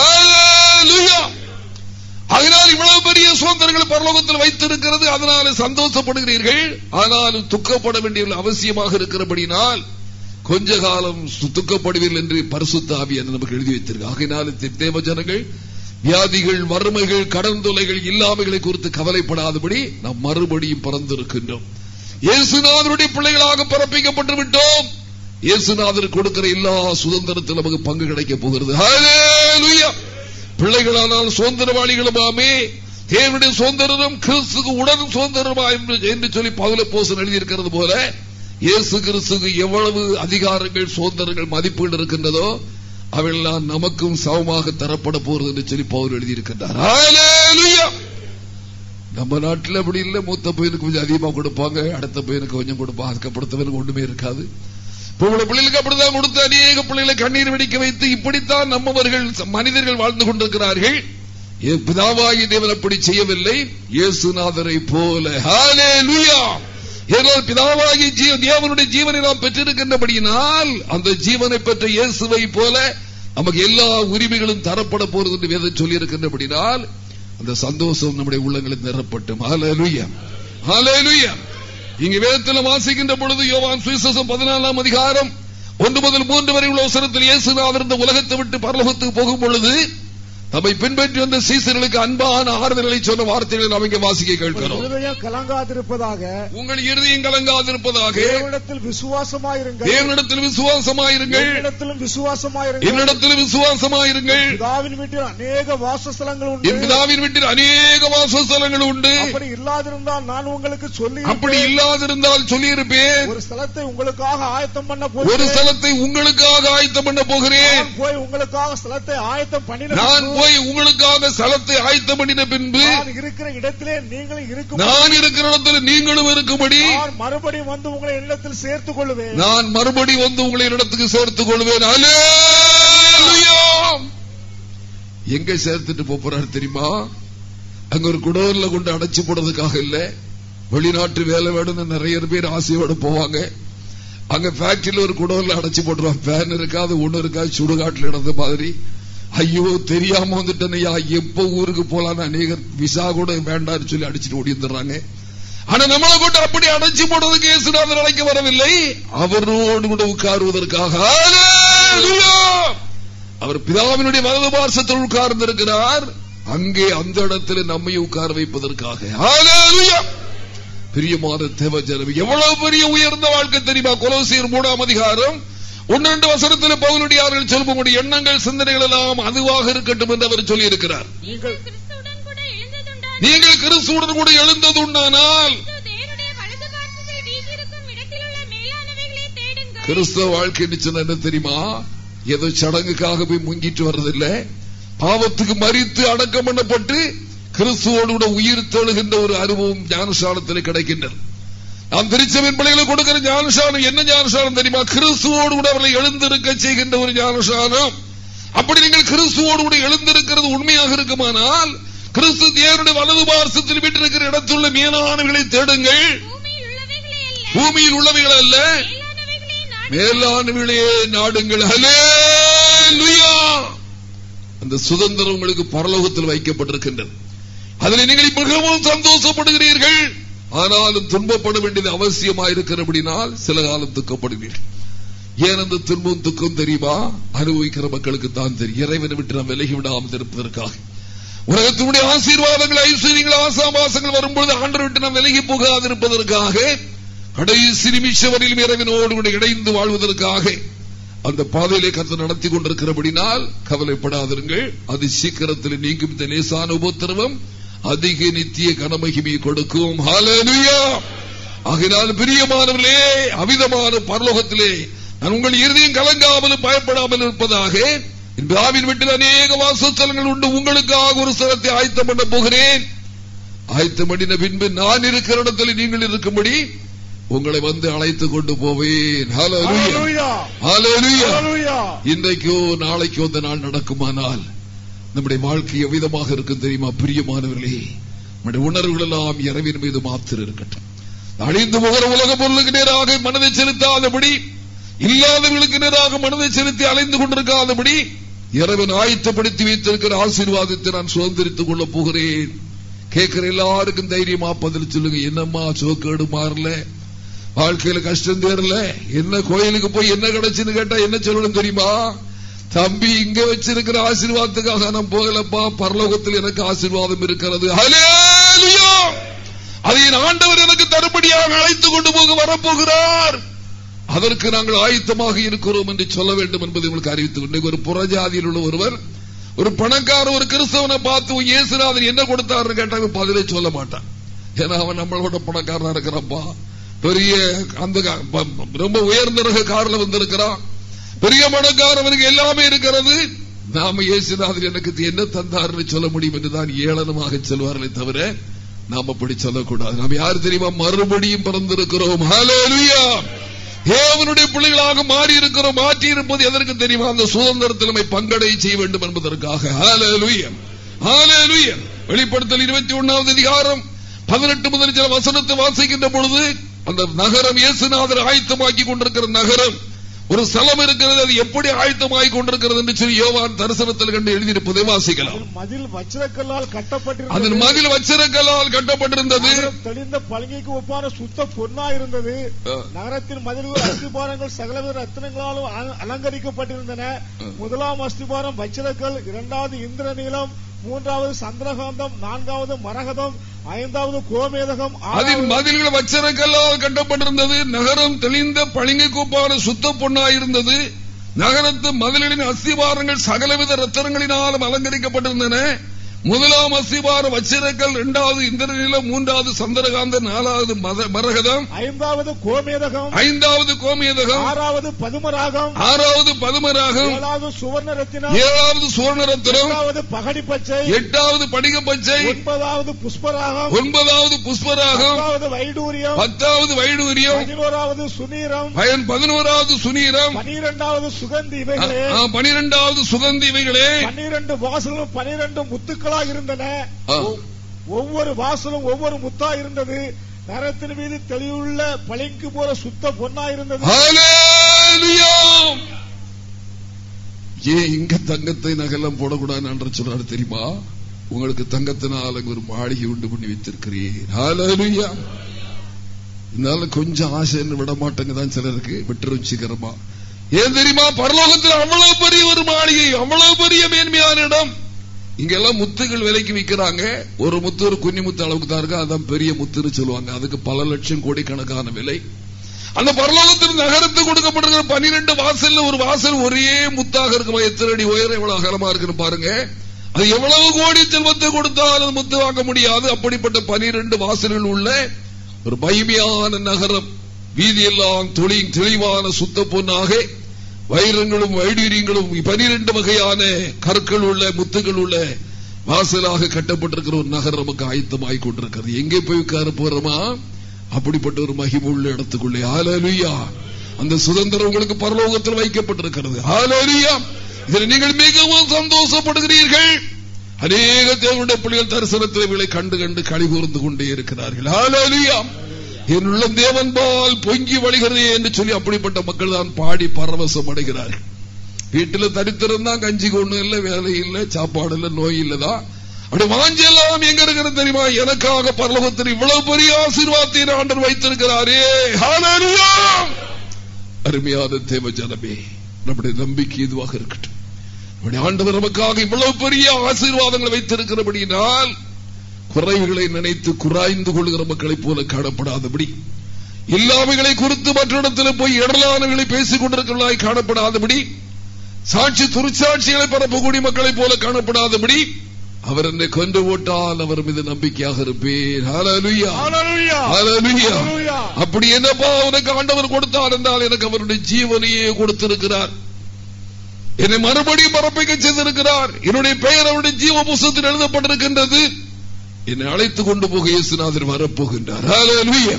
அதனால் இவ்வளவு பெரிய சுதந்திரங்கள் பரலோகத்தில் வைத்திருக்கிறது. அதனால சந்தோஷப்படுகிறீர்கள். ஆனாலும் துக்கப்பட வேண்டிய அவசியமாக இருக்கிறபடினால் கொஞ்ச காலம் துக்கப்படுவீர்கள் என்று பரிசுத்தாவி என்று நமக்கு எழுதி வைத்திருக்கு ஆகையினால் தேவ ஜனங்கள் வியாதிகள் வறுமைகள் கடன் தொலைகள் இல்லாமைகளை குறித்து கவலைப்படாதபடி நாம் மறுபடியும் பிறந்திருக்கின்றோம். இயேசுநாதருடைய பிள்ளைகளாக பிறப்பிக்கப்பட்டு விட்டோம். இயேசுநாதர் கொடுக்கிற எல்லா சுதந்திரத்தில் நமக்கு பங்கு கிடைக்க போகிறது. பிள்ளைகளானால் சுதந்திரவாளிகளுமாமே தேவனுடைய சுதந்திரம் கிறிஸ்துக்கு உடன் சுதந்திரமா என்று என்று சொல்லி பவுல போசன் எழுதியிருக்கிறது போல இயேசு கிறிஸ்துக்கு எவ்வளவு அதிகாரங்கள் சுதந்திரங்கள் மதிப்பீடு இருக்கின்றதோ அவையெல்லாம் நமக்கும் சமமாக தரப்பட போறது என்று சொல்லி பவுல் எழுதியிருக்கின்றார். நம்ம நாட்டில் அப்படி இல்லை. மூத்த பையனுக்கு கொஞ்சம் அதிகமா கொடுப்பாங்க. அடுத்த பையனுக்கு கொஞ்சம் கொடுப்பாங்க. அதுக்கப்படுத்தவனுக்கு ஒண்ணுமே இருக்காது. பொம்பளை பிள்ளைகளுக்கு அப்படிதான் கொடுத்து அநேக பிள்ளைகளை கண்ணீர் வெடிக்க வைத்து இப்படித்தான் நம்மவர்கள் மனிதர்கள் வாழ்ந்து கொண்டிருக்கிறார்கள். பிதாவாகி தேவன் அப்படி செய்யவில்லை. இயேசுநாதரை போல. ஹalleluya. ஏனால் பிதாவாகி தேவனுடைய ஜீவனை நாம் பெற்றிருக்கின்றபடியினால் அந்த ஜீவனை பெற்ற இயேசுவை போல நமக்கு எல்லா உரிமைகளும் தரப்பட போறது என்று வேதம் சொல்லி இருக்கின்றபடினால் அந்த சந்தோஷம் நம்முடைய உள்ளங்களில் நிரப்பட்டும். இங்க வேதத்தில் வாசிக்கின்ற பொழுது யோவான் சுவிசேஷம் பதினாலாம் அதிகாரம் ஒன்று முதல் மூன்று வரை உள்ள அவசரத்தில் இயேசுநாதர் இந்த உலகத்தை விட்டு பரலோகத்துக்கு போகும் பொழுது தம்மை பின்பற்றி வந்த சீசர்களுக்கு அன்பான ஆறுதல்களை சொன்ன வார்த்தைகளை நாம் இங்கே வாசிக்க கேட்கிறோம். கலங்காதிருப்பதாக உங்கள் இருதயம் கலங்காதிருப்பதாக. தேவனிடத்தில் விசுவாசமாயிருங்கள். தேவனிடத்தில் விசுவாசமாயிருங்கள். என்னிடத்திலும் விசுவாசமாயிருங்கள். என்னிடத்தில் விசுவாசமாயிருங்கள். பிதாவின் வீட்டில் அநேக வாசஸ்தலங்கள் உண்டு. பிதாவின் வீட்டில் அநேக வாசஸ்தலங்கள் உண்டு. அப்படி இல்லாதிருந்தால் நான் உங்களுக்கு சொல்லி அப்படி இல்லாதிருந்தால் சொல்லியிருப்பேன். ஒரு ஸ்தலத்தை உங்களுக்காக ஆயத்தம் பண்ண ஒரு போகிறேன் ஸ்தலத்தை உங்களுக்காக ஆயத்தம் பண்ண போகிறேன். போய் உங்களுக்காக ஸ்தலத்தை ஆயத்தம் பண்ணின நான் பின்பு போய் உங்களுக்காக ஸ்தலத்தை ஆயத்தம் பண்ணின பின்பு இருக்கிற இடத்திலே நீங்களும் இருக்கும் நான் இருக்கிற இடத்துல நீங்களும் இருக்கும்படி மறுபடியும் வந்து உங்களை இல்லத்தில் சேர்த்துக் கொள்வேன் நான் மறுபடி வந்து உங்களை இடத்துக்கு சேர்த்துக் கொள்வேன். எங்க சேர்த்துட்டு போறாரு தெரியுமா? அங்க ஒரு குடோர்ல கொண்டு அடைச்சு போடுறதுக்காக இல்ல. வெளிநாட்டு வேலை வேணும்னு நிறைய பேர் ஆசையோட போவாங்க. அங்க ஃபேக்டரியில ஒரு குடோர்ல அடைச்சு போட்டுருவாங்க. ஃபேன் இருக்காது ஒண்ணு இருக்காது சுடுகாட்டுல இடந்த மாதிரி. ஐயோ தெரியாம வந்துட்டனையா எப்ப ஊருக்கு போலான்னு அநேகர் விசா கூட வேண்டாம்னு சொல்லி அடிச்சுட்டு ஓடிந்துடுறாங்க ஆனா நம்மளை கொண்டு அப்படி அடைச்சு போடுறதுக்கு இயேசுநாதர் அழைக்க வரவில்லை. அவரோடு கூட உட்காருவதற்காக அவர் பிதாவினுடைய வலது பார்சத்தில் உட்கார்ந்திருக்கிறார். அங்கே அந்த இடத்துல நம்மை உட்கார வைப்பதற்காக ஹalleluya! பிரியமான தேவ ஜனம் எவ்வளவு பெரிய உயர்ந்த வாழ்க்கை தெரியுமா? கொலோசியர் மூணாம் அதிகாரம் ஒன்று ரெண்டு வசனத்தில் பவுலடியார்கள் சொல்லும்போது எண்ணங்கள் சிந்தனைகள் எல்லாம் அதுவாக இருக்கட்டும் என்று அவர் சொல்லி இருக்கிறார் நீங்கள் கிறிஸ்துவுடன் கூட மேலானவைகளை தேடுங்கள். கிறிஸ்தவ வாழ்க்கைன்னு சொன்னா என்ன தெரியுமா? ஏதோ சடங்குக்காக போய் முங்கிட்டு வர்றதில்ல. பாவத்துக்கு மறித்து அடக்கம் பண்ணப்பட்டு கிறிஸ்துவோடு கூட உயிர் தெழுகின்ற ஒரு அனுபவம் ஞானசானத்தில் கிடைக்கின்றது. நாம் திருச்சபின் பிள்ளைகளுக்கு கொடுக்கிற ஞானசானம் என்ன ஞானசானம் தெரியுமா? கிறிஸ்துவோடு கூட அவர்களை எழுந்திருக்க செய்கின்ற ஒரு ஞானசானம். அப்படி நீங்கள் கிறிஸ்துவோடு கூட எழுந்திருக்கிறது உண்மையாக இருக்குமானால் கிறிஸ்து தேவனுடைய வலது பார்சத்தில் விட்டிருக்கிற இடத்துள்ள மீனானவர்களை தேடுங்கள். பூமியில் உள்ளவைகள் அல்ல மேலானவர்களே நாடுங்கள். அந்த சுதந்திரம் உங்களுக்கு பரலோகத்தில் வைக்கப்பட்டிருக்கின்றது. அதில் நீங்கள் மிகவும் சந்தோஷப்படுகிறீர்கள். ஆனாலும் துன்பப்பட வேண்டியது அவசியமாயிருக்கிறபடினால் சில காலம் துக்கப்படுவீர்கள் ஏன் அந்த துன்பம் துக்கம் தெரியுமா? அனுபவிக்கிற மக்களுக்கு தான் தெரியும். இறைவனை விட்டு நாம் விலகி விடாமல் இருப்பதற்காக. உலகத்தினுடைய ஆசீர்வாதங்கள் ஐஸ்வர்யங்கள் ஆசாபாசங்கள் வரும்பொழுது ஆண்டு விட்டு நாம் விலகி போகாதிருப்பதற்காக கடைசி நிமிஷம் வரையிலும் இறைவனோடு கூட இணைந்து வாழ்வதற்காக அந்த பாதையிலே கத்து நடத்தி கொண்டிருக்கிறபடினால் கவலைப்படாதிருங்கள். அது சீக்கிரத்தில் நீங்கும். இந்த லேசான உபத்திரவம் அதிக நித்திய கனமகிமையை கொடுக்கும். ஆகினால் பிரியமானவர்களே அவிதமான பரலோகத்திலே நான் உங்கள் இறுதியும் கலங்காமலும் பயப்படாமல் இருப்பதாக வீட்டில் அநேக வாசஸ்தலங்கள் உண்டு. உங்களுக்காக ஒரு ஸ்தலத்தை ஆயத்தம் பண்ண போகிறேன். ஆயத்தம் பண்ணின பின்பு நான் இருக்கிற இடத்தில் நீங்கள் இருக்கும்படி உங்களை வந்து அழைத்து கொண்டு போவேன். இன்றைக்கோ நாளைக்கோ அந்த நாள் நடக்குமானால் நம்முடைய வாழ்க்கை எவ்விதமாக இருக்கும் தெரியுமா? பிரியமானவர்களே நம்முடைய உணர்வுகள் எல்லாம் இரவின் மீது மாத்திர இருக்கட்டும். அழிந்து முகர உலக பொருளுக்கு நேராக மனதை செலுத்தாதபடி இல்லாதவர்களுக்கு நேராக மனதை செலுத்தி அலைந்து கொண்டிருக்காதபடி இறைவன் ஆயத்தப்படுத்தி வைத்திருக்கிற ஆசீர்வாதத்தை நான் சுதந்திரித்துக் கொள்ளப் போகிறேன். கேட்கிற எல்லாருக்கும் தைரியமா பதில் சொல்லுங்க. என்னம்மா சோக்கேடு மாறல? வாழ்க்கையில கஷ்டம் தேரல என்ன கோயிலுக்கு போய் என்ன கிடைச்சுன்னு கேட்டா என்ன சொல்லணும் தெரியுமா? தம்பி இங்க வச்சிருக்கிற ஆசீர்வாதத்துக்காக நான் போகலப்பா. பரலோகத்தில் எனக்கு ஆசீர்வாதம் இருக்கிறது. அதை ஆண்டவர் எனக்கு தருபடியாக அழைத்துக் கொண்டு போக வரப்போகிறார். அதற்கு நாங்கள் ஆயத்தமாக இருக்கிறோம் என்று சொல்ல வேண்டும் என்பதை உங்களுக்கு அறிவித்துக் கொண்டு ஒரு புறஜாதியில் உள்ள ஒருவர் ஒரு பணக்கார ஒரு கிறிஸ்தவனை பார்த்து இயேசுநாதன் என்ன கொடுத்தாருன்னு கேட்டாங்க. பதிலே சொல்ல மாட்டான். ஏன்னா அவன் நம்மளோட பணக்காரனா இருக்கிறப்பா பெரிய அந்த ரொம்ப உயர்ந்த ரக காரில் வந்திருக்கிறான். பெரிய அவருக்கு எல்லாமே இருக்கிறது. நாம இயேசுநாதர் எனக்கு என்ன தந்தார்னு சொல்ல முடியும் என்றுதான் ஏளனமாக சொல்வார்களே தவிர நாம் அப்படி சொல்லக்கூடாது. நாம் யார் தெரியுமா? மறுபடியும் பிறந்திருக்கிறோம். தேவனுடைய பிள்ளைகளாக மாறி இருக்கிறோம் மாற்றி இருப்பது எதற்கு தெரியுமா? அந்த சுதந்திரத்தில் பங்கடை செய்ய வேண்டும் என்பதற்காக. வெளிப்படுத்தல் இருபத்தி ஒன்னாவது அதிகாரம் பதினெட்டு முதல் சில வசனத்தை வாசிக்கின்ற பொழுது அந்த நகரம் இயேசுநாதர் ஆயத்தமாக்கி கொண்டிருக்கிற நகரம் ஒரு ஸ்தலம் இருக்கிறது அது எப்படி ஆயத்தமாகி கொண்டிருக்கிறது என்று சொல்லி யோவான் தரிசனத்தில் கண்டு எழுதியிருப்பதை வாசிக்கலாம். மதில் வச்சிரக்கல்லால் கட்டப்பட்டிருந்தது. அதன் மதில் வச்சிரக்கல்லால் கட்டப்பட்டிருந்தது. தெளிந்த பழங்கிக்கு ஒப்பான சுத்த பொன்னா இருந்தது நகரத்தின் மதில்கள் அஸ்திபாரங்கள் சகலவித ரத்தினங்களாலும் அலங்கரிக்கப்பட்டிருந்தன. முதலாம் அஸ்திபாரம் வச்சிரக்கல் இரண்டாவது இந்திர நீளம் மூன்றாவது சந்திரகாந்தம் நான்காவது மரகதம் ஐந்தாவது கோமேதகம் அதில் மதில்கள் வச்சரக்கல்லால் கட்டப்பட்டிருந்தது. நகரம் தெளிந்த பளிங்கு கூப்பான சுத்த பொன்னாயிருந்தது. நகரத்து மதில்களின் அஸ்திவாரங்கள் சகலவித ரத்தனங்களினாலும் அலங்கரிக்கப்பட்டிருந்தன. முதலாம் அசிவார வச்சிரக்கல் இரண்டாவது இந்திரநிலம் மூன்றாவது சந்திரகாந்த நாலாவது மரகதம் ஐந்தாவது கோமேதகம் ஐந்தாவது கோமேதகம் ஆறாவது பதுமராகம் ஆறாவது பதுமராகம் ஏழாவது சுவர்ண ரத்தினம் ஏழாவது சுவர்ண ரத்தினம் எட்டாவது பகடி பச்சை எட்டாவது படிக பச்சை ஒன்பதாவது புஷ்பராகம் ஒன்பதாவது புஷ்பராகம் பத்தாவது வைடூரியம் பத்தாவது வைடூரியம் பதினோராவது சுனீரம் பயன் பதினோராவது சுனீரம் பனிரெண்டாவது சுகந்தி இவைகளே பனிரெண்டாவது சுகந்தி இவைகளே பன்னிரண்டு வாசலும் பனிரெண்டு முத்துக்கள் முத்துக்களாக இருந்தன. ஒவ்வொரு வாசலும் ஒவ்வொரு முத்தா இருந்தது. நரத்தின் மீது தெளிவுள்ள பளிங்கு போல சுத்த பொன்னா இருந்தது. ஏன் இங்க தங்கத்தை நகலம் போடக்கூடாது என்று சொல்றாரு தெரியுமா? உங்களுக்கு தங்கத்தினால் ஒரு மாளிகை உண்டு பண்ணி வைத்திருக்கிறேன். இருந்தாலும் கொஞ்சம் ஆசை விட மாட்டேங்க தான் சிலருக்கு. விட்டுரும் சீக்கிரமா. ஏன் தெரியுமா? பரலோகத்தில் அவ்வளவு பெரிய ஒரு மாளிகை அவ்வளவு பெரிய மேன்மையான இடம். இங்கெல்லாம் முத்துகள் விலைக்கு விற்கிறாங்க ஒரு முத்து ஒரு குன்னி முத்து அளவுக்கு தான் இருக்கு. அதான் பெரிய முத்துன்னு சொல்லுவாங்க. அதுக்கு பல லட்சம் கோடிக்கணக்கான விலை. அந்த பரலோகத்தில் நகரத்து கொடுக்கப்பட்டிருக்கிற பனிரெண்டு வாசல் ஒரு வாசல் ஒரே முத்தாக இருக்குமா? எத்தனை அடி உயரம் எவ்வளவு அகலமா இருக்குன்னு பாருங்க. அது எவ்வளவு கோடி செல்வத்தை கொடுத்தாலும் முத்து வாங்க முடியாது. அப்படிப்பட்ட பனிரெண்டு வாசல்கள் உள்ள ஒரு மகிமையான நகரம். வீதியெல்லாம் தொழில் தெளிவான சுத்த பொண்ணாக வைரங்களும் வைடீரியங்களும் பனிரெண்டு வகையான கற்கள் உள்ள முத்துகள் உள்ள வாசலாக கட்டப்பட்டிருக்கிற ஒரு நகர் நமக்கு ஆயத்தமாய் கொண்டிருக்கிறது. எங்கே போய் உட்கார போறோமா? அப்படிப்பட்ட ஒரு மகிமுள்ள இடத்துக்குள்ளே. ஆலலுயா அந்த சுதந்திரம் உங்களுக்கு பரலோகத்தில் வைக்கப்பட்டிருக்கிறது. ஆலலுயா இதில் நீங்கள் மிகவும் சந்தோஷப்படுகிறீர்கள். அநேக தேவனுடைய பிள்ளைகள் தரிசனத்தில் விலை கண்டு கண்டு கழிவுர்ந்து கொண்டே இருக்கிறார்கள். ஆலலுயா என்னுள்ள தேவன் பால் பொங்கி வழிகிறது என்று சொல்லி அப்படிப்பட்ட மக்கள் தான் பாடி பரவசம் அடைகிறார்கள் வீட்டில் தரித்திரம் கஞ்சி கஞ்சிக்கு ஒண்ணும் இல்லை வேலை இல்லை சாப்பாடு இல்லை நோய் இல்லதான். அப்படி வாஞ்சி எல்லாம் எங்க இருக்கிறது தெரியுமா? எனக்காக பரலோகத்தில் இவ்வளவு பெரிய ஆசீர்வாதத்தை ஆண்டர் வைத்திருக்கிறாரே. அருமையான தேவ ஜனமே நம்முடைய நம்பிக்கை இதுவாக இருக்கட்டும். நம்முடைய ஆண்டவர் நமக்காக இவ்வளவு பெரிய ஆசீர்வாதங்களை வைத்திருக்கிறபடியினால் குறைவுகளை நினைத்து குறாய்ந்து கொள்கிற மக்களைப் போல காணப்படாதபடி இல்லாமைகளை குறித்து மற்றிடத்தில் போய் இடலானவர்களை பேசிக் கொண்டிருக்கிறவர்களாய் காணப்படாதபடி சாட்சி துருச்சாட்சிகளை பரப்பக்கூடிய மக்களைப் போல காணப்படாதபடி அவர் என்னை கொண்டு போட்டால் அவர் மீது நம்பிக்கையாக இருப்பேன். அப்படி என்னப்பா உனக்கு ஆண்டவர் கொடுத்தார் என்றால் எனக்கு அவருடைய ஜீவனையே கொடுத்திருக்கிறார். என்னை மறுபடியும் பரப்பிக்க செய்திருக்கிறார். என்னுடைய பெயர் அவருடைய ஜீவ புஸ்தத்தில் எழுதப்பட்டிருக்கின்றது. என்னை அழைத்துக் கொண்டு போக இயேசுநாதர் வரப்போகின்றார்.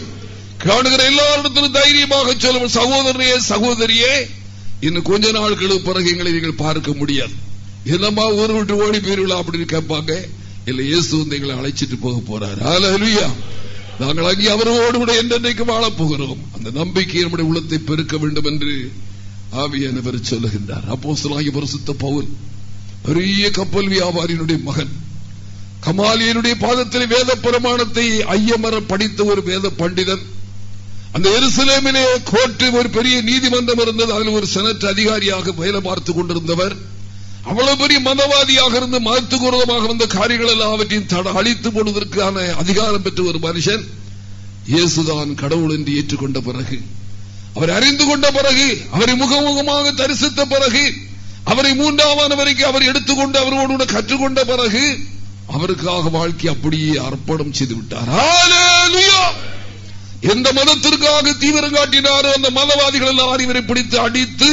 காணுகிற எல்லாரிடத்திலும் தைரியமாக சொல்லும் சகோதரனே சகோதரியே இன்னும் கொஞ்ச நாட்களுக்கு பிறகு எங்களை நீங்கள் பார்க்க முடியாது. என்னம்மா ஊர் விட்டு ஓடி போயிருவா அப்படின்னு கேட்பாங்க. இல்ல இயேசு வந்து எங்களை அழைச்சிட்டு போக போறார். ஹalleluya. நாங்கள் அங்கே அவரோடு கூட என்றென்றைக்கு வாழப் போகிறோம். அந்த நம்பிக்கை நம்முடைய உள்ளத்தை பெருக்க வேண்டும் என்று ஆவியானவர் சொல்லுகின்றார். அப்போஸ்தலனாகிய பரிசுத்த பவுல் பெரிய கப்பல் வியாபாரியினுடைய மகன். கமாலியனுடைய பாதத்தில் வேத பிரமாணத்தை ஐயமர படித்த ஒரு வேத பண்டிதன் அந்த எருசலேமிலே கோர்ட்டு ஒரு பெரிய நீதிமன்றம் இருந்தது. அதில் ஒரு செனட் அதிகாரியாக வேலை பார்த்துக் கொண்டிருந்தவர். அவ்வளவு பெரிய மதவாதியாக இருந்து மதத்துக்குரதமாக வந்த காரியங்கள் எல்லாவற்றையும் தட அழித்து போடுவதற்கான அதிகாரம் பெற்ற ஒரு மனுஷன் இயேசுதான் கடவுள் என்று ஏற்றுக்கொண்ட பிறகு. அவர் அறிந்து கொண்ட பிறகு அவரை முகமுகமாக தரிசித்த பிறகு அவரை மூன்றாவது வரைக்கும் அவர் எடுத்துக்கொண்டு அவரோடு கற்றுக்கொண்ட பிறகு அவருக்காக வாழ்க்கை அப்படியே அர்ப்பணம் செய்து விட்டார். எந்த மதத்திற்காக தீவிரம் காட்டினாரோ அந்த மதவாதிகள் எல்லாம் இவரை பிடித்து அடித்து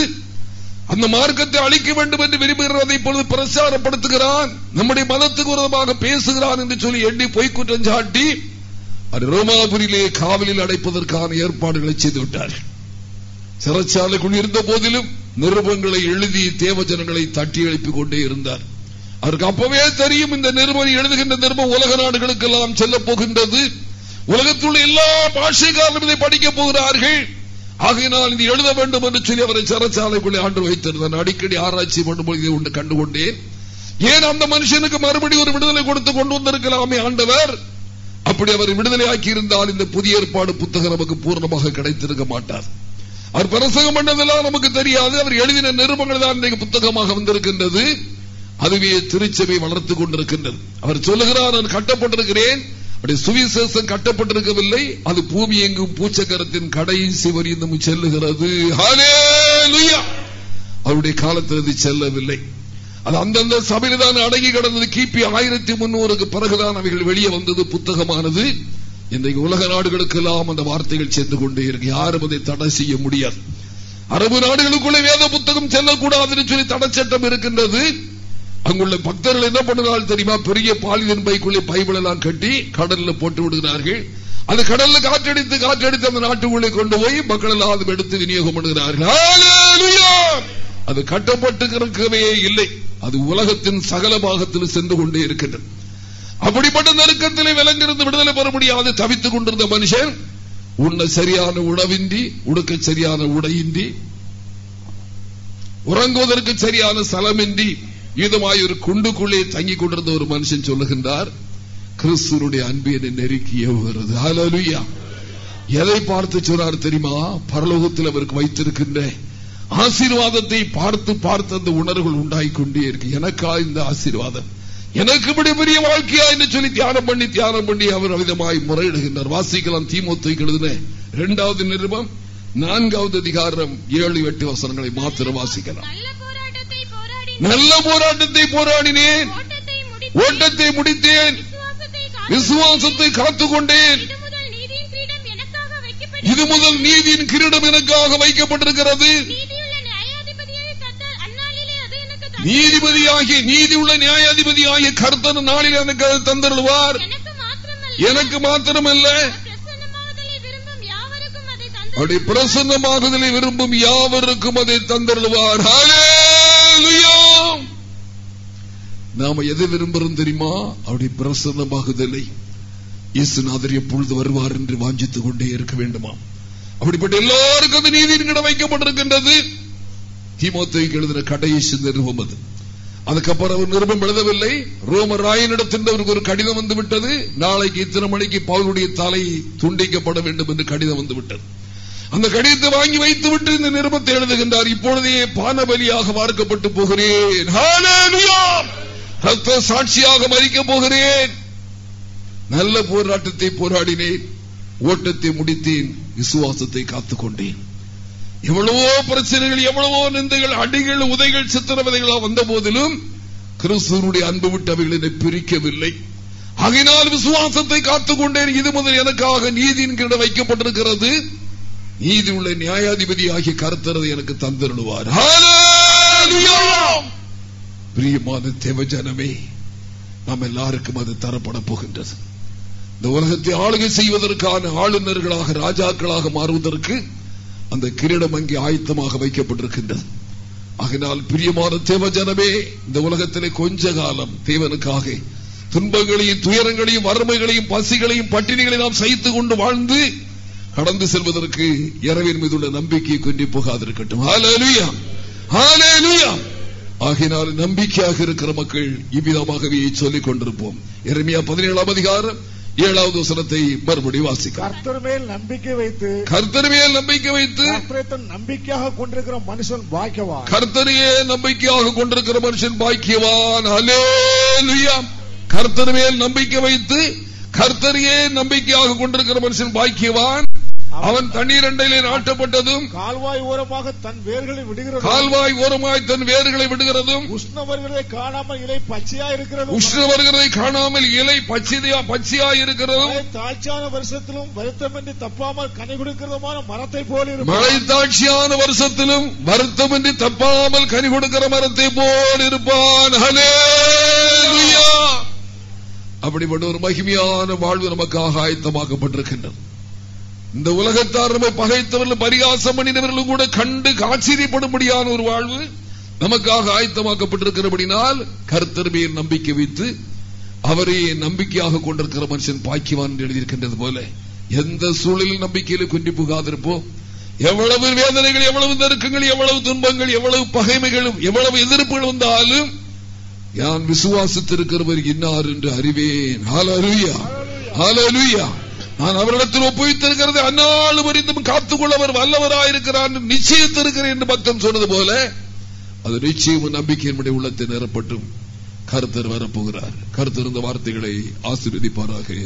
அந்த மார்க்கத்தை அழிக்க வேண்டும் என்று விரும்புகிறதை இப்பொழுது பிரச்சாரப்படுத்துகிறான். நம்முடைய மதத்துக்கு விரோதமாக பேசுகிறான் என்று சொல்லி எண்ணி பொய்க்குற்றம் சாட்டி அவர் ரோமாபுரியிலே காவலில் அடைப்பதற்கான ஏற்பாடுகளை செய்து விட்டார்கள். சிறைச்சாலைக்குள் இருந்த போதிலும் நிருபங்களை எழுதி தேவ ஜனங்களை தட்டி எழுப்பிக் கொண்டே இருந்தார். அவருக்கு அப்பவே தெரியும் இந்த நிருபம் எழுதுகின்ற நிருபம் உலக நாடுகளுக்கெல்லாம் செல்ல போகின்றது. உலகத்தில் உள்ள எல்லா பாஷைக்காரரும் இதை படிக்கப் போகிறார்கள். ஆகையினால் இது எழுத வேண்டும் என்று சொல்லி அவரை சிறச்சாலைக்குள்ளே ஆண்டு வைத்திருந்தார் அடிக்கடி ஆராய்ச்சி பண்ணும்போது இதை ஒன்று கண்டுகொண்டேன். ஏன் அந்த மனுஷனுக்கு மறுபடியும் ஒரு விடுதலை கொடுத்து கொண்டு வந்திருக்கலாமே ஆண்டவர்? அப்படி அவர் விடுதலையாக்கி இருந்தால் இந்த புதிய ஏற்பாடு புத்தகம் நமக்கு பூர்ணமாக கிடைத்திருக்க மாட்டார். அவர் பிரசங்கம் பண்ணதெல்லாம் நமக்கு தெரியாது. அவர் எழுதின நிருபங்கள் தான் இன்றைக்கு புத்தகமாக வந்திருக்கின்றது. அதுவே திருச்சபை வளர்த்துக் கொண்டிருக்கின்றது. அவர் சொல்லுகிறார் நான் கட்டப்பட்டிருக்கிறேன். அப்படி சுவிசேஷம் கட்டப்பட்டிருக்கவில்லை. அது பூமி எங்கும் பூச்சக்கரத்தின் கடைசி வரியும் செல்லுகிறது. அவருடைய காலத்தில் அது செல்லவில்லை. அது அந்தந்த சபையில் தான் அடங்கி கிடந்தது. கிபி ஆயிரத்தி முன்னூறுக்கு பிறகுதான் அவைகள் வெளியே வந்தது புத்தகமானது. இன்றைக்கு உலக நாடுகளுக்கெல்லாம் அந்த வார்த்தைகள் சென்று கொண்டே இருக்கு. யாரும் அதை தடை செய்ய முடியாது. அரபு நாடுகளுக்குள்ளே வேத புத்தகம் செல்லக்கூடாதுன்னு சொல்லி தடை சட்டம் இருக்கின்றது. அங்குள்ள பக்தர்கள் என்ன பண்ணுறாள் தெரியுமா? பெரிய பாலிதன் பைக்குள்ளே பைபிள் எல்லாம் கட்டி கடல்ல போட்டு விடுகிறார்கள். அந்த கடல்ல காற்றடித்து காற்றடித்து அந்த நாட்டுக்குள்ளே கொண்டு போய் மக்கள் எல்லாம் எடுத்து விநியோகம் பண்ணுகிறார்கள். அது கட்டப்பட்டு இல்லை. அது உலகத்தின் சகல பாகத்தில் சென்று கொண்டே இருக்கின்றது. அப்படிப்பட்ட நெருக்கத்திலே விலங்கிருந்து விடுதலை பெற முடியாது தவித்துக் கொண்டிருந்த மனுஷன் உண்ண சரியான உணவின்றி உடுக்க சரியான உடையின்றி உறங்குவதற்கு சரியான ஸ்தலமின்றி இதமாய் ஒரு குண்டுக்குள்ளே தங்கிக் கொண்டிருந்த ஒரு மனுஷன் சொல்லுகின்றார் கிறிஸ்துவனுடைய அன்பு என்னை நெருக்கி வருது எதை பார்த்து சொன்னார் தெரியுமா? பரலோகத்தில் அவருக்கு வைத்திருக்கின்ற ஆசீர்வாதத்தை பார்த்து பார்த்து அந்த உணர்வுகள் உண்டாகி கொண்டே இருக்கு. எனக்கா இந்த ஆசீர்வாதம்? எனக்கு இப்படி பெரிய வாழ்க்கையா என்று சொல்லி தியானம் பண்ணி தியானம் பண்ணி அவர் விதமாய் முறையிடுகின்றார். வாசிக்கலாம் தீமோத்தை எழுதின இரண்டாவது நிருபம் நான்காவது அதிகாரம் ஏழு எட்டு வசனங்களை மாத்திரம் வாசிக்கலாம். நல்ல போராட்டத்தை போராடினேன். ஓட்டத்தை முடித்து ஓட்டத்தை முடித்தேன். விசுவாசத்தை காத்து விசுவாசத்தை காத்துக் கொண்டேன் இது முதல் நீதியின் கிரீடம் எனக்காக வைக்கப்பட்டிருக்கிறது. நீதிபதியாகிய நீதி உள்ள நியாயாதிபதியாகிய கர்த்தன் நாளில் எனக்கு அதை தந்தருள்வார். எனக்கு மாத்திரமல்ல. அப்படி பிரசன்னமாகுதலை விரும்பும் யாவருக்கும் அதை தந்தருள்வார். ஹalleluya. நாம எதை விரும்புறோம் தெரியுமா? அப்படி பிரசன்னமாகுதலை. இயேசுநாதர் எப்பொழுது வருவார் என்று வாஞ்சித்துக் கொண்டே இருக்க வேண்டுமா அப்படிப்பட்ட எல்லாருக்கும் அந்த நீதியின் கிட வைக்கப்பட்டிருக்கின்றது. தீமோத்தேயுக்கு எழுதின கடைசி நிறுவம் அது. அதுக்கப்புறம் அவர் நிருபம் எழுதவில்லை. ரோம ராயனிடத்தில் அவருக்கு ஒரு கடிதம் வந்து விட்டது நாளைக்கு இத்தனை மணிக்கு பவுலுடைய தலை துண்டிக்கப்பட வேண்டும் என்று கடிதம் வந்து விட்டது அந்த கடிதத்தை வாங்கி வைத்து விட்டு இந்த நிருபத்தை எழுதுகின்றார். இப்பொழுதே பானபலியாக வார்க்கப்பட்டு போகிறேன். ரத்த சாட்சியாக மறிக்க போகிறேன். நல்ல போராட்டத்தை போராடினேன். ஓட்டத்தை முடித்தேன். விசுவாசத்தை காத்துக் கொண்டேன். எவ்வளவோ பிரச்சனைகள் எவ்வளவோ நிந்தைகள் அடிகள் உதைகள் சித்திரவதைகளாக வந்த போதிலும் கிறிஸ்துவனுடைய அன்பு விட்டு அவைகள் என்னை பிரிக்கவில்லை. அகினால் விசுவாசத்தை காத்துக் கொண்டேன். இது முதல் எனக்காக நீதியின் கீழ வைக்கப்பட்டிருக்கிறது. நீதி உள்ள நியாயாதிபதி ஆகிய கருத்தரதை எனக்கு தந்திருவார் பிரியமான தேவஜனமே நாம் எல்லாருக்கும் அது தரப்பட போகின்றது. இந்த உலகத்தை ஆளுகை செய்வதற்கான ஆளுநர்களாக ராஜாக்களாக மாறுவதற்கு அந்த கிரீடம் அங்கே ஆயத்தமாக வைக்கப்பட்டிருக்கின்றது. ஆகினால் பிரியமான தேவஜனமே இந்த உலகத்திலே கொஞ்ச காலம் தேவனுக்காக துன்பங்களையும் துயரங்களையும் வறுமைகளையும் பசிகளையும் பட்டினிகளையும் நாம் சகித்துக் கொண்டு வாழ்ந்து கடந்து செல்வதற்கு இரவின் மீது உள்ள நம்பிக்கையை கொண்டு போகாதிருக்கட்டும். ஹாலேலுயா ஹாலேலுயா ஆகினால் நம்பிக்கையாக இருக்கிற மக்கள் இவ்விதமாகவே சொல்லிக் கொண்டிருப்போம். எரேமியா பதினேழாம் அதிகாரம் ஏழாவது வசனத்தை மறுபடி வாசிக்க. கர்த்தர் மேல் நம்பிக்கை வைத்து கர்த்தர் மேல் நம்பிக்கை வைத்து கர்த்தரை தன் நம்பிக்கையாக கொண்டிருக்கிற மனுஷன் பாக்கியவான். கர்த்தரையே நம்பிக்கையாக கொண்டிருக்கிற மனுஷன் பாக்கியவான். ஹalleluya. கர்த்தர் மேல் நம்பிக்கை வைத்து கர்த்தரையே நம்பிக்கையாக கொண்டிருக்கிற மனுஷன் பாக்கியவான். அவன் தண்ணீர் அண்டையிலே நாட்டப்பட்டதும் கால்வாய் ஓரமாக தன் வேர்களை விடுகிறது கால்வாய் ஓரமாய் தன் வேர்களை விடுகிறதும் உஷ்ணவர்களை காணாமல் இலை பச்சையா இருக்கிறது உஷ்ண வருகிறதை காணாமல் இலை பச்சையா பச்சையா இருக்கிறதும் தாழ்ச்சியான வருஷத்திலும் வருத்தமின்றி தப்பாமல் கனி கொடுக்கிறதுமான மரத்தை போல மழை தாட்சியான வருஷத்திலும் வருத்தமின்றி தப்பாமல் கனி கொடுக்கிற மரத்தை போல் இருப்பான். அப்படிப்பட்ட ஒரு மகிமையான வாழ்வு நமக்காக ஆயத்தமாக்கப்பட்டிருக்கின்றது. இந்த உலகத்தார் நம்மை பகைத்தவர்களும் பரிகாசம் பண்ணினவர்களும் கூட கண்டு ஆச்சரியப்படும்படியான ஒரு வாழ்வு நமக்காக ஆயத்தமாக்கப்பட்டிருக்கிறபடினால் கர்த்தர்மையை நம்பிக்கை வைத்து அவரையே நம்பிக்கையாக கொண்டிருக்கிற மனுஷன் பாக்கிவான் என்று எழுதியிருக்கின்றது போல எந்த சூழலில் நம்பிக்கையில குன்றி புகாதிருப்போம். எவ்வளவு வேதனைகள் எவ்வளவு நெருக்கங்கள் எவ்வளவு துன்பங்கள் எவ்வளவு பகைமைகளும் எவ்வளவு எதிர்ப்புகள் வந்தாலும் யான் விசுவாசித்திருக்கிறவர் இன்னார் என்று அறிவேன். ஹalleluya ஹalleluya நான் அவரிடத்தில் ஒப்புவித்திருக்கிறது. அந்நாளும் அறிந்தும் காத்துக்கொள்ள அவர் வல்லவராயிருக்கிறார் என்று என்று பக்தன் சொன்னது போல அது நிச்சயம் நம்பிக்கையின்படி உள்ளத்தை நிரப்பட்டும். கருத்தர் வரப்போகிறார். கருத்தர் இந்த வார்த்தைகளை ஆசீர்வதிப்பாராக.